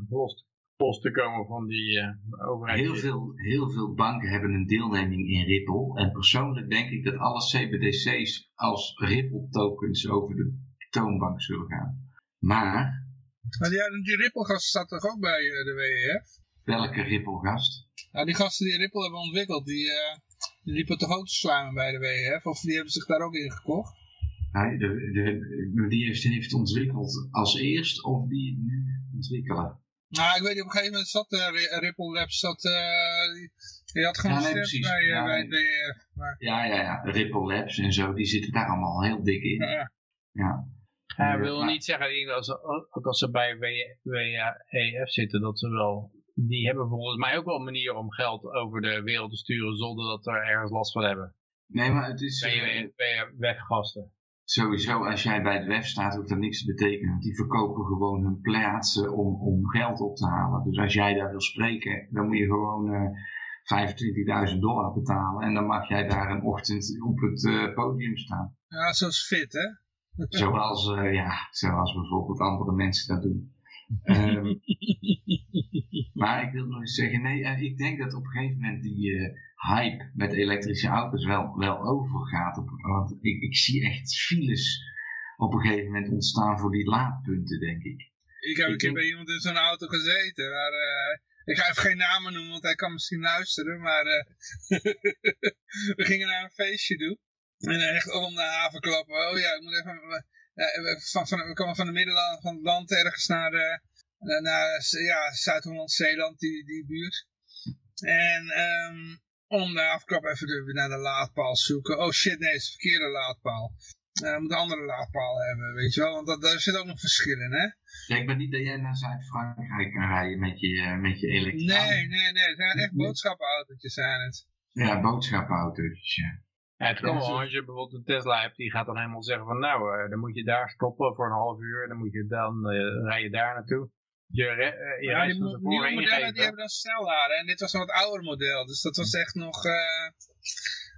los, los te komen van die eh overheid? heel, veel, heel veel banken hebben een deelneming in Ripple. En persoonlijk denk ik dat alle CBDC's als Ripple tokens over de toonbank zullen gaan. Maar, Maar die, die Ripple-gast staat toch ook bij eh, de WEF? welke Ripple gast? Nou, die gasten die Ripple hebben ontwikkeld, die, eh, die liepen toch ook te slijmen bij de WEF? Of die hebben zich daar ook in gekocht? De, de, die heeft, heeft ontwikkeld als eerst of die nu ontwikkelen? Nou, ik weet niet, op een gegeven moment zat eh, Ri- Ripple Labs, zat, eh, die, had gewoon Ja, nee, bij, eh, Ja, bij nee. de WEF. Maar, Ja, ja, ja. Ripple Labs en zo, die zitten daar allemaal heel dik in. ja, ja. Ja. Ja, ik wil Maar- niet zeggen, dat ze, ook als ze bij WEF zitten, dat ze wel... Die hebben volgens mij ook wel een manier om geld over de wereld te sturen zonder dat ze er ergens last van hebben. Nee, maar het is Bij WEF-gasten. Sowieso, als jij bij het web staat, hoeft dat niks te betekenen. Die verkopen gewoon hun plaatsen om, om geld op te halen. Dus als jij daar wil spreken, dan moet je gewoon eh 25.000 dollar betalen. En dan mag jij daar een ochtend op het eh, podium staan. ja, zoals fit, hè? Zoals, eh, ja, zoals bijvoorbeeld andere mensen dat doen. Ehm, maar ik wil nog eens zeggen, nee, eh, ik denk dat op een gegeven moment die eh, hype met elektrische auto's wel, wel overgaat. Op, want ik, ik zie echt files op een gegeven moment ontstaan voor die laadpunten, denk ik. Ik heb een keer bij iemand in zo'n auto gezeten, maar eh, ik ga even geen namen noemen, want hij kan misschien luisteren, maar we gingen naar een feestje doen. En echt om de haven klappen. Oh ja, ik moet even, van, van, we komen van de middenland van het land ergens naar, eh, naar, ja, Zuid-Holland-Zeeland, die, die buurt. En ehm, om de havenklap even de, naar de laadpaal zoeken. Oh shit, nee, het is de verkeerde laadpaal. Eh, we moeten een andere laadpaal hebben, weet je wel, want dat, daar zit ook nog verschil in, hè? Denk maar niet dat jij naar Zuid-Frankrijk kan rijden met je, eh, met je elektrische Nee, nee, nee. Het zijn echt boodschappenautootjes zijn het. Ja, boodschappenautootjes, ja. Ja, het kan Ja, wel, zo- als je bijvoorbeeld een Tesla hebt, die gaat dan helemaal zeggen van nou, eh, dan moet je daar stoppen voor een half uur, dan moet je dan eh, rij je daar naartoe. Je, eh, je Ja, die nieuwe modellen die hebben dan snelladen. En dit was een wat ouder model. Dus dat was echt nog eh,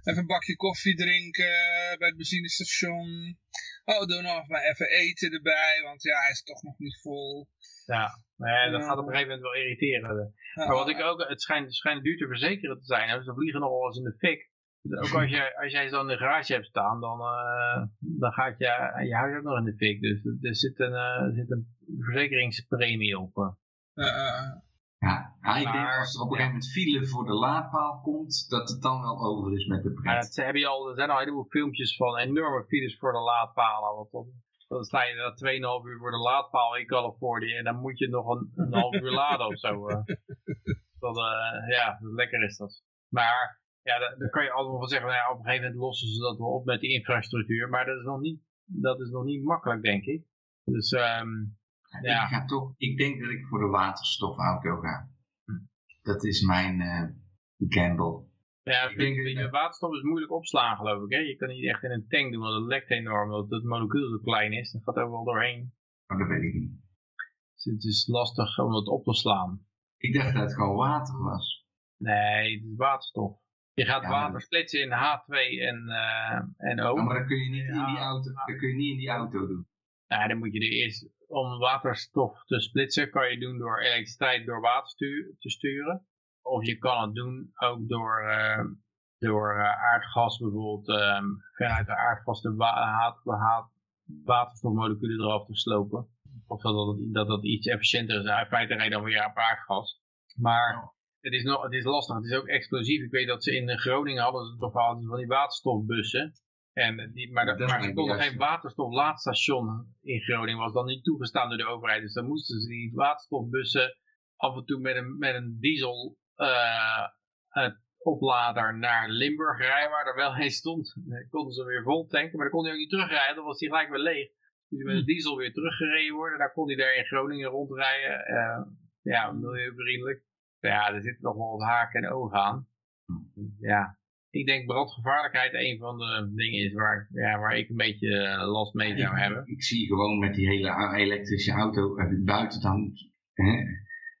even een bakje koffie drinken eh, bij het benzinestation. Oh, doe nog maar even eten erbij, want ja, hij is toch nog niet vol. Ja, nee, dat gaat op een gegeven moment wel irriteren. Maar wat ik ook, het schijnt, het schijnt duur te verzekeren te zijn. hè. Ze vliegen nog wel eens in de fik. Dus ook als jij, als jij zo in de garage hebt staan, dan, eh, dan gaat je, je huis ook nog in de fik. Dus er zit een, eh, er zit een verzekeringspremie op. eh. Ja, ja ik denk Maar, als er op een ja. gegeven moment file voor de laadpaal komt, dat het dan wel over is met de pret. heb je al, er zijn al een heleboel filmpjes van enorme files voor de laadpalen. Want dan, dan sta je er 2,5 uur voor de laadpaal in Californië en dan moet je nog een, een half uur laden of zo. eh. Dat, eh, ja, lekker is dat. Maar ja, dan, dan kan je altijd wel zeggen, nou ja, op een gegeven moment lossen ze dat wel op met die infrastructuur. Maar dat is nog niet, dat is nog niet makkelijk, denk ik. Dus ehm, ja. Ik, ga toch, ik denk dat ik voor de waterstofauto ga. Dat is mijn eh gamble. ja, Ik denk, waterstof is moeilijk opslaan, geloof ik. Hè? Je kan niet echt in een tank doen, want het lekt enorm. Omdat het molecuul zo klein is, dat gaat overal doorheen. Maar dat weet ik niet. Dus het is lastig om het op te slaan. Ik dacht dat het gewoon water was. Nee, het is waterstof. Je gaat Ja, water splitsen in H2 en, eh en O. Ja, maar dat kun je niet in die auto, dat kun je niet in die auto doen. Nou, dan moet je er eerst, om waterstof te splitsen, kan je doen door elektriciteit door water stu- te sturen. Of je kan het doen ook door, eh, door eh, aardgas bijvoorbeeld, ehm, vanuit de aardgas de wa waterstofmoleculen eraf te slopen. Of dat dat, dat, dat iets efficiënter is. In feite rijdt dan weer op aardgas. Maar het is, nog, het is lastig, het is ook explosief. Ik weet dat ze in Groningen hadden ze toch hadden ze van die waterstofbussen. En die, maar, Dat maar ze konden geen waterstoflaadstation in Groningen, was dan niet toegestaan door de overheid. Dus dan moesten ze die waterstofbussen af en toe met een, met een diesel eh, oplader naar Limburg rijden, waar er wel een stond. Dan konden ze weer vol tanken, maar dan kon hij ook niet terugrijden, dan was hij gelijk weer leeg. Dus met een diesel weer teruggereden worden, daar kon hij daar in Groningen rondrijden. Eh, ja, milieuvriendelijk. Ja, er zitten nog wel wat haken en ogen aan. Ja, ik denk brandgevaarlijkheid een van de dingen is waar, ja, waar ik een beetje eh, last mee zou hebben. ik zie gewoon met die hele elektrische auto eh, buiten dan. Hè,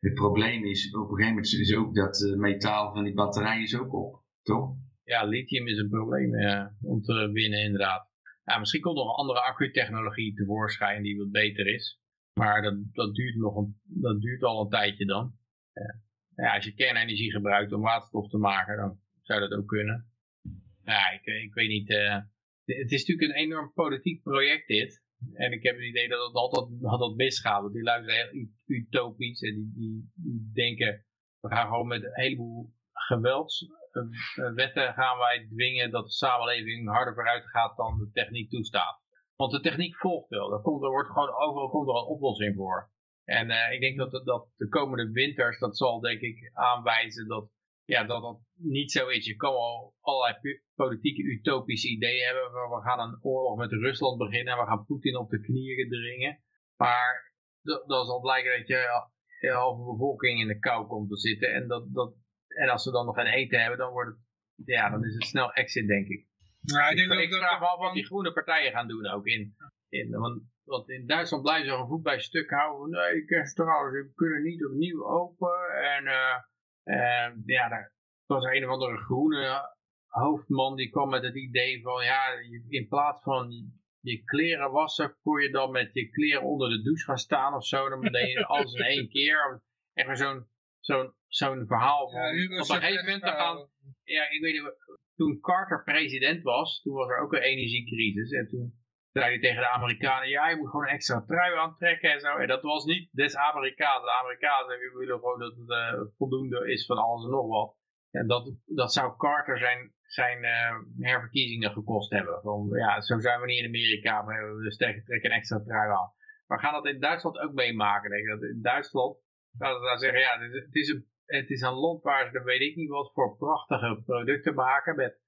het probleem is op een gegeven moment is ook dat eh, metaal van die batterij is ook op. Toch? Ja, lithium is een probleem eh, om te winnen inderdaad. Ja, misschien komt nog een andere accutechnologie tevoorschijn die wat beter is. Maar dat, dat, duurt nog een, dat duurt al een tijdje dan. Ja. Ja, als je kernenergie gebruikt om waterstof te maken, dan zou dat ook kunnen. Ja, ik, ik weet niet. eh, het is natuurlijk een enorm politiek project dit. En ik heb het idee dat het altijd, altijd misgaat. Want die lui zijn heel ut- utopisch. En die, die, die denken, we gaan gewoon met een heleboel geweldswetten gaan wij dwingen dat de samenleving harder vooruit gaat dan de techniek toestaat. Want de techniek volgt wel. Er, komt, er wordt gewoon overal komt er een oplossing voor. En eh, ik denk dat, de- dat de komende winters, dat zal denk ik aanwijzen dat, ja, dat dat niet zo is. Je kan wel allerlei politieke utopische ideeën hebben. Van we gaan een oorlog met Rusland beginnen. We gaan Poetin op de knieën dringen. Maar dat, dat zal blijken dat je de halve bevolking in de kou komt te zitten. En, dat, dat, en als ze dan nog geen eten hebben, dan wordt het, ja, dan is het snel exit, denk ik. Nou, ik denk Ik, dat ik vraag me af wat van- die groene partijen gaan doen ook. In, in, want, want in Duitsland blijven ze een voet bij stuk houden. Nee, kerstrouwens, we kunnen niet opnieuw open. En eh, eh, ja, daar was er een of andere groene hoofdman die kwam met het idee van ja, in plaats van je kleren wassen, kon je dan met je kleren onder de douche gaan staan of zo. Dan deed je alles in één keer. Echt zo'n zo'n zo'n verhaal van Ja, op een gegeven moment eh, gaan ja, ik weet niet, toen Carter president was, toen was er ook een energiecrisis. En toen zei hij tegen de Amerikanen, ja, je moet gewoon een extra trui aantrekken en zo. En dat was niet des Amerikanen. De Amerikanen willen gewoon dat het eh, voldoende is van alles en nog wat. En dat, dat zou Carter zijn, zijn eh, herverkiezingen gekost hebben. Van, ja, zo zijn we niet in Amerika, maar we trekken een extra trui aan. Maar gaan dat in Duitsland ook meemaken? Denk ik. Dat in Duitsland gaan ze dan zeggen, ja, het is, een het is een land waar ze, weet ik niet wat voor prachtige producten maken met,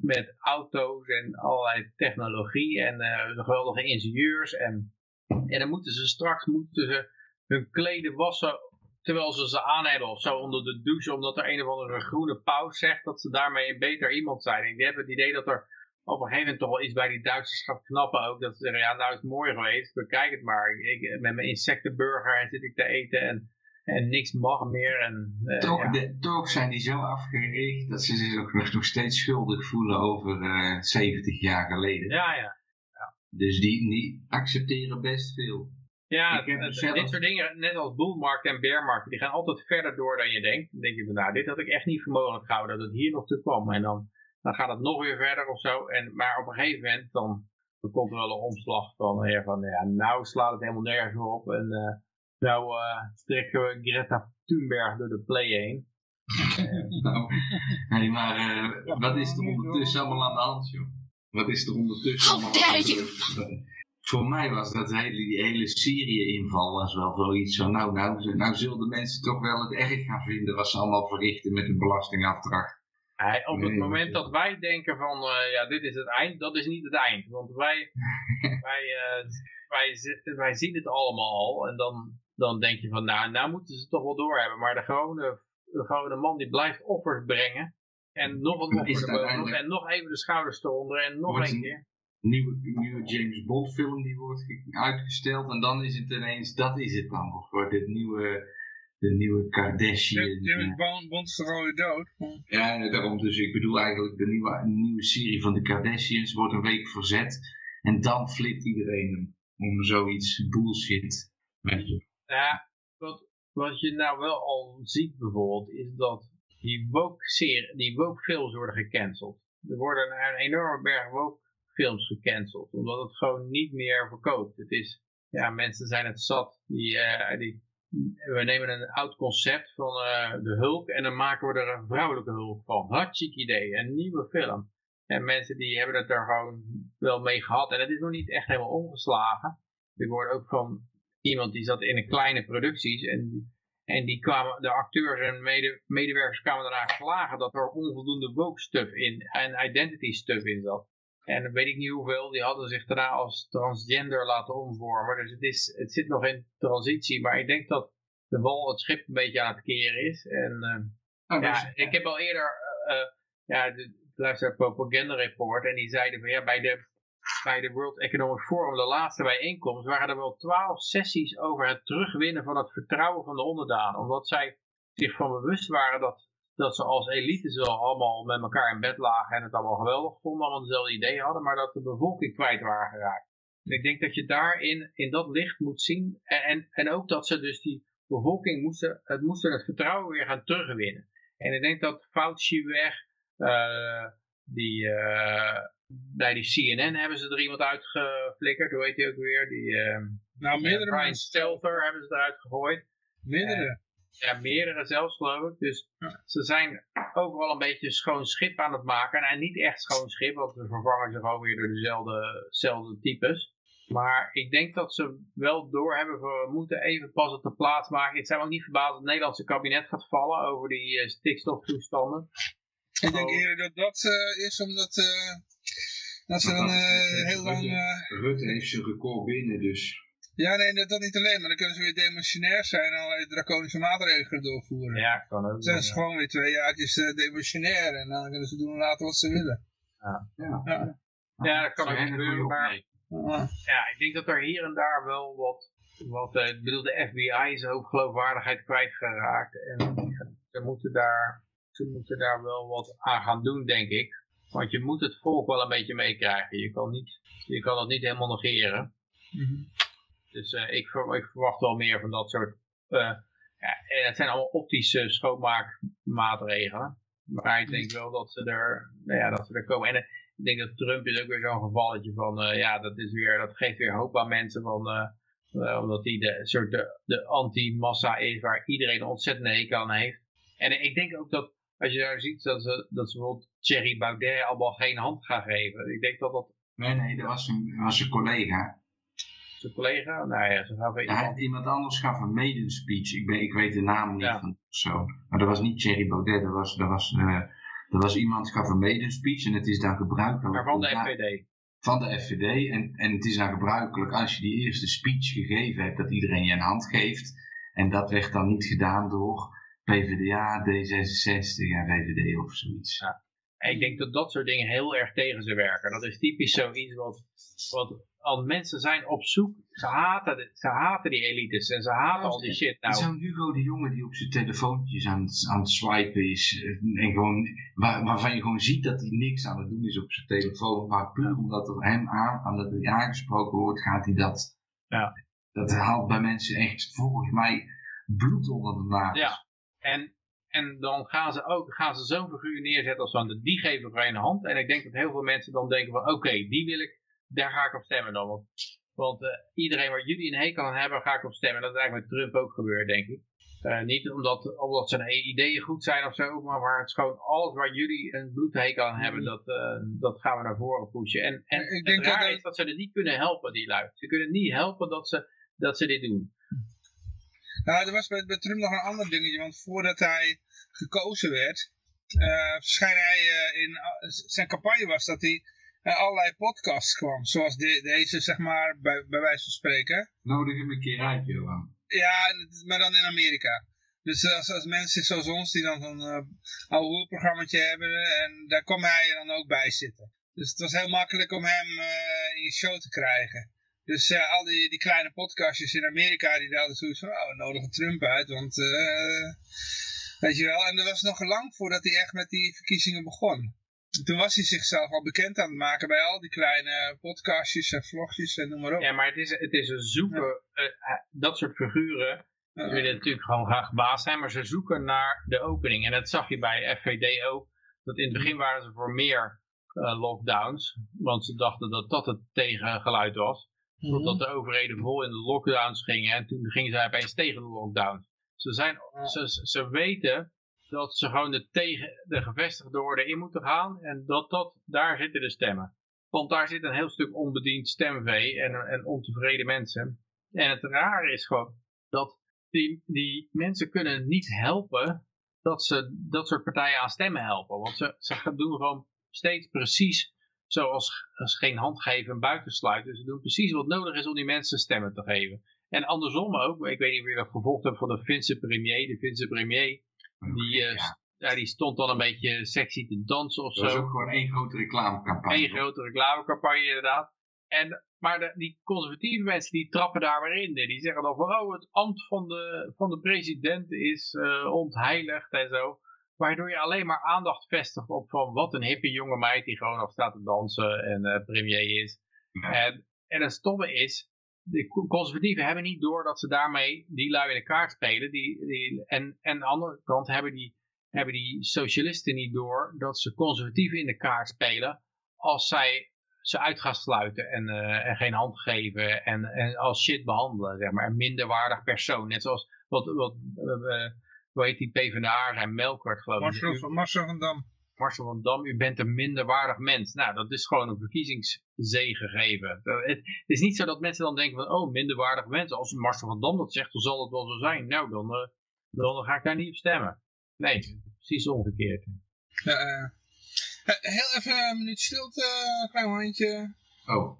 met auto's en allerlei technologie en de geweldige ingenieurs. En, en dan moeten ze straks moeten ze hun kleden wassen terwijl ze ze aan hebben of zo onder de douche, omdat er een of andere groene paus zegt dat ze daarmee een beter iemand zijn. Ik heb het idee dat er op een gegeven moment toch wel iets bij die Duitsers gaat knappen ook. Dat ze zeggen, ja nou is het mooi geweest, bekijk het maar. Ik, met mijn insectenburger en zit ik te eten en en niks mag meer. En, uh, toch, ja. de, toch zijn die zo afgericht dat ze zich ook nog, nog steeds schuldig voelen over uh, 70 jaar geleden. Ja, ja. ja. Dus die, die accepteren best veel. Ja, het, zelf... dit soort dingen, net als boelmarkten en bearmarkten, die gaan altijd verder door dan je denkt. Dan denk je van, nou, dit had ik echt niet voor mogelijk gehouden, dat het hier nog toe kwam. En dan, dan gaat het nog weer verder of zo. En, maar op een gegeven moment, dan, dan komt er wel een omslag van, ja, van ja, nou slaat het helemaal nergens meer op. En uh, nou uh, trekken we Greta Thunberg door de play heen. nou, nee, maar eh, wat is er ondertussen allemaal aan de hand, joh? Wat is er ondertussen allemaal aan de hand? Voor mij was dat hele, die hele Syrië-inval was wel zoiets van, nou, nou, nou zullen de mensen toch wel het erg gaan vinden wat ze allemaal verrichten met een belastingafdracht. Op het Nee, moment dat- wij denken van, eh, ja, dit is het eind, dat is niet het eind. Want wij, wij, eh, wij, zi- wij zien het allemaal al. En dan, dan denk je van, nou, nou moeten ze het toch wel doorhebben. Maar de gewone, de gewone man die blijft offers brengen. En nog een Is offer het erbovenop. uiteindelijk- En nog even de schouders eronder. En nog Wordt een een- keer. Nieuwe, nieuwe James Bond film die wordt ge- uitgesteld en dan is het ineens, dat is het dan voor dit nieuwe, de nieuwe Kardashian. James eh, Bond, Bond is toch alweer dood? Ja, daarom dus. Ik bedoel eigenlijk de nieuwe, nieuwe serie van de Kardashians wordt een week verzet. En dan flipt iedereen hem. Om zoiets bullshit. Weet je. Ja, wat, wat je nou wel al ziet bijvoorbeeld, is dat die woke, serie, die woke films worden gecanceld. Er worden een enorme berg woke films gecanceld, omdat het gewoon niet meer verkoopt. Het is, ja, mensen zijn het zat. Die, eh, die, we nemen een oud concept van eh, de hulk en dan maken we er een vrouwelijke hulk van. Hartstikke idee, een nieuwe film. En mensen die hebben het er gewoon wel mee gehad. En het is nog niet echt helemaal omgeslagen. Ik hoorde ook van iemand die zat in een kleine producties en, en die kwamen, de acteurs en mede, medewerkers kwamen daarna klagen dat er onvoldoende woke stuff in en identity stuff in zat. En weet ik niet hoeveel, die hadden zich daarna als transgender laten omvormen. Dus het, is, het zit nog in transitie, maar ik denk dat de wal het schip een beetje aan het keren is. En eh, Oh, ja, ik heb al eerder, eh, ja, de, Propaganda Report en die zeiden van ja, bij de, bij de World Economic Forum, de laatste bijeenkomst, waren er wel twaalf sessies over het terugwinnen van het vertrouwen van de onderdanen. Omdat zij zich van bewust waren dat, dat ze als elite zo allemaal met elkaar in bed lagen en het allemaal geweldig vonden, allemaal dezelfde ideeën hadden, maar dat de bevolking kwijt waren geraakt. En ik denk dat je daarin, in dat licht moet zien, en, en, en ook dat ze dus die bevolking moesten het, moesten het vertrouwen weer gaan terugwinnen. En ik denk dat Fauci weg, eh, die, eh, bij die CNN hebben ze er iemand uitgeflikkerd, hoe heet die ook weer? Die, eh, Nou, meerdere Brian. Stelter hebben ze eruit gegooid. Meerdere. Ja, meerdere zelfs geloof ik. Dus ze zijn overal een beetje schoon schip aan het maken. En niet echt schoon schip, want we vervangen ze gewoon weer door dezelfde, dezelfde types. Maar ik denk dat ze wel doorhebben, van, we moeten even pas op de plaats maken. Ik me ook niet verbazen dat het Nederlandse kabinet gaat vallen over die eh, stikstoftoestanden. Ik denk Oh. eerder dat dat eh, is omdat eh, dat ze dan eh, heel lang... eh, Rutte heeft zijn record binnen, dus. ja, nee, dat, dat niet alleen, maar dan kunnen ze weer demissionair zijn en allerlei draconische maatregelen doorvoeren. Ja, kan ook. Dan zijn ze ja. gewoon weer twee jaartjes eh, demissionair en dan kunnen ze doen en laten wat ze willen. Ja. Ja. Ja, dat kan ook gebeuren, maar-. Ja. Ik denk dat er hier en daar wel wat, wat eh, ik bedoel, de FBI is een hoop geloofwaardigheid kwijtgeraakt. En ze moeten, daar, ze moeten daar wel wat aan gaan doen, denk ik. Want je moet het volk wel een beetje meekrijgen. Je kan, niet, je kan dat niet helemaal negeren. Mhm. Dus eh, ik, ver- ik verwacht wel meer van dat soort... eh, ja, en het zijn allemaal optische schoonmaakmaatregelen. Maar ik denk wel dat ze er, nou ja, dat ze er komen. En eh, ik denk dat Trump is ook weer zo'n gevalletje van, eh, ja, dat, is weer, dat geeft weer hoop aan mensen van, eh, eh, omdat hij de soort de, de anti-massa is waar iedereen een ontzettende hekel aan heeft. En ik denk ook dat, als je daar ziet, dat ze, dat ze bijvoorbeeld Thierry Baudet allemaal geen hand gaan geven. Ik denk dat dat Nee, nee, dat was een, dat was een collega. zijn collega, nou ja, ze weer Ja, iemand. iemand anders gaf een maiden speech. Ik, ben, ik weet de naam niet Ja. van de persoon. Maar dat was niet Thierry Baudet. Dat was, dat was, eh, dat was iemand gaf een maiden speech. En het is dan gebruikelijk. Maar van de FVD. van de FVD. En, en het is dan gebruikelijk als je die eerste speech gegeven hebt, dat iedereen je een hand geeft. En dat werd dan niet gedaan door PvdA, D66 en VVD of zoiets. Ja. En ik denk dat dat soort dingen heel erg tegen ze werken. Dat is typisch zoiets wat, wat al mensen zijn op zoek. Ze haten, ze haten die elites en ze haten al die shit. Nou, Zo'n Hugo de Jonge die op zijn telefoontjes aan, het- aan het swipen is. eh, En gewoon, waar, waarvan je gewoon ziet dat hij niks aan het doen is op zijn telefoon. Maar puur omdat er hem aan, aan dat hij aangesproken wordt, gaat hij dat. Ja. Dat haalt bij mensen echt volgens mij bloed onder de nagels. Ja. En, en dan gaan ze ook gaan ze zo'n figuur neerzetten als van die geven voor een hand. En ik denk dat heel veel mensen dan denken van oké, die wil ik, daar ga ik op stemmen dan. Want, want eh, iedereen waar jullie een hekel aan hebben, ga ik op stemmen. Dat is eigenlijk met Trump ook gebeurd, denk ik. Eh, niet omdat, omdat zijn ideeën goed zijn of zo, maar waar het is gewoon alles waar jullie een bloedhekel aan hebben, Mhm. dat, eh, dat gaan we naar voren pushen. En, en Ik het denk raar dat- is dat ze het niet kunnen helpen, die lui. Ze kunnen niet helpen dat ze, dat ze dit doen. Nou, er was bij, bij Trump nog een ander dingetje, want voordat hij gekozen werd, eh verscheen hij eh, in, zijn campagne was dat hij eh, allerlei podcasts kwam, zoals de- deze, zeg maar, bij, bij wijze van spreken. Nodig hem een keer uit, Johan. Ja, maar dan in Amerika. Dus als, als mensen zoals ons die dan zo'n uh, oude programmaatje hebben, en daar kwam hij dan ook bij zitten. Dus het was heel makkelijk om hem eh, in je show te krijgen. Dus eh, al die, die kleine podcastjes in Amerika, die hadden zoiets van, oh, we nodigen Trump uit, want, eh, weet je wel. En dat was nog lang voordat hij echt met die verkiezingen begon. Toen was hij zichzelf al bekend aan het maken bij al die kleine podcastjes en vlogjes en noem maar op. Ja, maar het is, het is een zoeken, eh, dat soort figuren, Ja. die willen natuurlijk gewoon graag baas zijn, maar ze zoeken naar de opening. En dat zag je bij FVD ook, dat in het begin waren ze voor meer lockdowns, want ze dachten dat dat het tegengeluid was. Mhm. Totdat de overheden vol in de lockdowns gingen en toen gingen zij opeens tegen de lockdowns. Ze, zijn, ze, ze weten dat ze gewoon de, tegen, de gevestigde orde in moeten gaan en dat, dat daar zitten de stemmen. Want daar zit een heel stuk onbediend stemvee en, en ontevreden mensen. En het rare is gewoon dat die, die mensen kunnen niet helpen dat ze dat soort partijen aan stemmen helpen. Want ze, ze doen gewoon steeds precies zoals als geen hand geven en buitensluiten. Ze doen precies wat nodig is om die mensen stemmen te geven. En andersom ook, ik weet niet of je dat gevolgd hebt van de Finse premier. De Finse premier, die, eh, Ja. ja, die stond dan een beetje sexy te dansen of Dat was zo. ook gewoon één grote reclamecampagne. Eén grote reclamecampagne inderdaad. En, maar de, die conservatieve mensen die trappen daar weer in. Die zeggen dan van, oh, het ambt van de, van de president is eh, ontheiligd en zo. Waardoor je alleen maar aandacht vestigt op van wat een hippe jonge meid die gewoon nog staat te dansen en eh, premier is. Ja. En, en het stomme is, de co- conservatieven hebben niet door dat ze daarmee die lui in de kaart spelen. Die, die, en, en aan de andere kant hebben die, hebben die socialisten niet door dat ze conservatieven in de kaart spelen als zij ze uit gaan sluiten en, eh, en geen hand geven en, en als shit behandelen, zeg maar. Een minderwaardig persoon. Net zoals wat, wat eh, hoe heet die PvdA en Melkert geloof ik. Marcel, van- Marcel van Dam. Marcel van Dam, u bent een minderwaardig mens. Nou, dat is gewoon een verkiezingszege gegeven. Het, is niet zo dat mensen dan denken van, oh, minderwaardig mens. Als Marcel van Dam dat zegt, dan zal het wel zo zijn. Nou, dan, eh, dan ga ik daar niet op stemmen. Nee, precies omgekeerd. Ja, eh, heel even een minuut stilte, een klein momentje. Oh,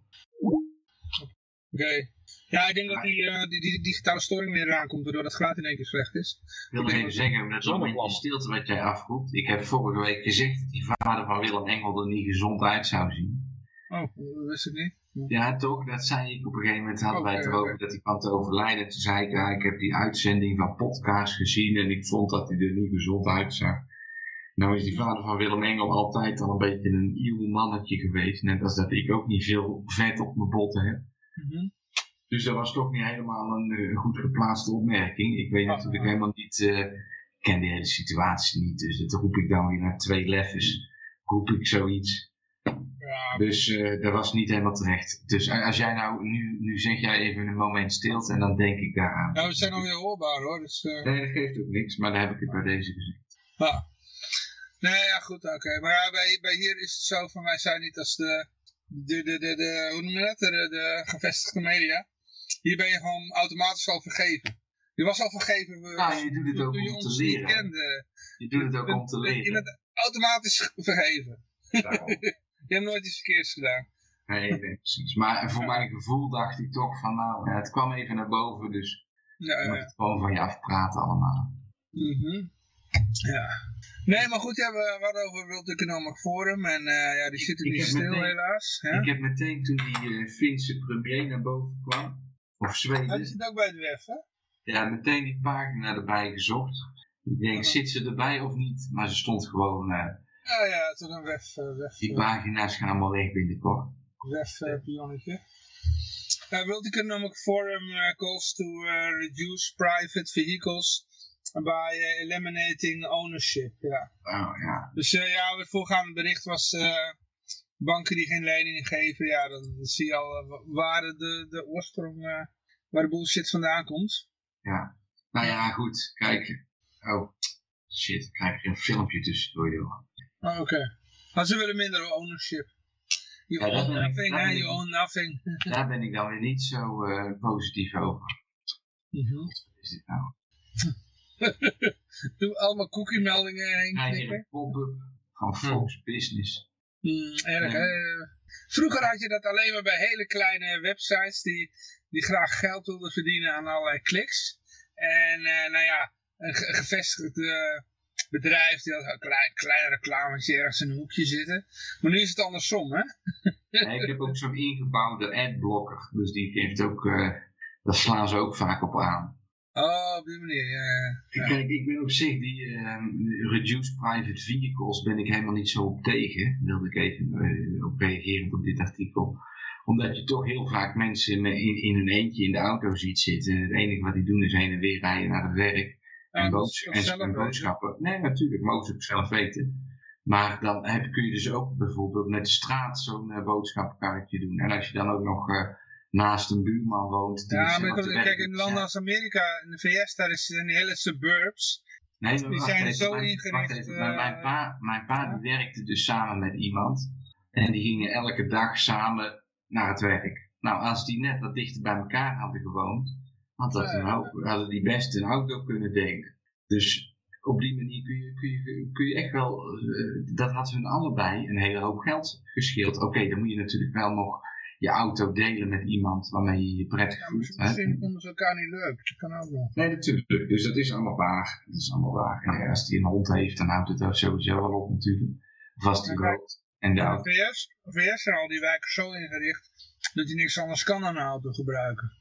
Oké. Ja, ik denk dat die, eh, die, die digitale storing weer eraan komt, doordat het geluid in één keer slecht is. ik wil nog even zeggen, met zo'n momentje stilte wat jij afroept. Ik heb vorige week gezegd dat die vader van Willem Engel er niet gezond uit zou zien. Oh, dat wist ik niet. Ja, toch? Dat zei ik op een gegeven moment. Hadden wij het Oké, erover dat hij kwam te overlijden. Toen zei ik, ja, ik heb die uitzending van podcast gezien en ik vond dat hij er niet gezond uitzag. Nou is die vader van Willem Engel altijd al een beetje een nieuw mannetje geweest. Net als dat ik ook niet veel vet op mijn botten heb. Mhm. Dus dat was toch niet helemaal een eh, goed geplaatste opmerking. Ik weet Ah, natuurlijk helemaal niet, eh, ik ken die hele situatie niet. Dus dat roep ik dan weer naar twee leffens. Roep ik zoiets. Ja, Dus eh, dat was niet helemaal terecht. Dus als jij nou, nu, nu zeg jij even een moment stilte en dan denk ik daaraan. nou, we zijn alweer hoorbaar hoor, dus... Nee, dat geeft ook niks, maar dan heb ik het bij deze gezegd. ja. Nee, ja goed, oké. Maar ja, bij, bij hier is het zo van, wij zijn niet als de, de, de, de, de hoe noem je dat, de, de, de gevestigde media. Hier ben je gewoon automatisch al vergeven. Je was al vergeven je doet het ook je om te leren. kende. Je doet het ook om te Je leren. bent automatisch vergeven. Je hebt nooit iets verkeerds gedaan. Nee, nee, precies. Maar voor mijn gevoel dacht ik toch van, nou, het kwam even naar boven, dus Ja, je ja. moet het gewoon van je afpraten allemaal. Mhm. Ja. Nee, maar goed, ja, we, we hadden over World Economic Forum en eh, ja, die zitten ik niet stil meteen- helaas. Ja? Ik heb meteen toen die eh, Finse premier naar boven kwam, of Ja, die Zweden, zit ook bij de WEF, hè? ja, meteen die pagina erbij gezocht. Ik denk, zit ze erbij of niet? Maar ze stond gewoon, eh, Ja, ja, het is een WEF, eh, WEF, die eh, pagina's gaan allemaal weg binnenkort. WEF eh, pionnetje. Uh, World Economic Forum uh, calls to uh, reduce private vehicles by uh, eliminating ownership. Ja. Oh, ja. Dus uh, ja, het voorgaande bericht was uh, banken die geen leningen geven. Ja, dan, dan zie je al uh, waar de, de oorsprong, uh, waar de bullshit vandaan komt. Ja. Nou ja, goed. Kijk. Oh, shit. Ik krijg er een filmpje tussendoor, joh. Oh, Oké. Maar ze willen minder ownership. You Ja, own nothing, hè? You own nothing. Daar ben ik dan weer niet zo eh, positief over. Mhm. Wat is dit nou? Doe allemaal cookie meldingen heen Krijg je klikken. een pop-up van Fox Business. Hmm, erg, Ja. hè? Vroeger had je dat alleen maar bij hele kleine websites die, die graag geld wilden verdienen aan allerlei kliks. En eh, nou ja, een ge- gevestigd eh, bedrijf die had een klein, kleine reclames ergens in een hoekje zitten. Maar nu is het andersom, hè? Ja, ik heb ook zo'n ingebouwde adblocker. Dus die geeft ook, eh daar slaan ze ook vaak op aan. Oh, op die manier, ja. Kijk, ik ben op zich die eh, reduced private vehicles ben ik helemaal niet zo op tegen. Wilde ik even eh, op reageren op dit artikel. Omdat je toch heel vaak mensen in, in hun eentje in de auto ziet zitten. En het enige wat die doen is heen en weer rijden naar het werk. Ja, En, boods- boodschappen. Nee, natuurlijk, mogen ze ook zelf weten. Maar dan heb, kun je dus ook bijvoorbeeld met de straat zo'n eh, boodschappenkarretje doen. En als je dan ook nog eh, naast een buurman woont. Die Ja, maar kijk, in landen als Amerika, in de VS, daar is- die hele suburbs. Nee, maar Die zijn even, zo mijn- ingericht, even, eh, mijn pa, mijn pa ja. die werkte dus samen met iemand. En die gingen elke dag samen naar het werk. Nou, als die net wat dichter bij elkaar hadden gewoond, had dat een hoop- hadden die best een auto kunnen delen. Dus op die manier kun je, kun je, kun je echt wel, eh, dat had hun allebei een hele hoop geld gescheeld. Oké, dan moet je natuurlijk wel nog je auto delen met iemand waarmee je je prettig Ja, voelt. misschien, vonden ze elkaar niet leuk. Dat kan ook nog. Nee, natuurlijk. Dus dat is allemaal waar. Dat is allemaal waar. En ja, als hij een hond heeft, dan houdt het daar sowieso wel op natuurlijk. Of als hij Ja, kijk. rookt. En de auto. de VS, VS zijn al die wijken zo ingericht dat hij niks anders kan dan een auto gebruiken.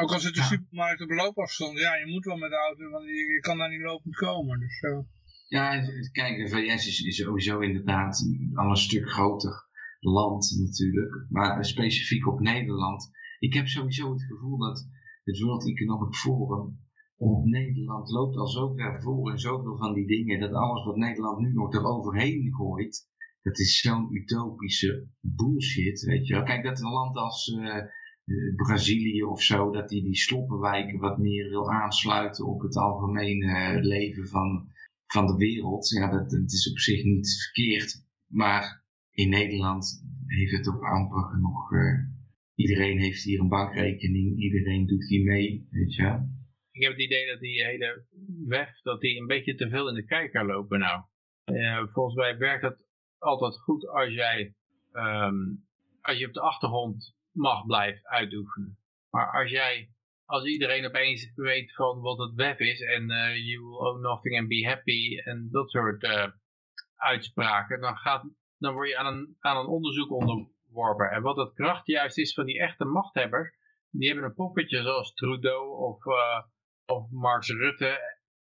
Ook als het de Ja. supermarkt op loopafstand, ja, je moet wel met de auto, want je, je kan daar niet lopend komen. Dus zo. Ja, kijk, de VS is, is sowieso inderdaad al een stuk groter land natuurlijk. Maar specifiek op Nederland. Ik heb sowieso het gevoel dat het World Economic Forum op Nederland loopt al zo ver voor in zoveel van die dingen. Dat alles wat Nederland nu nog eroverheen gooit. Dat is zo'n utopische bullshit, weet je wel. Kijk, dat een land als eh, eh, Brazilië of zo, dat die die sloppenwijken wat meer wil aansluiten op het algemene leven van, van de wereld. Ja, dat, dat is op zich niet verkeerd. Maar in Nederland heeft het ook amper genoeg. eh, iedereen heeft hier een bankrekening, iedereen doet hier mee, weet je. Ik heb het idee dat die hele WEF, dat die een beetje te veel in de kijker lopen nou. Eh, volgens mij werkt het altijd goed als jij, ehm, als je op de achtergrond mag blijven uitoefenen. Maar als jij, als iedereen opeens weet van wat het WEF is en eh you will own nothing and be happy en dat soort uitspraken, dan, gaat, dan word je aan een, aan een onderzoek onderworpen. En wat het kracht juist is van die echte machthebbers, die hebben een poppetje zoals Trudeau of, eh, of Mark Rutte.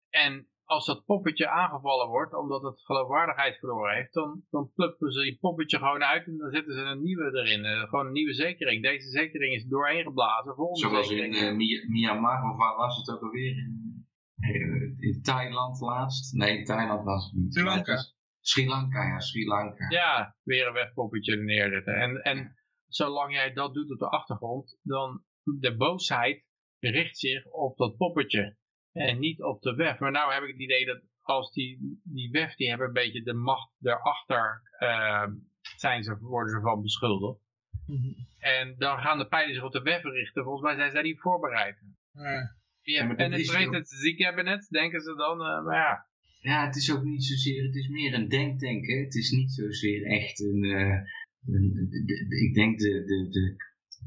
En als dat poppetje aangevallen wordt, omdat het geloofwaardigheid verloren heeft, dan, dan plukken ze die poppetje gewoon uit en dan zetten ze een nieuwe erin. Eh, gewoon een nieuwe zekering. Deze zekering is doorheen geblazen. Zoals in zekering. eh, Mi- Myanmar, of waar was het ook alweer? In, in Thailand laatst? Nee, in Thailand was het niet. Sri Lanka. Sri Lanka, ja, Sri Lanka. Ja, weer een wegpoppetje neerzetten. En, en zolang jij dat doet op de achtergrond, dan de boosheid richt zich op dat poppetje. En niet op de WEF. Maar nou heb ik het idee dat als die, die WEF, die hebben een beetje de macht daarachter, eh, zijn ze, worden ze van beschuldigd. En dan gaan de pijlen zich op de WEF richten. Volgens mij zijn zij niet voorbereid. Ja. Ja, en het ook- het ziekkabinet, denken ze dan. eh, maar ja, Ja, het is ook niet zozeer, het is meer een denktank. Hè? Het is niet zozeer echt een. eh, een- de- de- de- ik denk de, de, de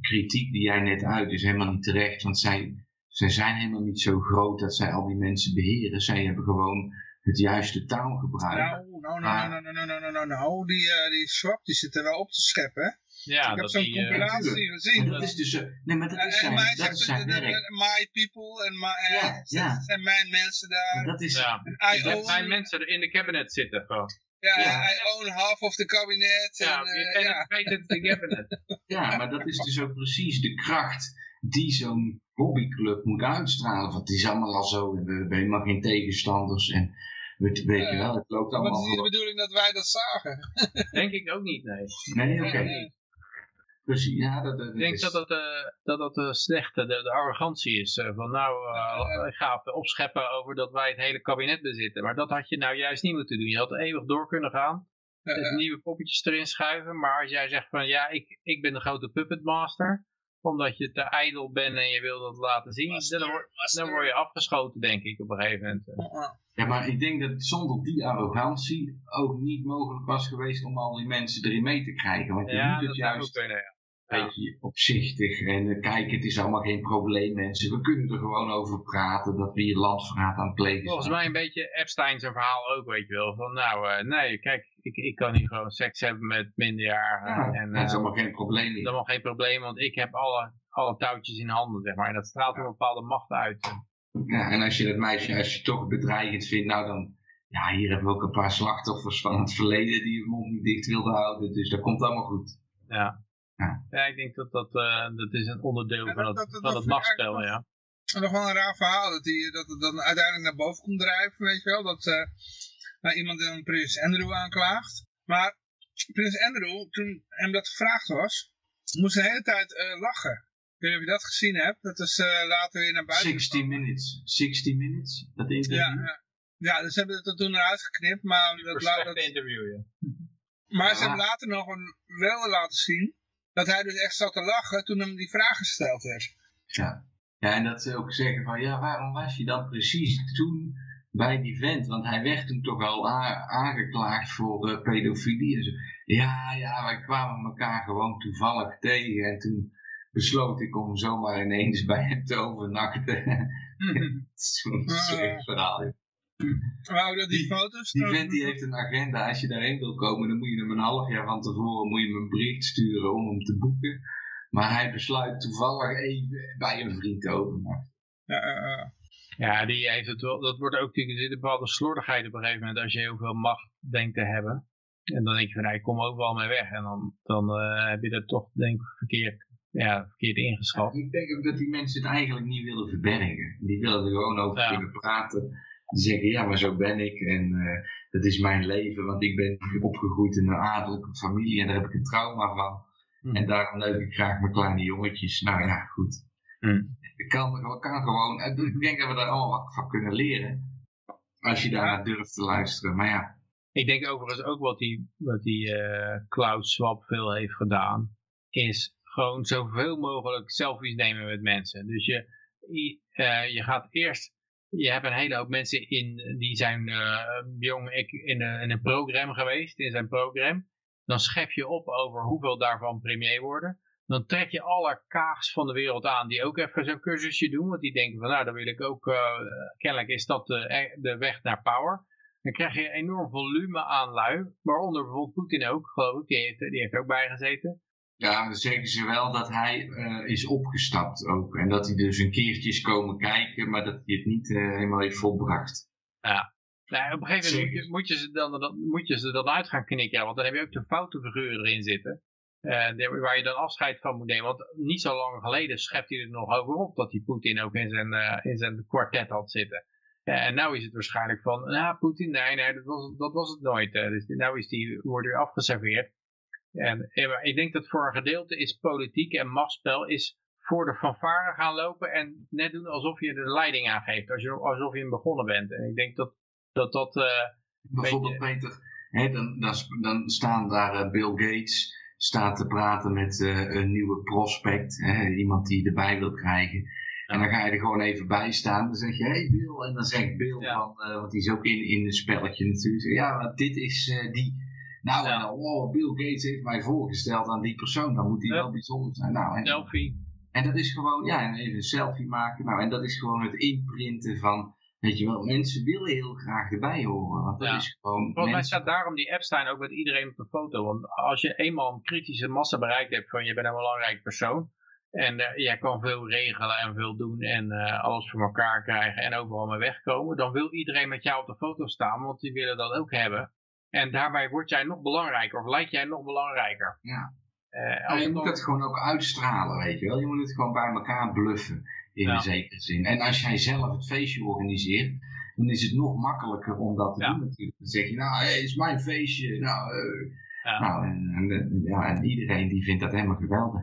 kritiek die jij net uit is helemaal niet terecht. Want zij, zij zijn helemaal niet zo groot dat zij al die mensen beheren. Zij hebben gewoon het juiste taalgebruik. Nou, nou, nou, nou, nou, nou, nou, nou, nou, nou, die, eh, die swap die zit er wel op te scheppen, hè? Ja ik heb dat zo'n die, compilatie gezien. Dat is dus. eh, nee, maar dat En, is en zijn, mij dat zegt is de, zijn de, de- werk. my people en my, eh, Ja, zijn mijn mensen daar. Dat is, ja. I own, zijn mensen er in de cabinet zitten. Gewoon. ja, Ja. I own half of the cabinet. Ja, en, eh, en ja. het weet het de cabinet. Ja, maar dat is dus ook precies de kracht die zo'n hobbyclub moet uitstralen. Want het is allemaal al zo, we hebben helemaal geen tegenstanders en weet, weet je wel, het loopt Maar het allemaal is niet de bedoeling dat wij dat zagen. Denk ik ook niet, nee. Nee, oké. Nee, ja, dat, dat, Ik denk is- dat dat, eh, dat, dat de slechte, de, de arrogantie is. eh, van nou, eh, ik ga opscheppen over dat wij het hele kabinet bezitten. Maar dat had je nou juist niet moeten doen. Je had eeuwig door kunnen gaan. Eh, Dus eh, nieuwe poppetjes erin schuiven. Maar als jij zegt van ja, ik, ik ben de grote puppet master. Omdat je te ijdel bent en je wil dat laten zien. master, Dan, word, dan word je afgeschoten denk ik op een gegeven moment. Uh, uh. Ja, maar ik denk dat het zonder die arrogantie ook niet mogelijk was geweest om al die mensen erin mee te krijgen. Want je Ja, moet het juist kunnen, ja. Een beetje opzichtig en eh, kijk, het is allemaal geen probleem mensen. We kunnen er gewoon over praten dat we hier landverraad aan het plegen Volgens mij een beetje Epstein zijn verhaal ook, weet je wel. Van nou, eh, nee, kijk, ik, ik kan hier gewoon seks hebben met minderjarigen. Ja, en, dat is eh, allemaal geen probleem meer. helemaal geen probleem, want ik heb alle, alle touwtjes in handen, zeg maar. En dat straalt een bepaalde macht uit. Ja, en als je dat meisje, als je toch bedreigend vindt, nou dan, ja, hier hebben we ook een paar slachtoffers van het verleden die hun mond niet dicht wilden houden. Dus dat komt allemaal goed. Ja. Ja. Ik denk dat dat, eh, dat is een onderdeel Ja, van dat- het, dat- dat- van dat machtsspel, ja. nog wel een raar verhaal, dat, die, dat het dan uiteindelijk naar boven komt drijven, weet je wel. Dat eh, nou, iemand dan Prins Andrew aanklaagt. Maar Prins Andrew, toen hem dat gevraagd was, moest de hele tijd eh, lachen. Ik weet niet of je dat gezien hebt, dat is eh, later weer naar buiten 60 minutes. 60 minutes? Dat interview? Ja, ja. ja, dus ze hebben het er toen eruit geknipt, maar, dat, dat, interview, ja. maar ze hebben later nog een, wel laten zien dat hij dus echt zat te lachen toen hem die vraag gesteld werd. Ja. ja, en dat ze ook zeggen van, ja, waarom was je dan precies toen bij die vent? Want hij werd toen toch al aangeklaagd voor eh, pedofilie en zo. Ja, ja, wij kwamen elkaar gewoon toevallig tegen en toen besloot ik om zomaar ineens bij hem te overnachten. Het is Zo'n slecht verhaal. Dat die, Die- foto's... Die vent die heeft een agenda. Als je daarheen wil komen, dan moet je hem een half jaar van tevoren moet je hem een bericht sturen om hem te boeken. Maar hij besluit toevallig even bij een vriend te overnachten. Ja, eh, eh. Ja, die heeft het wel, dat wordt ook er zit een bepaalde slordigheid op een gegeven moment als je heel veel macht denkt te hebben. En dan denk je van, nou, ik kom overal mee weg. En dan, dan eh, heb je dat toch, denk ik, verkeerd, ja, verkeerd ingeschat. Ik denk ook dat die mensen het eigenlijk niet willen verbergen. Die willen er gewoon over Ja. kunnen praten. Die zeggen, ja, maar zo ben ik en eh, dat is mijn leven. Want ik ben opgegroeid in een adellijke familie en daar heb ik een trauma van. Hm. En daarom leuk ik graag mijn kleine jongetjes. Nou ja, goed. Hm. Ik kan, kan gewoon, ik denk dat we daar allemaal wat van kunnen leren. Als je daarnaar durft te luisteren. Maar ja, Ik denk overigens ook wat die, wat die eh, Klaus Schwab veel heeft gedaan, is gewoon zoveel mogelijk selfies nemen met mensen. Dus je, je, eh, je gaat eerst, je hebt een hele hoop mensen in, die zijn eh, jong in, een, programma geweest, in zijn programma. Dan schep je op over hoeveel daarvan premier worden. Dan trek je alle kaags van de wereld aan die ook even zo'n cursusje doen. Want die denken van nou, dan wil ik ook, eh, kennelijk is dat de, de weg naar power. Dan krijg je enorm volume aan lui. Waaronder bijvoorbeeld Poetin ook, geloof ik. Die heeft, die heeft ook bijgezeten. Ja dan zeggen ze wel dat hij eh, is opgestapt ook. En dat hij dus een keertje is komen kijken, maar dat hij het niet eh, helemaal heeft volbracht. Nou, op een gegeven moment moet je, moet, je ze dan, dan, moet je ze dan uit gaan knikken. Want dan heb je ook de foute figuren erin zitten. waar je dan afscheid van moet nemen. Want niet zo lang geleden schept hij er nog over op dat hij Poetin ook in zijn, eh, in zijn kwartet had zitten. Ja, en nu is het waarschijnlijk van, nou Poetin, nee, nee, dat was, dat was het nooit. dus nu is die, wordt weer afgeserveerd. En, eh, ik denk dat voor een gedeelte is politiek en machtsspel is voor de fanfare gaan lopen en net doen alsof je de leiding aangeeft. Alsof je hem begonnen bent. En ik denk dat dat... dat eh, Bijvoorbeeld Peter, hè, dan, dan, dan staan daar eh, Bill Gates staat te praten met een nieuwe prospect, hè, iemand die erbij wil krijgen. En dan ga je er gewoon even bij staan. Dan zeg je, hey Bill. En dan zegt Bill Ja. van, want die is ook in, in een spelletje natuurlijk. Zeg, Ja, maar dit is die. Nou, Ja. en dan, oh, Bill Gates heeft mij voorgesteld aan die persoon. Dan moet die wel bijzonder zijn. Nou, en, selfie. en dat is gewoon, ja, en even een selfie maken. Nou, en dat is gewoon het inprinten van, weet je wel, mensen willen heel graag erbij horen. Want dat Ja. is gewoon, Volgens mij staat daarom die Epstein ook met iedereen op de foto. Want als je eenmaal een kritische massa bereikt hebt van je bent een belangrijk persoon. En eh, jij kan veel regelen en veel doen en eh, alles voor elkaar krijgen en overal mee wegkomen. Dan wil iedereen met jou op de foto staan, want die willen dat ook hebben. En daarbij word jij nog belangrijker of lijkt jij nog belangrijker. Ja. Eh, Ja, als je het moet dan- het gewoon ook uitstralen, weet je wel. Je moet het gewoon bij elkaar bluffen, in Ja. een zekere zin. En als jij zelf het feestje organiseert, dan is het nog makkelijker om dat te Ja. doen natuurlijk. Dan zeg je, nou, hey, het is mijn feestje. Nou, eh, Ja. Nou, en, en, ja, en iedereen die vindt dat helemaal geweldig.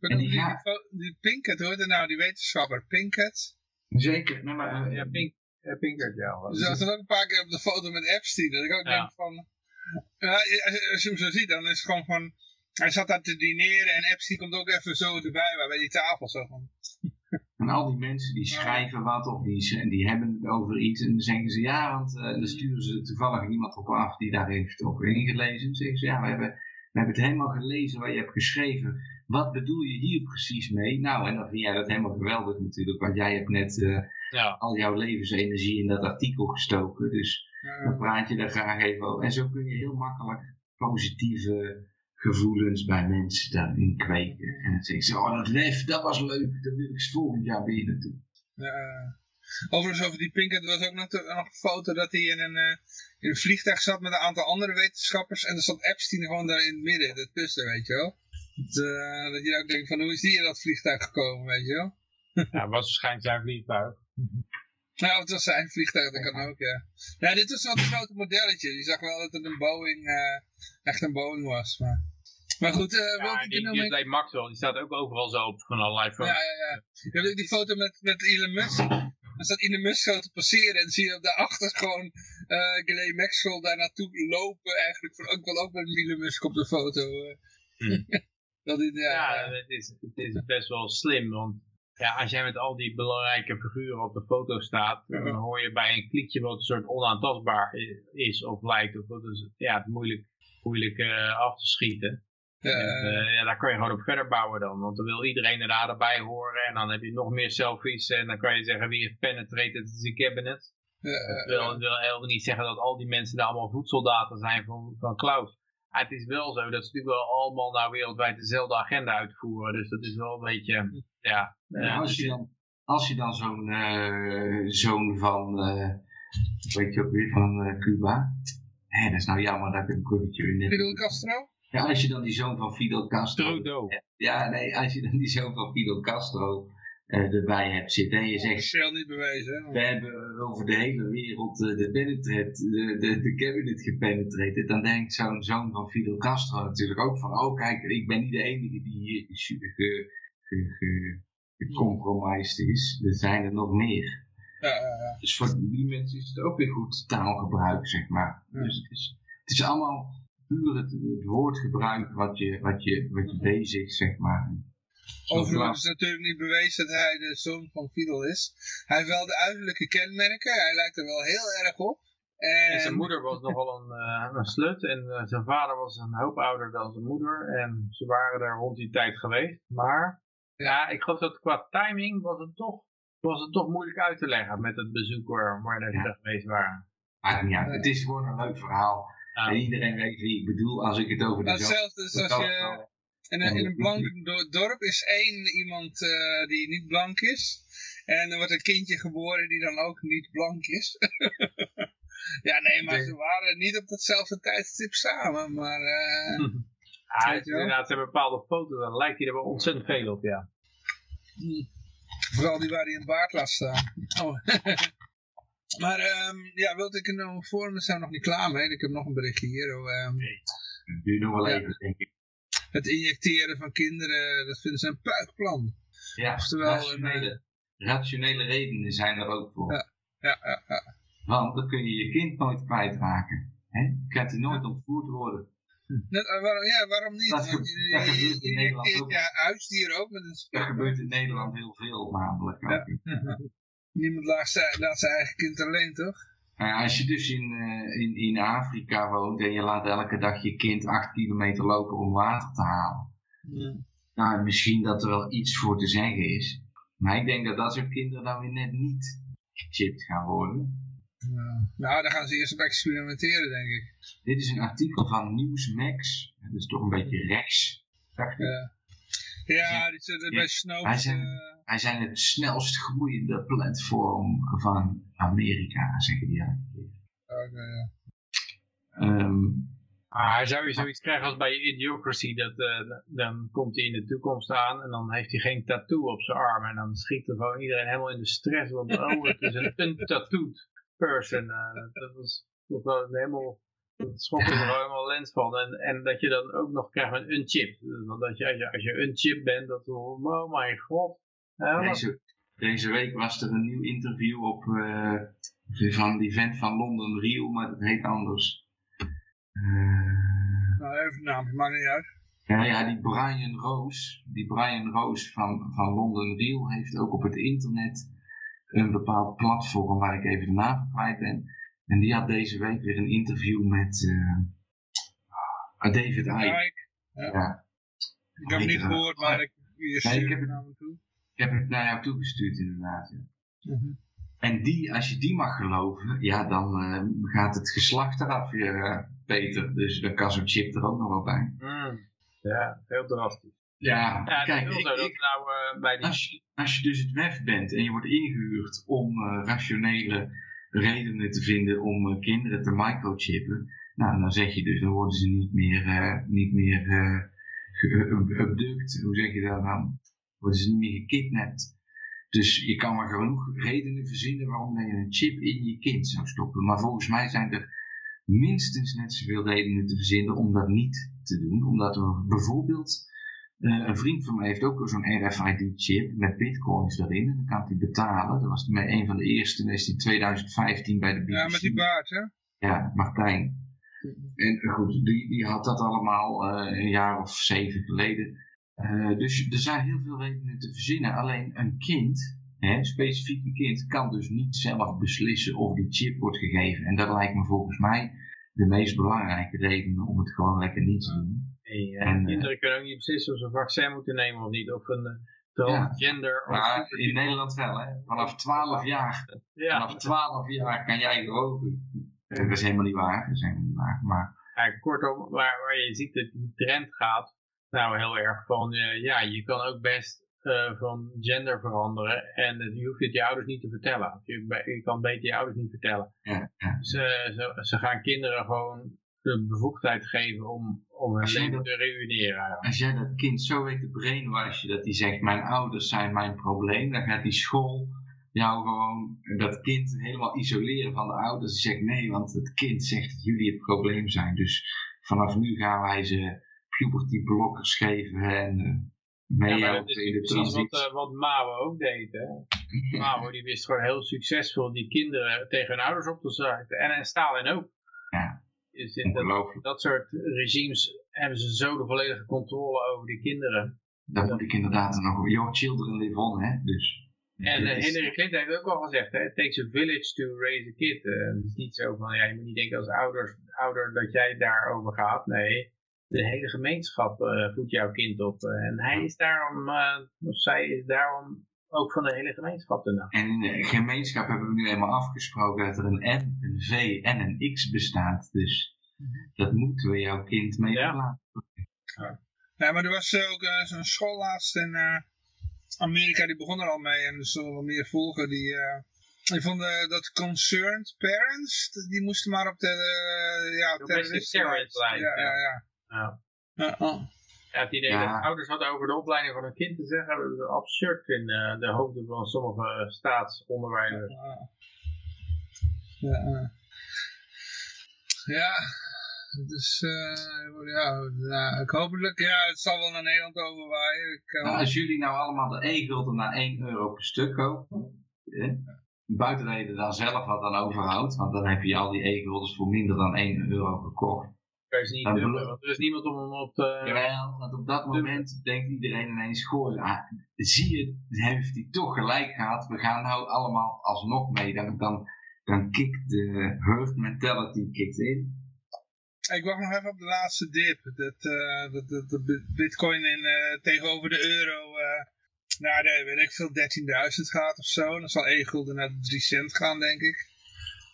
Maar En die, die die, gaat- die Pinkett, hoor je nou, die wetenschapper Pinkett. Zeker. Nee, maar, eh, Ja, Pink, ja, Pinkert, ja. Dus dat was ook een paar keer op de foto met Epstein. Dat ik ook Ja. denk van... Ja, als, je hem zo ziet, dan is het gewoon van... Hij zat daar te dineren en Epstein komt ook even zo erbij, waar bij die tafel zo van... En al die mensen die schrijven wat of die, die hebben het over iets en dan zeggen ze ja, want eh, dan sturen ze toevallig iemand op af die daar heeft over ingelezen. Dan zeggen ze ja, we hebben, we hebben het helemaal gelezen wat je hebt geschreven. Wat bedoel je hier precies mee? Nou, en dan vind jij dat helemaal geweldig natuurlijk, want jij hebt net eh, Ja. al jouw levensenergie in dat artikel gestoken. Dus dan praat je daar graag even over. En zo kun je heel makkelijk positieve gevoelens bij mensen daarin kweken. En dan zeggen ze, oh dat lef, dat was leuk, daar wil ik volgend jaar weer naartoe. ja. Overigens over die Pinkett was ook nog, te- nog een foto dat hij in een, eh, in een vliegtuig zat met een aantal andere wetenschappers. En er zat Epstein gewoon daar in het midden, ertussen, weet je wel. Dat, eh, dat je ook denkt van hoe is die in dat vliegtuig gekomen, weet je wel. ja, was waarschijnlijk zijn vliegtuig. Nou, het was zijn vliegtuig, dat kan ook, ja. Ja, dit was wel een grote modelletje. Je zag wel dat het een Boeing, eh, echt een Boeing was. Maar, maar goed, eh Ja, welke die, nou die mee- lijkt Maxwell, die staat ook overal zo op van allerlei Ja, foto's. ja, ja. Je hebt ook die foto met, met Elon Musk. Dan staat Elon Musk zo te passeren en zie je daarachter gewoon eh Ghislaine Maxwell daar naartoe lopen eigenlijk. Van, ik wil ook met Elon Musk op de foto. eh. Hm. dat is, ja, het is, het is best wel slim, want ja, als jij met al die belangrijke figuren op de foto staat, Ja. dan hoor je bij een kliekje wat een soort onaantastbaar is of lijkt. Of wat is, ja, moeilijk, moeilijk eh, af te schieten. Ja, En, eh, ja, daar kan je gewoon op verder bouwen dan, want dan wil iedereen er erbij horen en dan heb je nog meer selfies en dan kan je zeggen wie heeft penetrated the cabinet. ja, Dat wil, wil helemaal niet zeggen dat al die mensen daar allemaal voedsoldaten zijn van, van Klaus. Ah, het is wel zo dat ze natuurlijk wel allemaal nou wereldwijd dezelfde agenda uitvoeren. Dus dat is wel een beetje, ja. Eh, als je dan, als je dan zo'n eh, zoon van, eh, weet je ook weer, van eh, Cuba. Hè, dat is nou jammer dat ik een bruggetje weer net... Fidel Castro? Ja, als je dan die zoon van Fidel Castro... Trudeau. Ja, nee, als je dan die zoon van Fidel Castro eh, erbij hebt zitten en je zegt... Officieel niet bewezen. hè, We hebben over de hele wereld eh, de, penetrate, de, de, de cabinet gepenetreerd. Dan denkt zo'n zoon van Fidel Castro natuurlijk ook van... Oh kijk, ik ben niet de enige die hier ge, ge, ge, ge- gecompromised is. Er zijn er nog meer. Ja, ja, ja. Dus voor die mensen is het ook weer goed taalgebruik, zeg maar. Dus het is, het is allemaal puur het, het woordgebruik wat je, wat je, wat je bezigt, zeg maar. Overigens is natuurlijk niet bewezen dat hij de zoon van Fidel is. Hij heeft wel de uiterlijke kenmerken. Hij lijkt er wel heel erg op. En, En zijn moeder was nogal een, eh, een slut en eh, zijn vader was een hoop ouder dan zijn moeder. En ze waren er rond die tijd geweest. Maar ja, ik geloof dat qua timing was het toch, was het toch moeilijk uit te leggen met het bezoek waar, waar ze Ja. geweest waren. Maakt niet uit. Het is gewoon een leuk verhaal. Ja. En iedereen weet wie ik bedoel als ik het over de hetzelfde is als je... In een, in een blank do- dorp is één iemand eh, die niet blank is. En er wordt een kindje geboren die dan ook niet blank is. ja, nee, maar ze waren niet op datzelfde tijdstip samen. Maar eh, Ja, Weet het, inderdaad, ze hebben bepaalde foto's, dan lijkt hij er wel ontzettend veel op, ja. hm, vooral die waar die een baard laat staan. Oh. maar ehm, ja, wilde ik er nou voor, we zijn nog niet klaar mee. Ik heb nog een berichtje hier. Oh, Dat duurt nog wel Ja. even, denk ik. het injecteren van kinderen, dat vinden ze een puikplan. Ja, Oftewel, rationele, rationele redenen zijn er ook voor. Ja. Ja, ja, ja. Want dan kun je je kind nooit kwijtraken. Hè? Gaat hij nooit ontvoerd worden. Net, eh, waarom, ja, waarom niet? Dat Want ge- je, dat je, gebeurt je in Nederland ook. je huisdier ook met een Dat gebeurt in Nederland heel veel namelijk. Ja. Niemand laat zijn, laat zijn eigen kind alleen, toch? Nou, als je dus in, eh, in, in Afrika woont en je laat elke dag je kind acht kilometer lopen om water te halen. Nou, misschien dat er wel iets voor te zeggen is. Maar ik denk dat dat soort kinderen dan weer net niet gechipt gaan worden. Ja. Nou, daar gaan ze eerst op experimenteren, denk ik. Dit is een artikel van Newsmax. Dat is toch een beetje rechts. dacht ik. Ja, ja die zitten bij Wij zijn- eh, Wij zijn het snelst groeiende platform van Amerika, zeggen die elke keer. oké, ja. Ehm, Maar hij zou je zoiets krijgen als bij Idiocracy, dat, eh, dan komt hij in de toekomst aan en dan heeft hij geen tattoo op zijn arm. En dan schiet er gewoon iedereen helemaal in de stress, want oh, het is een untattooed person. Eh, dat was toch wel een helemaal Dat ze er helemaal lens van. En, en dat je dan ook nog krijgt met een chip. Want dat je, als, je, als je een chip bent, dat oh mijn god. Ja, Deze, deze week was er een nieuw interview op eh, van die vent van London Real, maar dat heet anders. Eh, Nou, even de naam, maar niet uit. ja, ja, die Brian Rose, die Brian Rose van, van London Real heeft ook op het internet een bepaald platform waar ik even de naam kwijt ben. En die had deze week weer een interview met eh, David Icke. Ja. ik heb het niet gehoord, maar ik, Nee, ik stuurt heb het naar me toe. Ik heb het naar jou toegestuurd inderdaad. Ja. Mhm. En die, als je die mag geloven, ja, dan eh, gaat het geslacht eraf, eh, Peter. Dus dan kan zo'n chip er ook nog wel bij. Mm. Ja, heel drastisch. Ja, Ja, kijk, ik- zo ik- nou eh, bij die... als, je, als je dus het WEF bent en je wordt ingehuurd om eh, rationele redenen te vinden om eh, kinderen te microchippen, nou, dan zeg je dus, dan worden ze niet meer, eh, niet meer abduct, hoe zeg je dat dan? Worden ze niet meer gekidnapt. Dus je kan maar genoeg redenen verzinnen waarom je een chip in je kind zou stoppen. Maar volgens mij zijn er minstens net zoveel redenen te verzinnen om dat niet te doen. Omdat we bijvoorbeeld, eh, een vriend van mij heeft ook zo'n RFID-chip met bitcoins erin. En dan kan hij betalen. Dat was met een van de eerste, dat is die 2015 bij de BBC. Ja, met die baard, hè? Ja, Martijn. En eh, goed, die, die had dat allemaal eh, een jaar of zeven geleden. Eh, dus er zijn heel veel redenen te verzinnen. Alleen een kind, hè, specifiek een kind, kan dus niet zelf beslissen of die chip wordt gegeven. En dat lijkt me volgens mij de meest belangrijke reden om het gewoon lekker niet te doen. Hey, eh, En, kinderen kunnen ook niet beslissen of ze een vaccin moeten nemen of niet. Of een eh, transgender. of Maar super- in Nederland wel, hè? Vanaf 12 jaar, ja, vanaf 12 jaar kan jij roken. Eh, Dat is helemaal niet waar, dat is helemaal niet waar. Maar ja, kortom, waar, waar je ziet dat die trend gaat. Nou, heel erg van, ja, je kan ook best van gender veranderen. En je hoeft het je ouders niet te vertellen. Je, je kan beter je ouders niet vertellen. ja, ja. Ze, ze, ze gaan kinderen gewoon de bevoegdheid geven om, om hun leven te eigenlijk. Als jij dat kind zo weet te brainwashen dat hij zegt, mijn ouders zijn mijn probleem, dan gaat die school jou gewoon, dat kind helemaal isoleren van de ouders. Die zegt nee, want het kind zegt dat jullie het probleem zijn. Dus vanaf nu gaan wij ze puberty blokkers geven en uh, Ja, maar meehelpen dat is in de wat, transitie. eh, wat Mao ook deed. Hè? Mao die wist gewoon heel succesvol die kinderen tegen hun ouders op te zetten. En, en Stalin ook. Ja. Dit- dat, soort regimes hebben ze zo de volledige controle over die kinderen. Dat moet ik inderdaad nog, your children live on, hè. Dus. En dit eh, is- Hillary Clinton heeft ook al gezegd, hè, it takes a village to raise a kid. Eh, het is niet zo van, ja, je moet niet denken als ouders, ouder dat jij daarover gaat. Nee, de hele gemeenschap eh, voedt jouw kind op. En hij is daarom, of zij is daarom ook van de hele gemeenschap te En in de gemeenschap hebben we nu eenmaal afgesproken dat er een N, een V en een X bestaat. Dus dat moeten we jouw kind mee Ja. Ja, maar er was eh, ook eh, zo'n school laatst in eh, Amerika, die begon er al mee. En er zullen wel meer volgen die... eh, die vonden dat concerned parents, die moesten maar op de uh, ja, terroristenlijst. terrorist Ja, ja, ja. Ja. Ja, oh. Ja, het idee Ja. dat ouders wat over de opleiding van hun kind te zeggen, dat is absurd in eh, de hoofden van sommige staatsonderwijzers. Ja, ja. ja, dus eh, ja, nou, ik hopelijk, ja, het zal wel naar Nederland overwaaien. Ik, eh, Nou, als jullie nou allemaal de e-gulden naar 1 euro per stuk kopen, hè, buiten dat je er dan zelf wat aan overhoudt, want dan heb je al die e-guldens voor minder dan 1 euro gekocht. Kan je ze niet Dan dubbelen, beloon- want er is niemand om hem op te... Jawel, want op dat moment denkt iedereen ineens, goh, ah, zie je, heeft hij toch gelijk gehad, we gaan nou allemaal alsnog mee. Dan, dan, dan kikt de herd mentality kikt in. ik wacht nog even op de laatste dip. Dat, eh, dat, dat, dat bi- bitcoin in, eh, tegenover de euro eh naar de, weet ik veel, 13.000 gaat of zo. Dan zal e-gulden naar de 3 cent gaan, denk ik.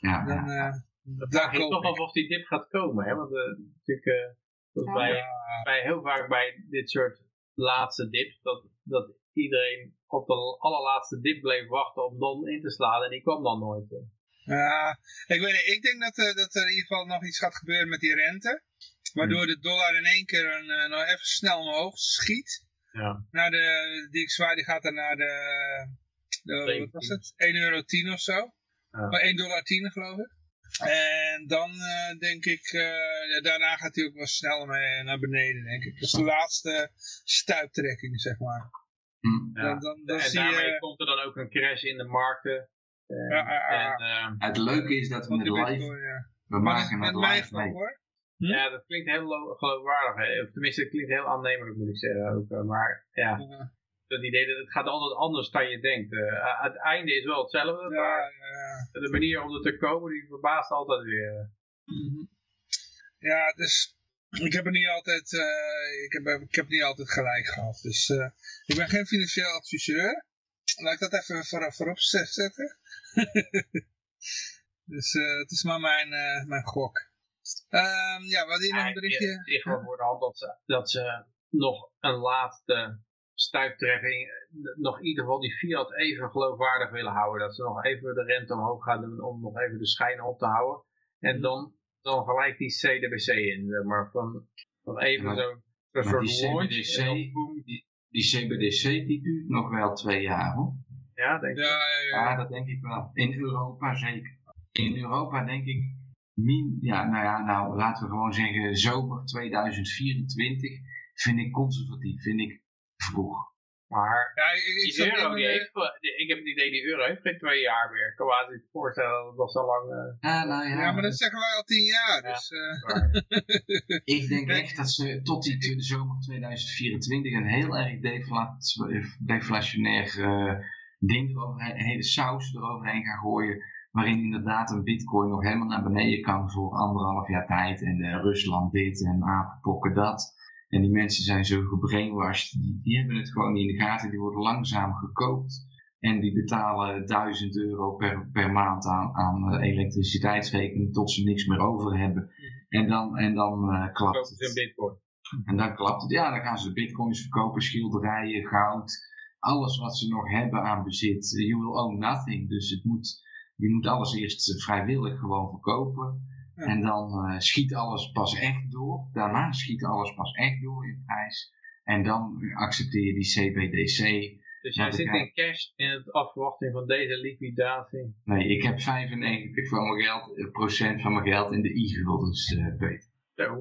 Ja, Dan, ja. Dan daar vraag je koop toch ik. af of die dip gaat komen, hè? Want eh, natuurlijk, eh, dat bij, Ja, bij heel vaak bij dit soort laatste dips, dat, dat iedereen op de allerlaatste dip bleef wachten om dan in te slaan en die kwam dan nooit. eh. Ja, ik weet niet. Ik denk dat, eh, dat er in ieder geval nog iets gaat gebeuren met die rente. Waardoor de dollar in één keer een, eh, nog even snel omhoog schiet. Ja. Naar de, die XY die gaat dan naar de, de wat was het? 1,10 euro of zo. Ja. Maar 1,10 dollar geloof ik. En dan eh, denk ik, eh, ja, daarna gaat hij ook wel snel mee naar beneden, denk ik. Dus de laatste stuiptrekking, zeg maar. Hm. Ja. Dan, dan, dan en zie daarmee je... komt er dan ook een crash in de markten. Eh, Ja, ja, ja. En, eh, Het leuke is dat we met de live, Bitcoin, ja. we maken mij live mee. hoor. Hm? ja, dat klinkt heel lo- geloofwaardig. Hè? Of tenminste, het klinkt heel aannemelijk, moet ik zeggen. Ook, eh, maar ja, Ja, het idee dat het gaat altijd anders dan je denkt. Eh, het einde is wel hetzelfde, ja, maar ja. de manier om er te komen, die verbaast altijd weer. Mhm. Ja, dus ik heb er niet altijd, eh, ik, heb, ik heb niet altijd gelijk gehad. Dus eh, ik ben geen financieel adviseur. Laat ik dat even voor, voorop zetten. dus eh, het is maar mijn, eh, mijn gok. Ehm, ja, wat hier nog een berichtje? Het ligt wel voor de hand dat ze, dat ze nog een laatste stuiptrekking, eh, nog in ieder geval die fiat even geloofwaardig willen houden. Dat ze nog even de rente omhoog gaan doen om nog even de schijn op te houden. En Mhm. dan, dan gelijk die CDBC in, zeg maar van, van even zo'n die soort launch. CBDC. Die CBDC die duurt nog wel twee jaar hoor. Ja, denk ik. Ja, ja, Ja, ja. dat denk ik wel. In Europa zeker. In Europa denk ik, min, ja, nou ja, nou laten we gewoon zeggen zomer 2024 vind ik conservatief, vind ik vroeg. Maar Ja, ik, ik die euro, die eh, heeft, ik heb het idee, die euro heeft geen twee jaar meer. Ik kan me niet voorstellen dat het nog zo lang... eh, Ja, nou ja, ja, maar dat zeggen wij al tien jaar. Ja. Dus, eh, ik denk echt dat ze tot die zomer 2024 een heel erg defla- deflationair eh, ding eroverheen, een hele saus eroverheen gaan gooien. Waarin inderdaad een bitcoin nog helemaal naar beneden kan voor anderhalf jaar tijd. En eh, Rusland dit en apenpokken dat. En die mensen zijn zo gebrainwashed. Die, die hebben het gewoon niet in de gaten. Die worden langzaam gekoopt. En die betalen 1000 euro per, per maand aan, aan eh, elektriciteitsrekening tot ze niks meer over hebben. En dan, en dan eh, klapt het. bitcoin. En dan klapt het. Ja, dan gaan ze bitcoins verkopen, schilderijen, goud. Alles wat ze nog hebben aan bezit. You will own nothing. Dus het moet, je moet alles eerst eh, vrijwillig gewoon verkopen. Ja. En dan eh, schiet alles pas echt door. Daarna schiet alles pas echt door in prijs. En dan accepteer je die CBDC. Dus jij zit in cash in het afwachting van deze liquidatie. Nee, ik heb 95 van mijn geld, eh, procent van mijn geld in de e-guldens, eh Peter. Zo.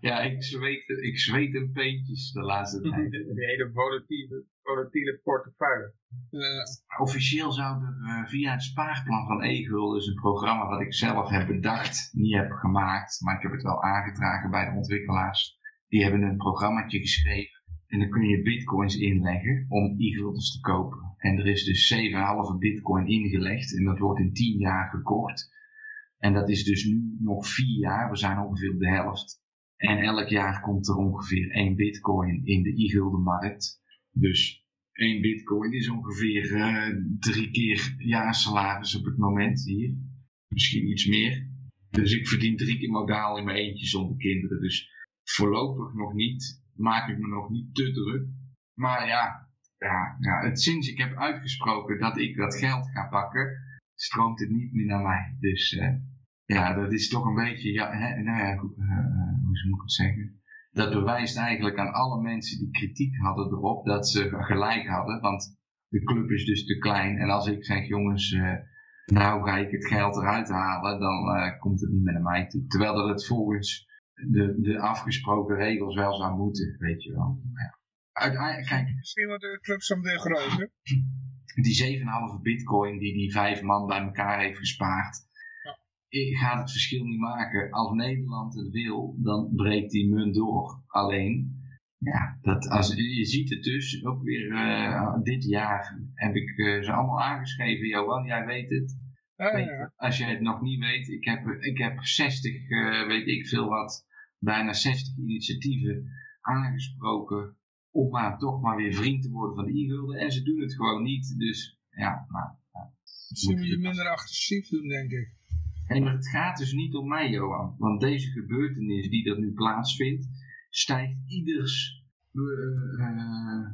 Ja, ik zweet, ik zweet een peentjes de laatste tijd. Die hele volatiele, volatiele portefeuille. eh, Officieel zou er eh, via het spaarplan van e-gulden, dus een programma wat ik zelf heb bedacht, niet heb gemaakt, maar ik heb het wel aangedragen bij de ontwikkelaars. Die hebben een programmaatje geschreven en dan kun je bitcoins inleggen om e-guldens te kopen. En er is dus 7,5 bitcoin ingelegd en dat wordt in 10 jaar gekort. En dat is dus nu nog 4 jaar, we zijn ongeveer op de helft. En elk jaar komt er ongeveer 1 bitcoin in de e-guldenmarkt. Dus 1 bitcoin is ongeveer eh, drie keer jaarsalaris op het moment hier. Misschien iets meer. Dus ik verdien drie keer modaal in mijn eentje zonder kinderen. Dus voorlopig nog niet. Maak ik me nog niet te druk. Maar ja, ja, ja het, sinds ik heb uitgesproken dat ik dat geld ga pakken, stroomt het niet meer naar mij. Dus eh, ja, dat is toch een beetje, ja, hè, nou ja, goed, eh, eh, hoe moet ik het zeggen? Dat bewijst eigenlijk aan alle mensen die kritiek hadden erop dat ze gelijk hadden. Want de club is dus te klein. En als ik zeg, jongens, eh, nou ga ik het geld eruit halen, dan eh, komt het niet meer naar mij toe. Terwijl dat het volgens de, de afgesproken regels wel zou moeten, weet je wel. Ja. Uiteindelijk, kijk, misschien wordt de club zo meteen groter. die 7,5 bitcoin die die vijf man bij elkaar heeft gespaard, gaat het verschil niet maken. Als Nederland het wil, dan breekt die munt door. Alleen, ja, dat, als, je ziet het dus, ook weer eh, dit jaar heb ik eh, ze allemaal aangeschreven. Johan, jij weet het. Weet ja. Als je het nog niet weet, ik heb, ik heb 60, eh, weet ik veel wat, bijna 60 initiatieven aangesproken om maar toch maar weer vriend te worden van de e-gulden. En ze doen het gewoon niet, dus ja, nou. ja, Misschien moet je minder agressief doen, denk ik. Maar het gaat dus niet om mij, Johan. Want deze gebeurtenis die er nu plaatsvindt, stijgt ieders... eh,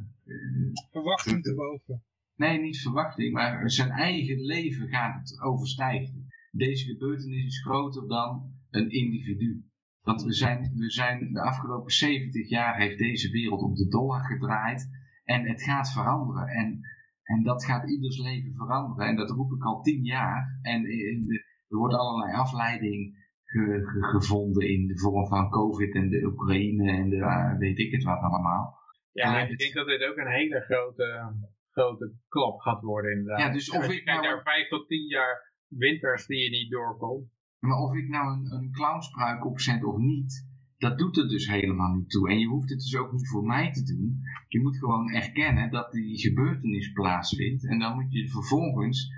Verwachting te boven. nee, niet verwachting, maar zijn eigen leven gaat het overstijgen. Deze gebeurtenis is groter dan een individu. Want we zijn, we zijn de afgelopen 70 jaar heeft deze wereld op de dollar gedraaid. En het gaat veranderen. En, en dat gaat ieders leven veranderen. En dat roep ik al 10 jaar. En in de, er wordt allerlei afleiding ge- ge- gevonden in de vorm van COVID en de Oekraïne en de eh, weet ik het wat allemaal. Ja, Alleen ik denk dat dit ook een hele grote, grote klap gaat worden inderdaad. Ja, dus of ik nou- naar vijf tot tien jaar winters die je niet doorkomt. Maar of ik nou een, een clownspruik opzet of niet, dat doet er dus helemaal niet toe. En je hoeft het dus ook niet voor mij te doen. Je moet gewoon erkennen dat die gebeurtenis plaatsvindt. En dan moet je vervolgens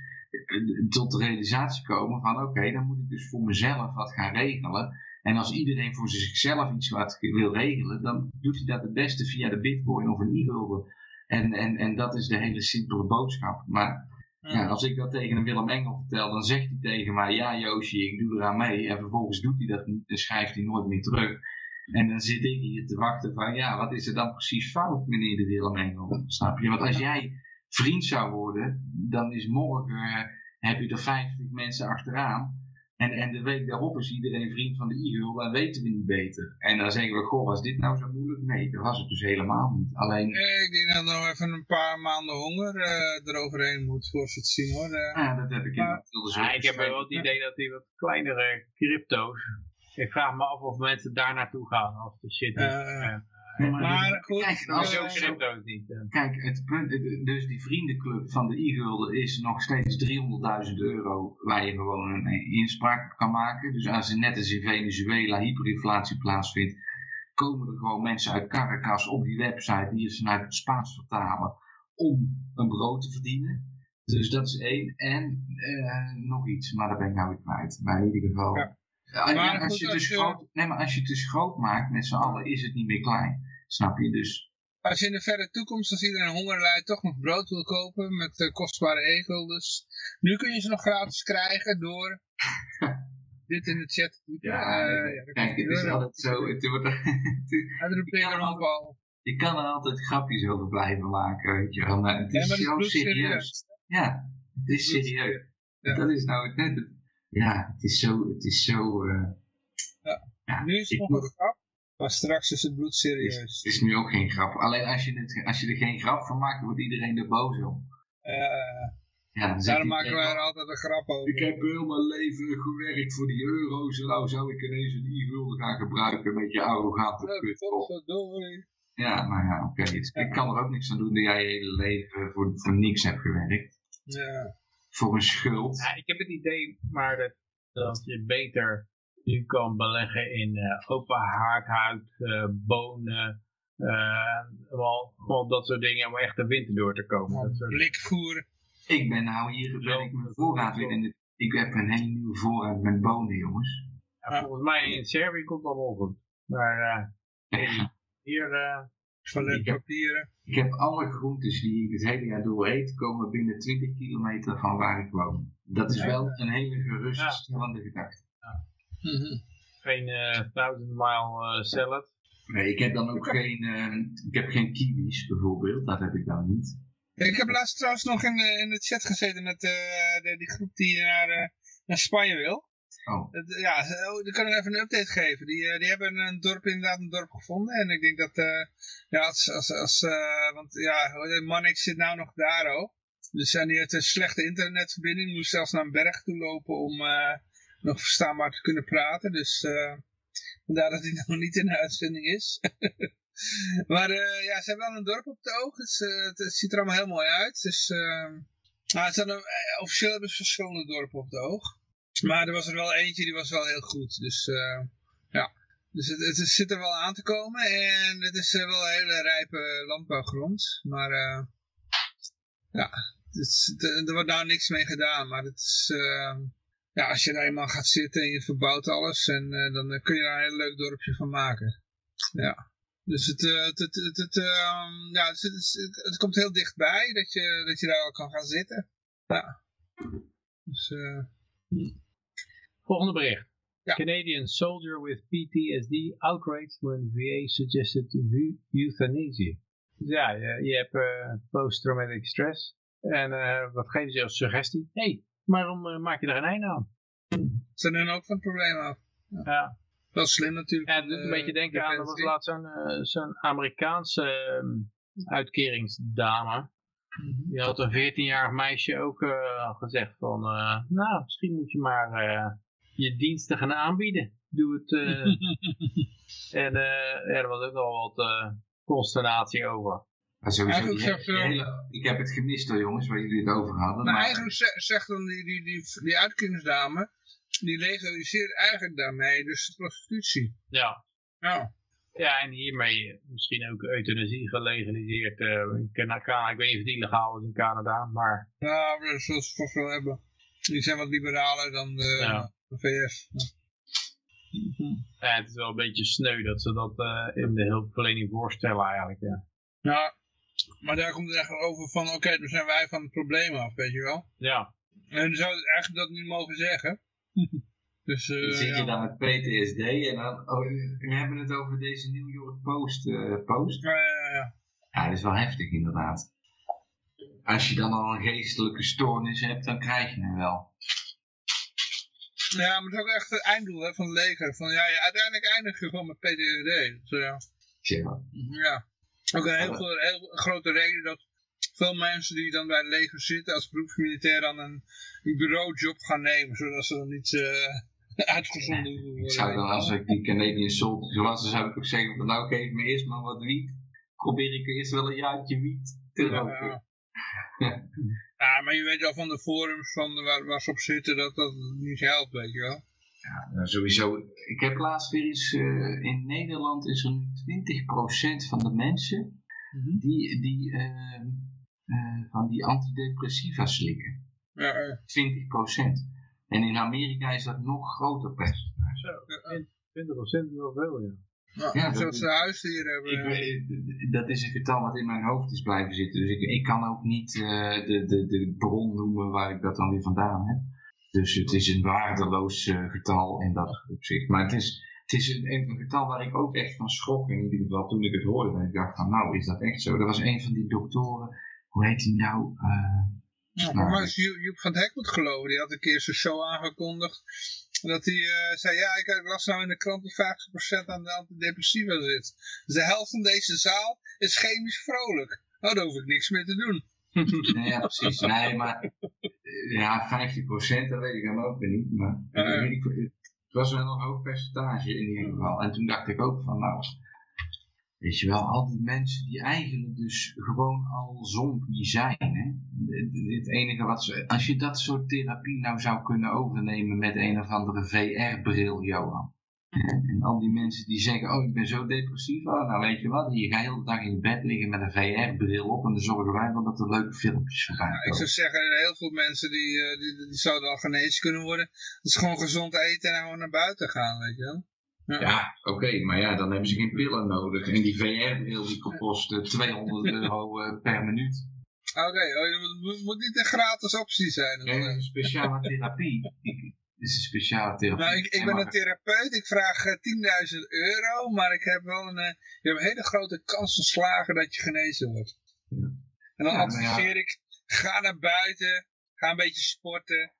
tot de realisatie komen van oké, dan moet ik dus voor mezelf wat gaan regelen. En als iedereen voor zichzelf iets wat wil regelen, dan doet hij dat het beste via de bitcoin of een e-gulden. En, en, en dat is de hele simpele boodschap. Maar ja, als ik dat tegen een Willem Engel vertel, dan zegt hij tegen mij, ja Joosje, ik doe eraan mee. En vervolgens doet hij dat niet, dan schrijft hij nooit meer terug. En dan zit ik hier te wachten van, ja, wat is er dan precies fout, meneer de Willem Engel? Snap je? Want als jij vriend zou worden, dan is morgen, eh, heb je er 50 mensen achteraan. En, en de week daarop is iedereen vriend van de e-gul, dan weten we niet beter. En dan zeggen we, goh, was dit nou zo moeilijk? Nee, dat was het dus helemaal niet. Alleen, Eh, Ik denk dat nog even een paar maanden honger eh, eroverheen moet voor ze het zien hoor. Eh, ja, dat heb ik in Maar- Ja, ik heb wel het idee dat die wat kleinere crypto's. Ik vraag me af of mensen daar naartoe gaan als de shit is. Eh, Maar goed, kijk, als niet. Kijk, het punt, dus die vriendenclub van de e-gulden is nog steeds 300.000 euro waar je gewoon een inspraak kan maken. Dus als er net als in Venezuela hyperinflatie plaatsvindt, komen er gewoon mensen uit Caracas op die website die het vanuit het Spaans vertalen om een brood te verdienen. Dus dat is één. En eh, nog iets, maar dat ben ik nou weer kwijt. Maar in ieder geval. Ja. Maar als, je dus je- groot, nee, maar als je het dus groot maakt met z'n allen, is het niet meer klein. Snap je? Dus Als je in de verre toekomst, als iedereen honger lijdt, toch nog brood wil kopen met eh, kostbare e-guldens. Nu kun je ze nog gratis krijgen door dit in de chat. Ja, nee, ja, kijk, het is altijd zo. Het wordt, Uitroepteken je kan er rondbal. je kan er altijd grapjes over blijven maken, weet je wel. Maar het Ja, is maar het is zo serieus. Ja, het is serieus. Ja. Dat is nou het net. Ja, het is zo. Het is zo eh, ja, Nu is het nog een grap, maar straks is het het, is, bloedserieus. het is nu ook geen grap. Alleen als je, het, als je er geen grap van maakt, wordt iedereen er boos om. Eh, Ja, daarom maken wij er altijd een grap over. Ik heb heel mijn leven gewerkt voor die euro's en nou zou ik ineens een e-gulden gaan gebruiken met je arrogante Eh, kut. Ja, nou ja, oké. Ik kan er ook niks aan doen dat jij je hele leven voor, voor niks hebt gewerkt. Ja. Voor een schuld. Ja, ik heb het idee maar dat, dat je beter nu kan beleggen in eh, open haardhout, eh, bonen, eh, wel, gewoon dat soort dingen om echt de winter door te komen. Dat soort, Blikvoer. Ik ben nou hier, ben ik mijn voorraad weer in de... Ik heb een hele nieuwe voorraad met bonen, jongens. ja, volgens mij in Servië komt het allemaal goed. Maar eh, Ja. hier, eh, Toiletpapieren. Ik heb alle groentes die ik het hele jaar door eet, komen binnen 20 kilometer van waar ik woon. Dat is Ja. wel een hele geruststellende gedachte. Mhm. geen eh, thousand mile eh, salad. Nee, ik heb dan ook geen, eh, ik heb geen kiwis bijvoorbeeld, dat heb ik dan niet. Ik heb laatst trouwens nog in de, in de chat gezeten met eh, de, die groep die naar, eh, naar Spanje wil. Oh, ja, oh, dan kan ik even een update geven. Die, eh, die hebben een dorp, inderdaad een dorp gevonden. En ik denk dat, eh, ja, als, als, als eh, want ja, Mannix zit nou nog daar ook. Dus en die heeft een slechte internetverbinding. Moest zelfs naar een berg toe lopen om nog verstaanbaar te kunnen praten. Dus vandaar dat hij nog niet in de uitzending is. maar ja, ze hebben wel een dorp op het oog. Het, ziet er allemaal heel mooi uit. Dus nou, officieel hebben ze verschillende dorpen op het oog. Maar er was er wel eentje, die was wel heel goed. Dus eh, ja, dus het, het zit er wel aan te komen. En het is eh, wel een hele rijpe landbouwgrond. Maar eh, ja, er wordt nou niks mee gedaan. Maar het is, eh, ja, als je daar eenmaal gaat zitten en je verbouwt alles. En dan kun je daar een heel leuk dorpje van maken. Ja. Dus het, het, ehm, ja, het, komt heel dichtbij dat je, dat je daar al kan gaan zitten. Ja. Dus, eh, Volgende bericht. Ja. Canadian soldier with PTSD outraged when VA suggested eu- euthanasia. Dus ja, je, je hebt eh, post-traumatic stress. En eh, wat geven ze als suggestie? Hé, hey, waarom eh, maak je er een einde aan? zijn er ook van het probleem af. Ja, Wel slim natuurlijk. Ja, het doet een beetje denken aan, er was laatst zo'n Amerikaanse ehm, uitkeringsdame. Die had een 14-jarig meisje ook uh, gezegd van, uh, nou, misschien moet je maar uh, je diensten gaan aanbieden. Doe het. en ja, er was ook al wat consternatie over. Maar sowieso, die, zegt, die hele, ik heb het gemist hoor jongens, waar jullie het over hadden. Maar, maar... eigenlijk zegt dan die, die, die, die uitkeringsdame, die legaliseert eigenlijk daarmee dus de prostitutie. Ja. Ja. Ja, en hiermee misschien ook euthanasie gelegaliseerd uh, in Canada. Ik weet niet of het illegaal is in Canada, maar... Ja, dat zullen ze vast wel hebben. Die zijn wat liberaler dan de, ja. De VS. Ja. ja. het is wel een beetje sneu dat ze dat uh, in de hulpverlening voorstellen eigenlijk, ja. Ja, maar daar komt het echt over van, oké, okay, dan zijn wij van het probleem af, weet je wel. Ja. En dan zou eigenlijk dat niet mogen zeggen. Dus, uh, zit je ja. dan met PTSD en dan, oh, we hebben het over deze New York Post. Uh, post. Ja, ja, ja. Ja, dat is wel heftig inderdaad. Als je dan al een geestelijke stoornis hebt, dan krijg je hem wel. Ja, maar het is ook echt het einddoel hè, van het leger. Van, ja, ja, uiteindelijk eindig je gewoon met PTSD. Dus, ja. Ja. ja. Ook een heel, veel, heel grote reden dat veel mensen die dan bij het leger zitten als beroepsmilitair dan een, bureaujob gaan nemen. Zodat ze dan niet... Uh, uitgezonden worden. Ik zou dan, als ik die Canadian Soldier was, zou ik ook zeggen, van, nou geef me eerst maar wat wiet. Probeer ik eerst wel een jaartje wiet te roken. Ja. ja, maar je weet wel van de forums van waar, waar ze op zitten dat dat niet helpt, weet je wel. Ja, nou, sowieso. Ik heb laatst weer eens, uh, in Nederland is er nu 20% van de mensen mm -hmm. die, die uh, uh, van die antidepressiva slikken. Ja, 20%. En in Amerika is dat nog groter percentage. Zo, 20% is wel veel, ja. Nou, ja, zoals ze huisdieren hebben. Ik weet, dat is een getal wat in mijn hoofd is blijven zitten. Dus ik, ik kan ook niet uh, de, de, de bron noemen waar ik dat dan weer vandaan heb. Dus het is een waardeloos uh, getal in dat opzicht. Maar het is, het is een, een, getal waar ik ook echt van schrok. In ieder geval toen ik het hoorde. En ik dacht van nou is dat echt zo. Er was een van die doktoren. Hoe heet die nou? Uh, ja, maar nou, Joep van het Hek moet geloven. Die had een keer zijn show aangekondigd. Dat hij uh, zei, ja, ik las nou in de krant dat 50% aan de antidepressiva zit. Dus de helft van deze zaal is chemisch vrolijk. Nou, daar hoef ik niks meer te doen. Nee, ja, precies. Nee, maar ja, 15% dat weet ik dan ook weer niet. Maar uh, ik, het was wel een hoog percentage in ieder geval. En toen dacht ik ook van, nou, Weet je wel, al die mensen die eigenlijk dus gewoon al zombie zijn. Hè? Het enige wat ze, als je dat soort therapie nou zou kunnen overnemen met een of andere VR-bril, Johan. En al die mensen die zeggen, oh ik ben zo depressief, oh, nou weet je wat, je gaat de hele dag in bed liggen met een VR-bril op en dan zorgen wij wel dat er leuke filmpjes komen. Ja, ik zou zeggen, heel veel mensen die, eh, die, die zouden al genezen kunnen worden. Dat is gewoon gezond eten en gewoon naar buiten gaan, weet je wel. Ja, ja oké, okay, maar ja, dan hebben ze geen pillen nodig. En die VR-bril die kost 200 euro uh, per minuut. Oké, okay, oh, het moet niet een gratis optie zijn. Nee, een speciale therapie. Het is een speciale therapie. Nou, ik, ik ben een therapeut, ik vraag uh, 10.000 euro, maar ik heb wel een, je hebt een hele grote kans van slagen dat je genezen wordt. Ja. En dan ja, adviseer ja. ik, ga naar buiten, ga een beetje sporten,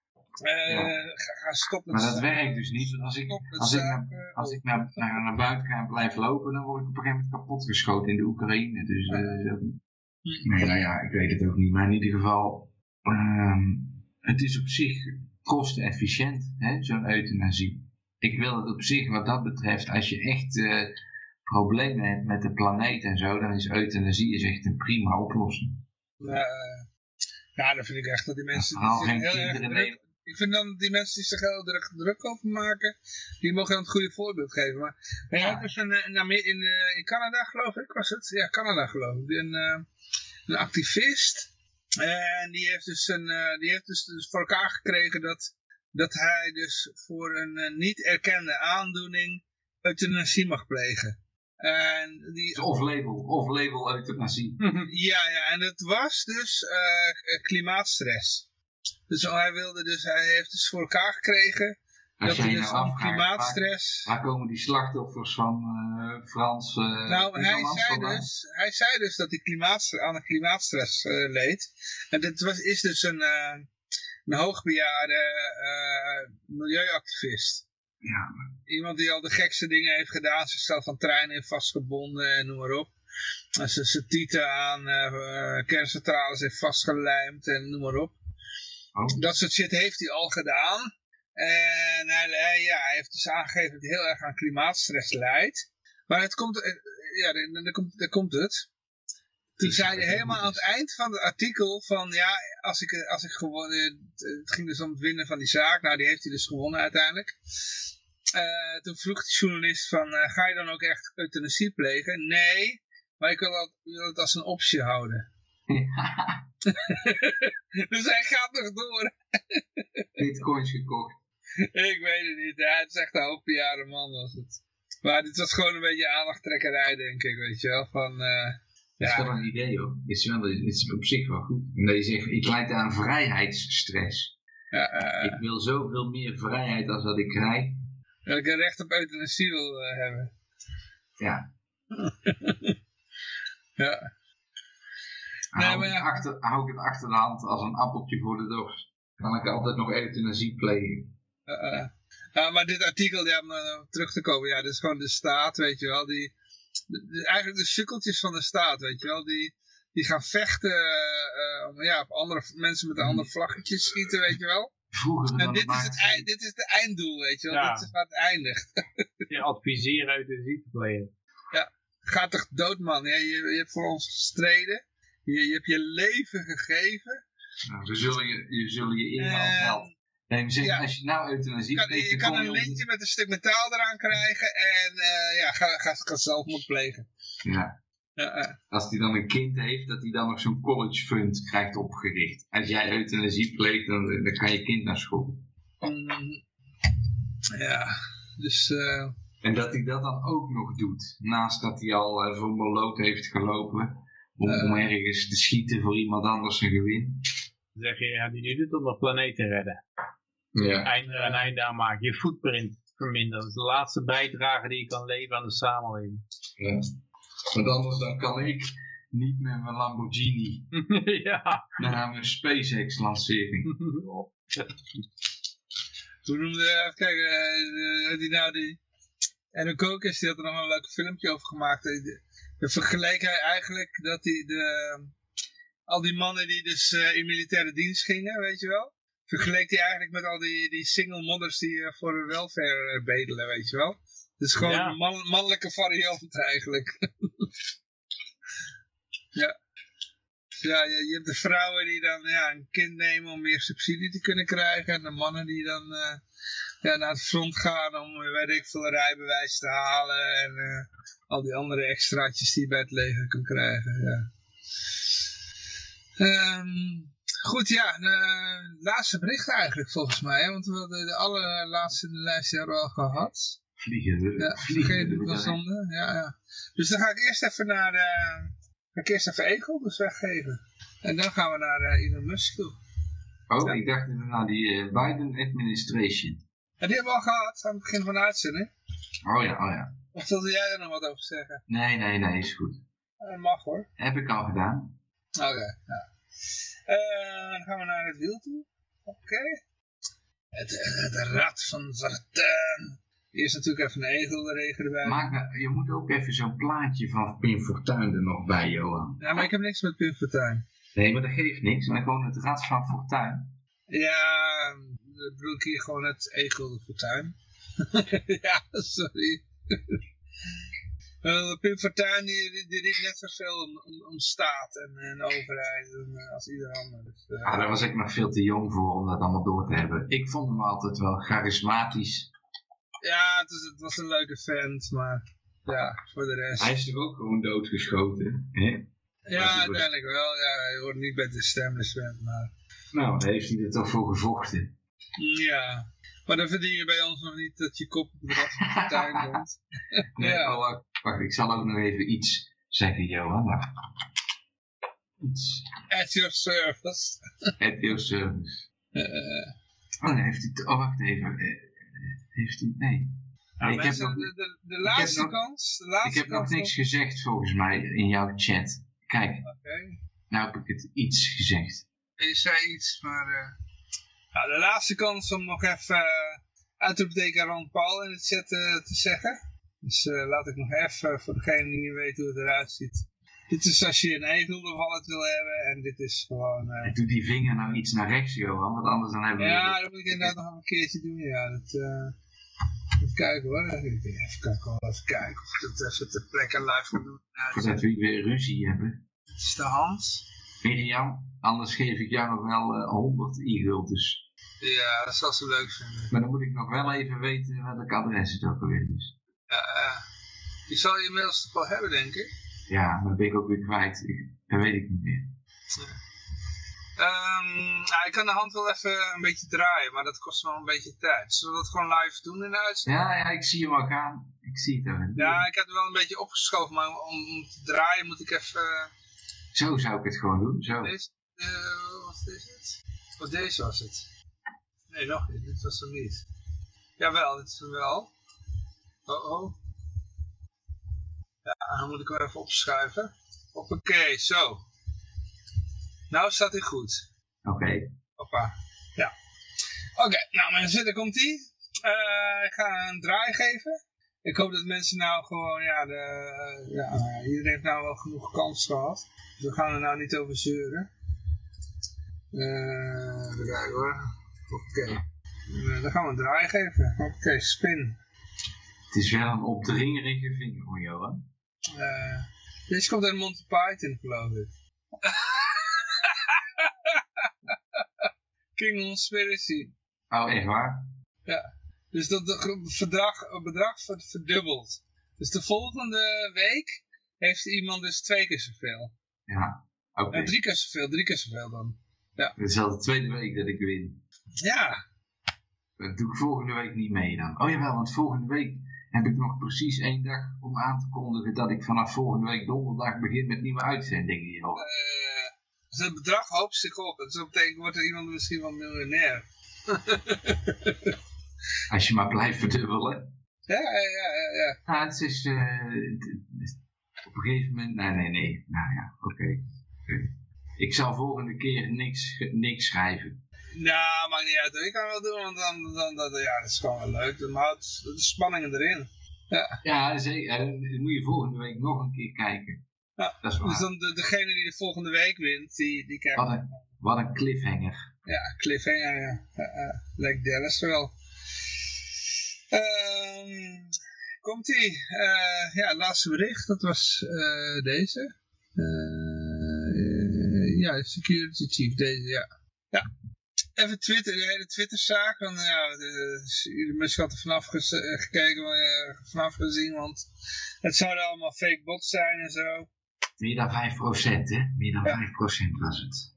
uh, ja. ga, stop met Maar dat werkt dus niet, want als ik, als ik, naar, als ik naar, naar, naar, buiten ga en blijf lopen, dan word ik op een gegeven moment kapot geschoten in de Oekraïne. Dus, uh, nee, nou ja, ik weet het ook niet. Maar in ieder geval, um, het is op zich kostenefficiënt, zo'n euthanasie. Ik wil het op zich, wat dat betreft, als je echt uh, problemen hebt met de planeet en zo, dan is euthanasie is echt een prima oplossing. ja, dan vind ik echt dat die mensen... Ja, heel erg druk, ik vind dan die mensen die zich heel druk, druk over maken, die mogen dan het goede voorbeeld geven. Maar had dus een, in, in, uh, in Canada geloof ik, was het? Ja, Canada geloof ik. Een, uh, een activist. En die heeft dus, een, die heeft dus, dus voor elkaar gekregen dat, dat hij dus voor een niet erkende aandoening euthanasie mag plegen. En die, of label, of label euthanasie. ja, ja, en het was dus klimaatstress. Dus hij wilde dus, hij heeft dus voor elkaar gekregen dat hij dus nou klimaatstress... Waar, waar, komen die slachtoffers van uh, Frans? Uh, nou, hij zei, dus, hij zei dus dat hij klimaatstress, aan een klimaatstress uh, leed. En dit was, is dus een, een hoogbejaarde milieuactivist. Ja. Iemand die al de gekste dingen heeft gedaan, zichzelf van treinen heeft vastgebonden en noem maar op. Als ze zijn tieten aan kerncentrales heeft vastgelijmd en noem maar op. Oh. Dat soort shit heeft hij al gedaan. En hij, ja, hij heeft dus aangegeven dat hij heel erg aan klimaatstress leidt. Maar het komt, eh, ja, daar komt, daar komt het. Toen zei hij helemaal aan het eind van het artikel van ja, als ik, als ik gewonnen, het ging dus om het winnen van die zaak. Nou, die heeft hij dus gewonnen uiteindelijk. Uh, toen vroeg de journalist van, uh, ga je dan ook echt euthanasie plegen? Nee, maar ik wil, dat, wil het als een optie houden. dus hij gaat nog door. Bitcoins gekocht. ik weet het niet. Ja, het is echt een hoopjaren man was het. Maar dit was gewoon een beetje aandachttrekkerij, denk ik, weet je wel. Van, uh, dat is wel een idee hoor. Het is, wel, het is op zich wel goed. En dat je zegt, ik leid aan vrijheidsstress. Ja, ik wil zoveel meer vrijheid als dat ik krijg. Dat ik een recht op euthanasie wil uh, hebben. Ja. ja. Nee, hou, maar ja. achter, hou ik het achter de hand als een appeltje voor de dorst. Kan ik altijd nog euthanasie plegen. Uh, uh, maar dit artikel, ja, om uh, terug te komen, ja, dit is gewoon de staat, weet je wel, die, de, de, eigenlijk de sukkeltjes van de staat, weet je wel, die, die gaan vechten om ja, op andere mensen met een ander vlaggetje schieten, weet je wel. Vroeger en dit is, het eind, dit is het einddoel, weet je wel, ja. dit is waar het eindigt. je adviseren euthanasie te plegen. Ja, ga toch dood man, ja, je, je hebt voor ons gestreden, je, je hebt je leven gegeven. Nou, we zullen je, je, zullen je inhoud helpen. Nee, zeg, ja. als je nou euthanasie kan, Je kan een lintje met een stuk metaal eraan krijgen en uh, ja, ga, ga, ga zelfmoord plegen. Ja. Ja, uh. Als hij dan een kind heeft, dat hij dan nog zo'n college fund krijgt opgericht. Als jij euthanasie pleegt, dan, dan kan je kind naar school. Mm, ja, dus... Uh... En dat hij dat dan ook nog doet, naast dat hij al voor Moloot heeft gelopen, om, om ergens te schieten voor iemand anders een gewin. Dan zeg je, ja, die doet het om de planeet te redden. Ja. Einde, een einde aan maken. Je footprint verminderen. Dat is de laatste bijdrage die je kan leveren aan de samenleving. Ja. Want anders dan kan ik niet met mijn Lamborghini ja. naar mijn SpaceX lancering. Hoe noemde, even kijken, uh, die nou die... En de Kokes, die had er nog een leuk filmpje over gemaakt. Vergeleek hij eigenlijk dat hij de... Al die mannen die dus uh, in militaire dienst gingen, weet je wel vergeleek hij eigenlijk met al die, die single mothers die uh, voor hun welfare uh, bedelen, weet je wel. Het is gewoon Ja. een man, mannelijke variant eigenlijk. ja. Ja, je, je hebt de vrouwen die dan ja, een kind nemen om meer subsidie te kunnen krijgen. En de mannen die dan eh, ja, naar het front gaan om, weet ik veel, rijbewijs te halen. En eh, al die andere extraatjes die je bij het leger kan krijgen. Ja. Ehm, goed, ja, eh, laatste bericht eigenlijk volgens mij. Want we hadden de allerlaatste in de lijst hebben we al gehad. Vliegen. Ja, vliegen zonde. Ja, ja. Dus dan ga ik eerst even naar de, ik eerst even Eagles weggeven. En dan gaan we naar eh, Elon Musk toe. Oh, ik dacht naar die eh, Biden administration. En die hebben we al gehad aan het begin van de uitzending. Oh ja, oh ja. Of wilde jij er nog wat over zeggen? Nee, nee, nee, is goed. Dat mag hoor. Heb ik al gedaan. Oké, ja. Eh, dan gaan we naar het wiel toe. Oké. Het, het rad van Fortuin. Eerst natuurlijk even een egelregen erbij. Maak je moet ook even zo'n plaatje van Pim Fortuyn er nog bij, Johan. Ja, maar ik heb niks met Pim Fortuyn. Nee, maar dat geeft niks. Maar gewoon het rad van Fortuyn. Ja, dan bedoel ik hier gewoon het egel Fortuyn. ja, sorry. Wel, Pim Fortuyn die, die, die riep net zoveel om, om, om staat en, en overheid en, eh, als ieder ander. Dus, eh, Ah, daar was ik nog veel te jong voor om dat allemaal door te hebben. Ik vond hem altijd wel charismatisch. Ja, het, is, het was een leuke vent, maar ja, voor de rest. Hij is toch ook gewoon doodgeschoten? Hè? ja, uiteindelijk wel. Ja, hij hoort niet bij de establishment, maar Nou, daar heeft hij er toch voor gevochten. ja. Maar dan verdien je bij ons nog niet dat je kop op het rad van Fortuyn komt. Nee, Ja. oh, wacht, ik zal ook nog even iets zeggen, Johan. Wacht. Iets. At your service. At your service. Eh, Oh, nee, heeft hij... Oh, wacht even. Eh, Heeft hij... Nee. Nou, ik heb nog, de, de, de laatste kans. De ik laatste heb nog niks gezegd volgens mij in jouw chat. Kijk, Oké. nou heb ik het iets gezegd. Je zei iets, maar... eh nou, de laatste kans om nog even uh, uitroepteken Ron Paul in de chat eh, te zeggen. Dus eh, laat ik nog even, voor degene die niet weet hoe het eruit ziet. Dit is als je een e-gulden wallet wil hebben en dit is gewoon... eh, Doe die vinger nou iets naar rechts, Johan, want anders dan hebben we... ja, dat moet ik inderdaad nog een keertje doen, ja. Dat, eh, even kijken hoor. Even kijken, even kijken of ik dat even ter plekke live kan doen. Nou, Dat we weer ruzie hebben. dit is de hand. Mirjam, anders geef ik jou nog wel eh, 100 e-guldens. Ja, dat zal ze leuk vinden. Maar dan moet ik nog wel even weten welk adres het ook alweer is. Ja, eh, die zal je inmiddels toch wel hebben, denk ik. Ja, maar dat ben ik ook weer kwijt. Ik, dat weet ik niet meer. Nou, ik kan de hand wel even een beetje draaien, maar dat kost wel een beetje tijd. Zullen we dat gewoon live doen in de uitzending? Ja, ja, ik zie hem al gaan. Ik zie het al. Ja, ik heb het wel een beetje opgeschoven, maar om, om te draaien moet ik even... Zo zou ik het gewoon doen. Zo. Deze, eh, wat is het? Wat deze was het? Nee, nog niet. Dit was hem niet. Jawel, dit is hem wel. Oh, oh. Ja, dan moet ik hem even opschuiven. Hoppakee, zo. Nou staat hij goed. Oké. Hoppa. Ja. Oké, nou mensen, daar komt ie. Eh, ik ga een draai geven. Ik hoop dat mensen nou gewoon, ja, de, ja iedereen heeft nou wel genoeg kans gehad. Dus we gaan er nou niet over zeuren. Eh, even kijken hoor. Oké. Eh, dan gaan we een draai geven. Oké, spin. Het is wel een opdringerige vinger van Johan. Eh, deze komt uit Monty Python, geloof ik. King Conspiracy. Oh, echt waar? Dus dat het bedrag wordt verdubbeld. Dus de volgende week heeft iemand dus twee keer zoveel. Ja. Oké. Drie keer zoveel, drie keer zoveel dan. Het is al de tweede week dat ik win. Ja, Dat doe ik volgende week niet mee dan. Oh jawel, want volgende week heb ik nog precies één dag om aan te kondigen dat ik vanaf volgende week donderdag begin met nieuwe uitzendingen. Eh, dus het bedrag hoopt zich op. Dus dat betekent wordt er iemand misschien wel miljonair. Als je maar blijft verdubbelen. Ja, ja, ja, ja. ja. Nou, het is eh, op een gegeven moment. Nee, nee, nee. Nou ja, oké. Ik zal volgende keer niks, niks schrijven. Nou, maakt niet uit. Ik kan wel doen, want dan, dan, dan, ja, dat is gewoon wel leuk. Dan houdt de spanning erin. Ja, zeker. En dan moet je volgende week nog een keer kijken. Ja, Dat is waar. Dus dan de, degene die de volgende week wint, die, die krijgt Wat een, wat een cliffhanger. Ja, cliffhanger, ja. Lijkt Dallas wel. Ehm Komt-ie. Eh, ja, laatste bericht, dat was eh, deze. Eh, ja, security chief, deze, ja. Ja. Even Twitter, de hele Twitter-zaak. Want ja, de, mensen hadden vanaf gekeken, vanaf gezien, want het zouden allemaal fake bots zijn en zo. Meer dan 5%, hè? Meer dan 5% was het.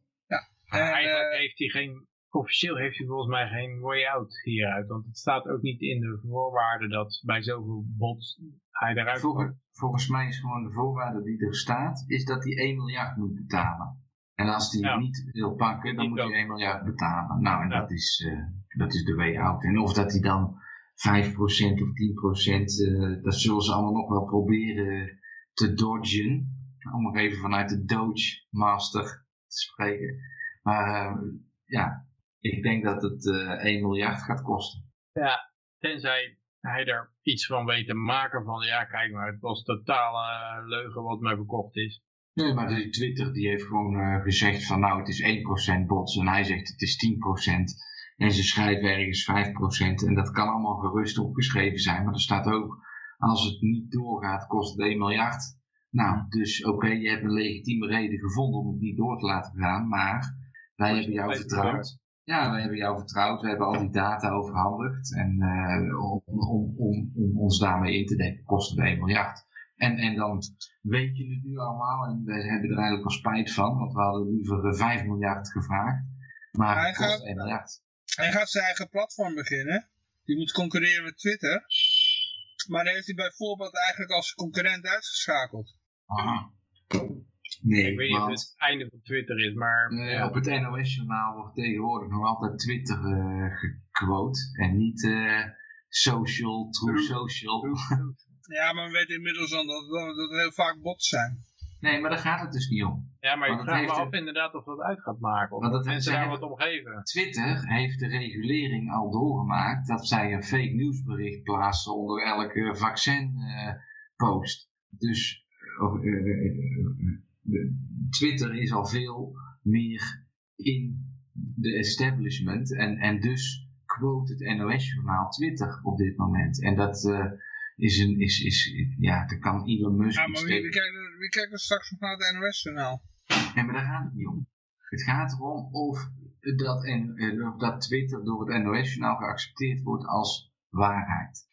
Maar En, eigenlijk eh, heeft hij geen, officieel heeft hij volgens mij geen way out hieruit. Want het staat ook niet in de voorwaarden dat bij zoveel bots hij eruit Volgens, komt. volgens mij is gewoon de voorwaarde die er staat, is dat hij 1 miljard moet betalen. En als hij Ja. niet wil pakken, dan Niet moet hij ook. 1 miljard betalen. Nou, en Ja. dat, is, eh, dat is de way out. En of dat hij dan 5% of 10%, eh dat zullen ze allemaal nog wel proberen te dodgen. Om nog even vanuit de Doge Master te spreken. Maar eh, ja, ik denk dat het eh 1 miljard gaat kosten. Ja, tenzij hij er iets van weet te maken van, ja kijk maar, het was totale eh, leugen wat mij verkocht is. Nee, maar die Twitter die heeft gewoon gezegd van nou het is 1% bots en hij zegt het is 10%. En ze schrijven ergens 5% en dat kan allemaal gerust opgeschreven zijn. Maar er staat ook als het niet doorgaat kost het 1 miljard. Nou, dus oké, je hebt een legitieme reden gevonden om het niet door te laten gaan. Maar wij hebben jou vertrouwd. Ja, wij hebben jou vertrouwd. We hebben al die data overhandigd. En eh, om, om, om, om ons daarmee in te dekken kost het 1 miljard. En, en dan weet je het nu allemaal. En we hebben er eigenlijk al spijt van. Want we hadden liever eh, 5 miljard gevraagd. Maar het kost gaat- 1 miljard. Hij gaat zijn eigen platform beginnen. Die moet concurreren met Twitter. Maar dan heeft hij bijvoorbeeld eigenlijk als concurrent uitgeschakeld. Aha. Nee, Ik weet niet of het het einde van Twitter is, maar ja, op het NOS-journaal wordt tegenwoordig nog altijd Twitter eh gequote. En niet eh, social, true True. social. Ja, maar we weten inmiddels al dat, dat, dat het heel vaak bots zijn. Nee, maar daar gaat het dus niet om. Ja, maar ik vraag me af inderdaad of dat uit gaat maken. Of Want dat mensen daar hebben- wat om geven. Twitter heeft de regulering al doorgemaakt dat zij een fake nieuwsbericht plaatsen onder elke vaccinpost. dus of, eh, eh, eh, Twitter is al veel meer in de establishment en, en dus quote het NOS-journaal Twitter op dit moment. En dat eh, is een, is, is, ja, daar kan Elon Musk Ja, maar wie, wie, kijkt er, wie kijkt er straks nog naar het NOS-journaal? Nee, maar daar gaat het niet om. Het gaat erom of dat, en, eh, of dat Twitter door het NOS-journaal geaccepteerd wordt als waarheid.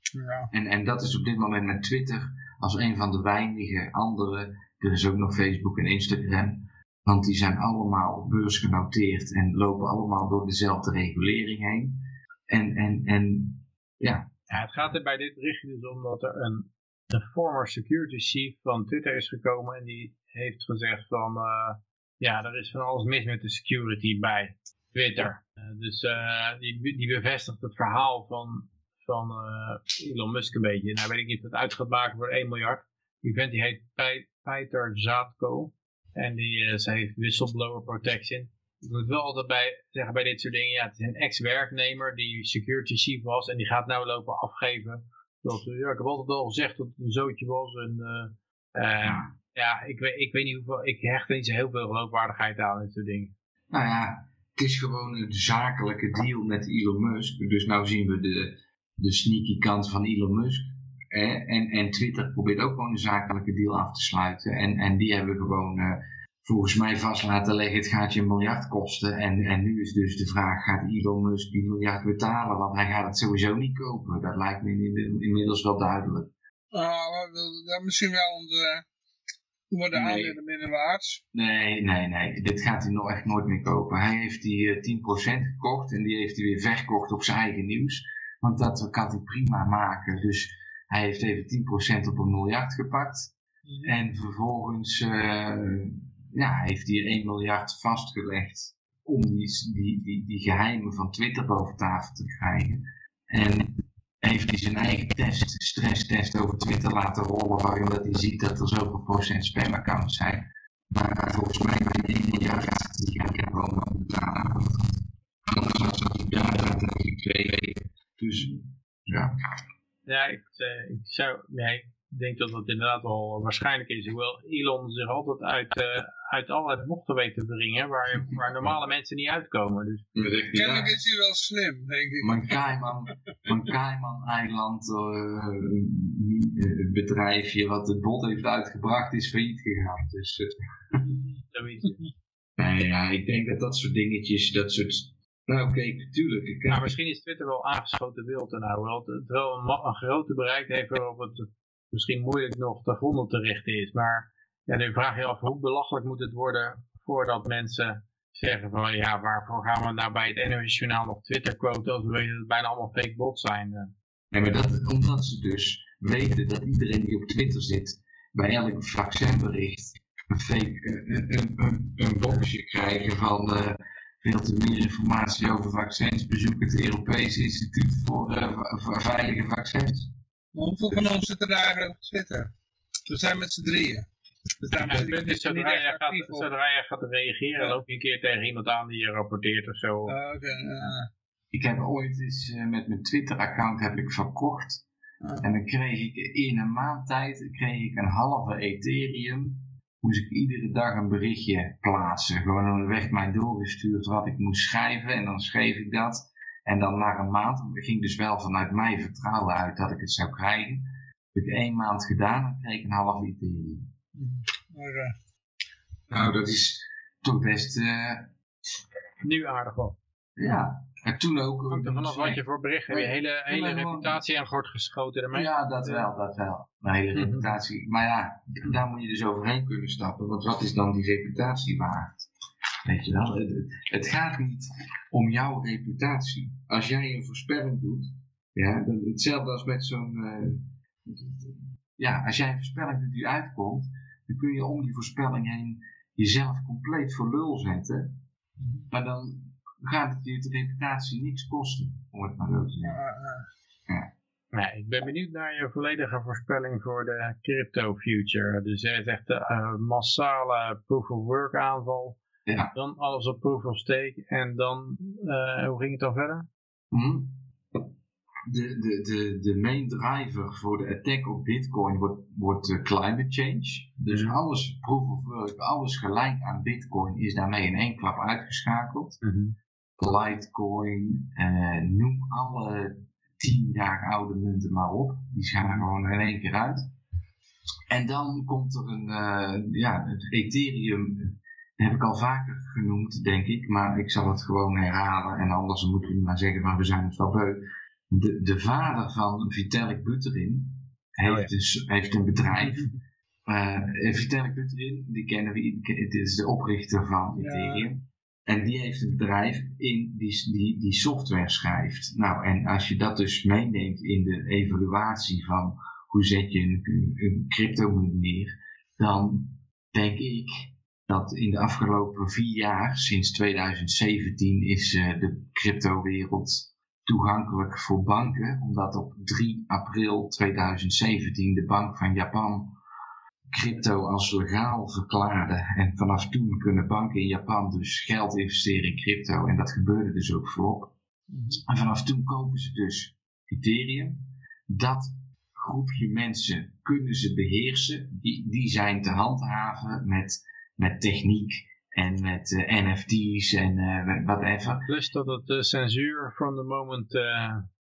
Ja. En, en dat is op dit moment met Twitter als een van de weinige andere. Er is ook nog Facebook en Instagram. Want die zijn allemaal beursgenoteerd en lopen allemaal door dezelfde regulering heen. En, en, en ja, Het gaat er bij dit berichtje dus om dat er een, een former security chief van Twitter is gekomen en die heeft gezegd van eh, ja, er is van alles mis met de security bij Twitter. Eh, dus eh, die, die bevestigt het verhaal van, van Elon Musk een beetje. Nou weet ik niet of het uit gaat maken voor 1 miljard. Die vent die heet Pe- Peter Zatko en die ze heeft whistleblower protection. Ik moet wel altijd bij zeggen bij dit soort dingen, ja, het is een ex-werknemer die security chief was en die gaat nou lopen afgeven. Dat, eh, ja, ik heb altijd al gezegd dat het een zootje was en eh, eh, ja, ik weet, ik weet niet hoeveel, ik hecht er niet zo heel veel geloofwaardigheid aan, dit soort dingen. nou ja, het is gewoon een zakelijke deal met Elon Musk. Dus nou zien we de, de sneaky kant van Elon Musk. En, en Twitter probeert ook gewoon een zakelijke deal af te sluiten. En, en die hebben gewoon volgens mij vast laten leggen, het gaat je een miljard kosten. En, en nu is dus de vraag, gaat Elon Musk die miljard betalen? Want hij gaat het sowieso niet kopen. Dat lijkt me in- inmiddels wel duidelijk. Ah, dat- misschien wel, eh, worden Nee. aandelen minder waard. Nee, nee, nee. Dit gaat hij nog echt nooit meer kopen. Hij heeft die eh, 10% gekocht en die heeft hij weer verkocht op zijn eigen nieuws. Want dat kan hij prima maken. Dus hij heeft even 10% op een miljard gepakt. En vervolgens eh, ja, heeft hij 1 miljard vastgelegd om die, die, die, die geheimen van Twitter boven tafel te krijgen. En heeft hij zijn eigen test, stresstest over Twitter laten rollen, waarin dat hij ziet dat er zoveel procent spamaccounts zijn. Maar volgens mij bij 1 miljard, die ga ik gewoon wel betalen. Anders was dat die daar natuurlijk twee weken. Dus ja. Ja, ik, eh, ik zou, nee, ik denk dat dat inderdaad wel waarschijnlijk is. Hoewel Elon zich altijd uit, eh, uit allerlei bochten weet te wringen, waar, waar normale mensen niet uitkomen. Dus Kennelijk is hij wel slim, denk ik. Mijn Cayman, mijn Cayman eiland eh, mi- eh, bedrijfje wat het bot heeft uitgebracht is failliet gegaan. Dus nee, ja, ik denk dat dat soort dingetjes, dat soort... Nou oké, tuurlijk. Ik, Maar misschien is Twitter wel aangeschoten wild en nou, wel het wel een, een grote bereik heeft waarop het misschien moeilijk nog te gronden te richten is. Maar ja, dan vraag je af hoe belachelijk moet het worden voordat mensen zeggen van ja, waarvoor gaan we nou bij het NOS Journaal nog Twitter quoten als we weten dat het bijna allemaal fake bots zijn. eh. Nee, maar dat, omdat ze dus weten dat iedereen die op Twitter zit, bij elk vaccinbericht een fake, eh, een, een, een, een boxje krijgen van eh veel te meer informatie over vaccins. Bezoek het Europees Instituut eh, voor Veilige Vaccins. Hoeveel van ons zitten daar eigenlijk op Twitter? We zijn met z'n drieën. Dus Ja, het punt is, er zodra je, gaat, zodra je gaat reageren, Ja. loop je een keer tegen iemand aan die je rapporteert of zo. Ah, Oké, ja. Ik heb ooit eens eh, met mijn Twitter-account heb ik verkocht. Ah. En dan kreeg ik in een maand tijd kreeg ik een halve Ethereum. Moest ik iedere dag een berichtje plaatsen. Gewoon dan werd mij doorgestuurd wat ik moest schrijven. En dan schreef ik dat. En dan na een maand, het ging dus wel vanuit mij vertrouwen uit dat ik het zou krijgen. Heb ik één maand gedaan en kreeg ik een halve Ethereum. Oké. Nou, dat is toch best, eh, Nu aardig wat. ja. En toen ook... eh, Hangt er vanaf wat je voor bericht hebt. Je hele, hele reputatie aan gort geschoten ermee. Ja, dat wel, dat wel. Mijn hele Mhm. reputatie. Maar ja, daar moet je dus overheen kunnen stappen. Want wat is dan die reputatie waard? Weet je wel, het, gaat niet om jouw reputatie. Als jij een voorspelling doet, ja, dan, hetzelfde als met zo'n. eh, ja, als jij een voorspelling doet die uitkomt, dan kun je om die voorspelling heen jezelf compleet voor lul zetten. Maar dan gaat het je de reputatie niks kosten, om het maar zo te zeggen. Ah, ah. Nee, ik ben benieuwd naar je volledige voorspelling voor de crypto future. Dus jij zegt de uh, massale proof of work aanval. Ja. Dan alles op proof of stake. En dan, uh, hoe ging het dan verder? Hm? De, de, de, de main driver voor de attack op bitcoin wordt, wordt uh, climate change. Dus Mhm. alles proof of work, alles gelijk aan bitcoin is daarmee in één klap uitgeschakeld. Litecoin, eh, noem alle tien jaar oude munten maar op. Die gaan gewoon in één keer uit. En dan komt er een, eh, ja, het Ethereum, heb ik al vaker genoemd, denk ik, maar ik zal het gewoon herhalen en anders moeten we maar zeggen van we zijn het wel beu. De, de vader van Vitalik Buterin heeft, Oh dus, heeft een bedrijf. Eh, Vitalik Buterin, die kennen we, het is de oprichter van Ja. Ethereum. En die heeft een bedrijf in die, die, die software schrijft. Nou, en als je dat dus meeneemt in de evaluatie van hoe zet je een, een cryptomunt neer, dan denk ik dat in de afgelopen vier jaar, sinds 2017, is eh, de cryptowereld toegankelijk voor banken, omdat op 3 april 2017 de Bank van Japan crypto als legaal verklaarde. En vanaf toen kunnen banken in Japan dus geld investeren in crypto. En dat gebeurde dus ook voorop. En vanaf toen kopen ze dus Ethereum. Dat groepje mensen kunnen ze beheersen. Die, die zijn te handhaven met, met techniek en met eh, NFT's en eh, whatever. Plus dat het uh, censuur from the moment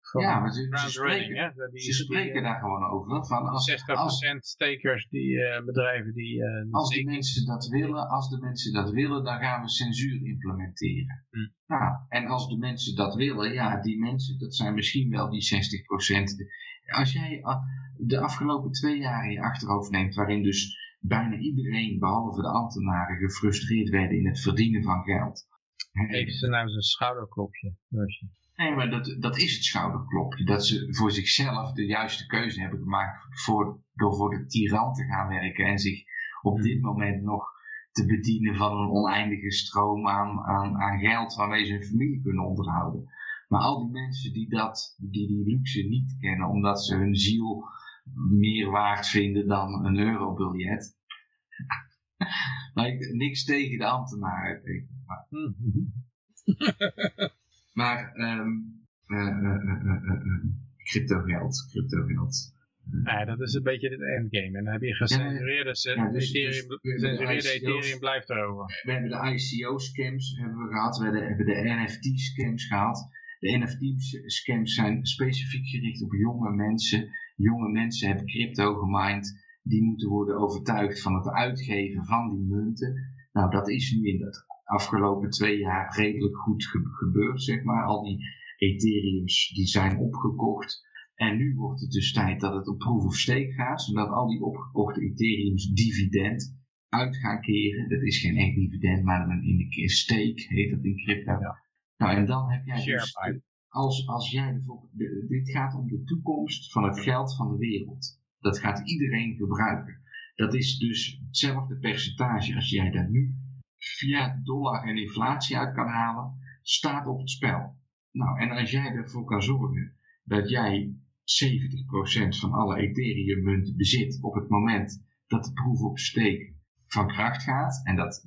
van Ja, maar ze, ze spreken, hè? Die, ze spreken die, daar gewoon over. Van als, 60% als, stakers, die uh, bedrijven die... Als die mensen dat willen, als de mensen dat willen, dan gaan we censuur implementeren. Hm. Nou, en als de mensen dat willen, ja, die mensen, dat zijn misschien wel die 60%. Als jij de afgelopen twee jaar in je achterhoofd neemt, waarin dus bijna iedereen, behalve de ambtenaren, gefrustreerd werden in het verdienen van geld. Even ze nou eens een schouderklopje. Nee, maar dat, dat is het schouderklopje. Dat ze voor zichzelf de juiste keuze hebben gemaakt voor, door voor de tiran te gaan werken en zich op dit moment nog te bedienen van een oneindige stroom aan, aan, aan geld waarmee ze hun familie kunnen onderhouden. Maar al die mensen die, dat, die die luxe niet kennen omdat ze hun ziel meer waard vinden dan een eurobiljet. nou, niks tegen de ambtenaren. Maar, maar um, uh, uh, cryptogeld, cryptogeld. Ja, dat is een beetje het endgame. En dan heb je gecensureerde ja, dus, Ethereum, dus, Ethereum blijft erover. We hebben de ICO-scams hebben we gehad, we hebben de NFT-scams gehad. De NFT-scams zijn specifiek gericht op jonge mensen. Jonge mensen hebben crypto gemined. Die moeten worden overtuigd van het uitgeven van die munten. Nou, dat is nu in de afgelopen twee jaar redelijk goed ge gebeurd, zeg maar. Al die Ethereums die zijn opgekocht. En nu wordt het dus tijd dat het op proof of stake gaat, zodat al die opgekochte Ethereums dividend uit gaan keren. Dat is geen echt dividend, maar een in de stake heet dat in crypto. Nou, en dan heb jij dus, als, als jij bijvoorbeeld, dit gaat om de toekomst van het geld van de wereld. Dat gaat iedereen gebruiken. Dat is dus hetzelfde percentage als jij dat nu via dollar en inflatie uit kan halen, staat op het spel. Nou, en als jij ervoor kan zorgen dat jij 70% van alle Ethereum munten bezit op het moment dat de proef op steek van kracht gaat. En dat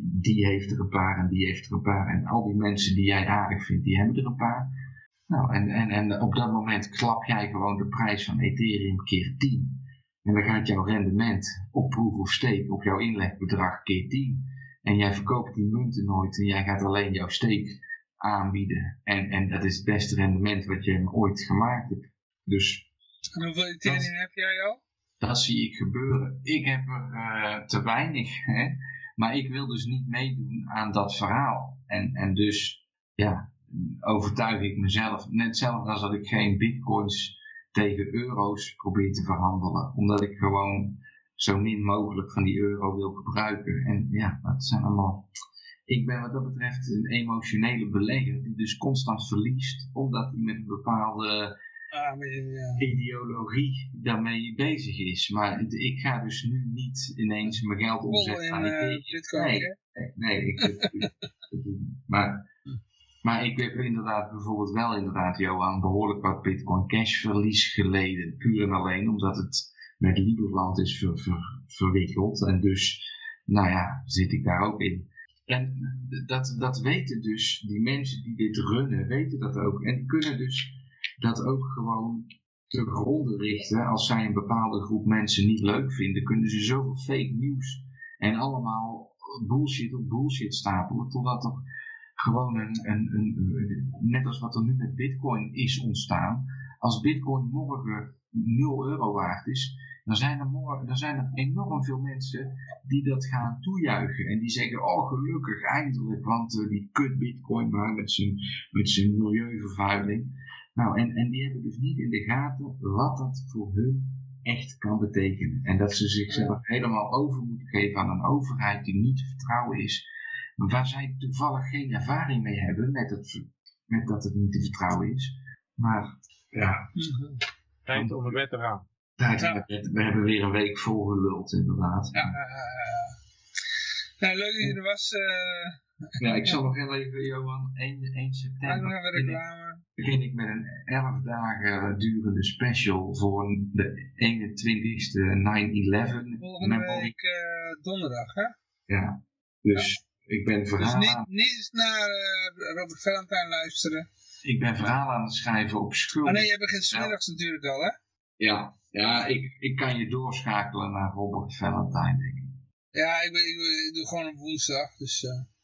die heeft er een paar en die heeft er een paar. En al die mensen die jij aardig vindt, die hebben er een paar. Nou, en, en, en op dat moment klap jij gewoon de prijs van Ethereum keer 10. En dan gaat jouw rendement op proof of stake, op jouw inlegbedrag keer 10. En jij verkoopt die munten nooit en jij gaat alleen jouw stake aanbieden. En, en dat is het beste rendement wat je ooit gemaakt hebt. Dus, en hoeveel Ethereum dat, heb jij al? Dat zie ik gebeuren. Ik heb er uh, te weinig. Hè? Maar ik wil dus niet meedoen aan dat verhaal. En, en dus ja, overtuig ik mezelf. Net hetzelfde als dat ik geen bitcoins tegen euro's probeer te verhandelen. Omdat ik gewoon zo min mogelijk van die euro wil gebruiken. En ja, dat zijn allemaal ik ben wat dat betreft een emotionele belegger die dus constant verliest, omdat hij met een bepaalde ah, maar, ja. ideologie daarmee bezig is. Maar ik ga dus nu niet ineens mijn geld omzetten aan uh, Bitcoin. Nee, nee, nee ik, ik, maar Maar ik heb inderdaad bijvoorbeeld wel inderdaad, Johan, behoorlijk wat Bitcoin Cash verlies geleden. Puur en alleen omdat het met Liberland is ver, ver, verwikkeld. En dus, nou ja, zit ik daar ook in. En dat, dat weten dus, die mensen die dit runnen, weten dat ook. En die kunnen dus dat ook gewoon te gronden richten. Als zij een bepaalde groep mensen niet leuk vinden, kunnen ze zoveel fake nieuws en allemaal bullshit op bullshit stapelen. Totdat er gewoon een, een, net als wat er nu met bitcoin is ontstaan. Als bitcoin morgen 0 euro waard is, dan zijn, er dan zijn er enorm veel mensen die dat gaan toejuichen. En die zeggen, oh gelukkig, eindelijk, want uh, die kut bitcoin maar met zijn, met zijn milieuvervuiling. Nou, en, en die hebben dus niet in de gaten wat dat voor hun echt kan betekenen. En dat ze zichzelf helemaal over moeten geven aan een overheid die niet te vertrouwen is. Maar waar zij toevallig geen ervaring mee hebben met, het, met dat het niet te vertrouwen is. Maar ja. Tijd om de wet te gaan. Tijd om de wet. We hebben weer een week volgeluld inderdaad. Ja, nou, leuk dat je er was. Uh... Ja, ik zal nog heel even, Johan, 1, 1 september begin ik, begin ik met een 11 dagen durende special voor de 21ste 9-11. Volgende week uh, donderdag, hè? Ja, dus ja. ik ben verhalen... Dus niet, niet naar uh, Robert Valentine luisteren. Ik ben verhalen aan het schrijven op schuld. Oh nee, je begint smiddags ja. natuurlijk al, hè? Ja, ja ik, ik kan je doorschakelen naar Robert Valentine, denk ik. Ja, ik, ik, ik doe gewoon op woensdag, dus... Uh...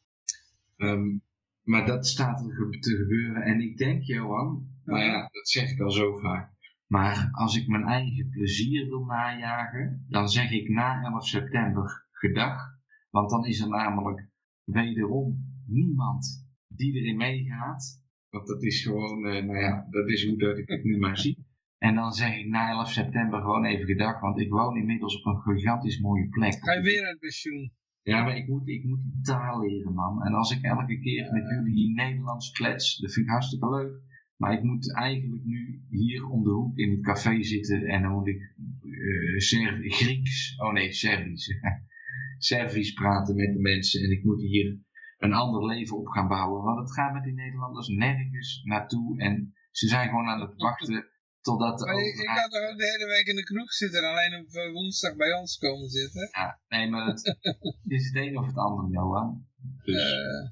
Um, maar dat staat er te gebeuren. En ik denk, Johan, maar ja, dat zeg ik al zo vaak. Maar als ik mijn eigen plezier wil najagen, dan zeg ik na 11 september gedag. Want dan is er namelijk wederom niemand die erin meegaat. Want dat is gewoon, uh, nou ja, dat is hoe dat ik het nu maar zie. En dan zeg ik na 11 september gewoon even gedag, want ik woon inmiddels op een gigantisch mooie plek. Ga je weer aan pensioen? Ja, maar ik moet, ik moet die taal leren, man. En als ik elke keer met jullie Nederlands klets, dat vind ik hartstikke leuk. Maar ik moet eigenlijk nu hier om de hoek in het café zitten en dan moet ik uh, Grieks, oh nee, Servisch, Servisch praten met de mensen. En ik moet hier een ander leven op gaan bouwen. Want het gaat met die Nederlanders nergens naartoe. En ze zijn gewoon aan het wachten Totdat maar je, je kan toch ook de hele week in de kroeg zitten en alleen op uh, woensdag bij ons komen zitten? Ja, nee, maar het is het een of het ander, Johan. Dus uh,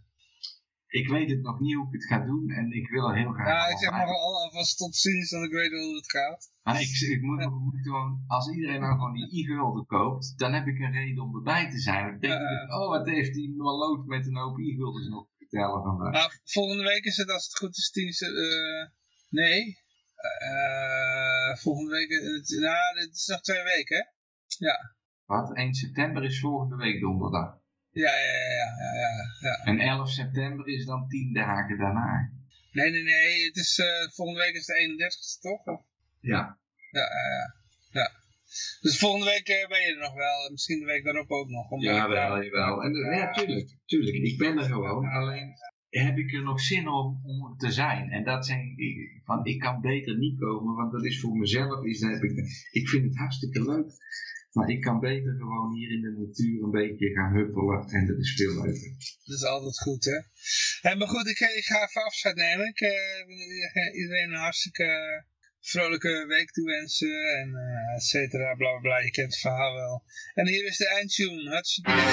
ik weet het nog niet hoe ik het ga doen en ik wil er heel graag Ja, ik zeg nog al alvast tot ziens, want ik weet wel hoe het gaat. Maar ik, ik moet, ja. moet gewoon, als iedereen nou gewoon die i-gulden koopt, dan heb ik een reden om erbij te zijn. Dan denk ik, oh wat heeft die maloot met een hoop i-guldens nog te vertellen vandaag. Nou, volgende week is het als het goed is tien... Uh, nee, uh, volgende week, het, nou, het is nog twee weken, hè? Ja. Wat? 1 september is volgende week donderdag. Ja, ja, ja, ja, ja, ja. En 11 september is dan 10 dagen daarna. Nee, nee, nee, het is, uh, volgende week is de 31ste, toch? Of? Ja. Ja, ja, ja. Dus volgende week uh, ben je er nog wel, misschien de week daarop ook nog. ja, wel, jawel. En, ja, tuurlijk, tuurlijk. Ik ben er gewoon, alleen heb ik er nog zin om, om te zijn. En dat zijn, van, ik kan beter niet komen, want dat is voor mezelf. Is, heb ik, ik vind het hartstikke leuk. Maar ik kan beter gewoon hier in de natuur een beetje gaan huppelen. En dat is veel leuker. Dat is altijd goed, hè? Maar goed, ik, ga even afscheid nemen. Ik uh, iedereen een hartstikke vrolijke week toewensen. En uh, et cetera, bla bla bla. Je kent het verhaal wel. En hier is de eindtune. Hartstikke idee.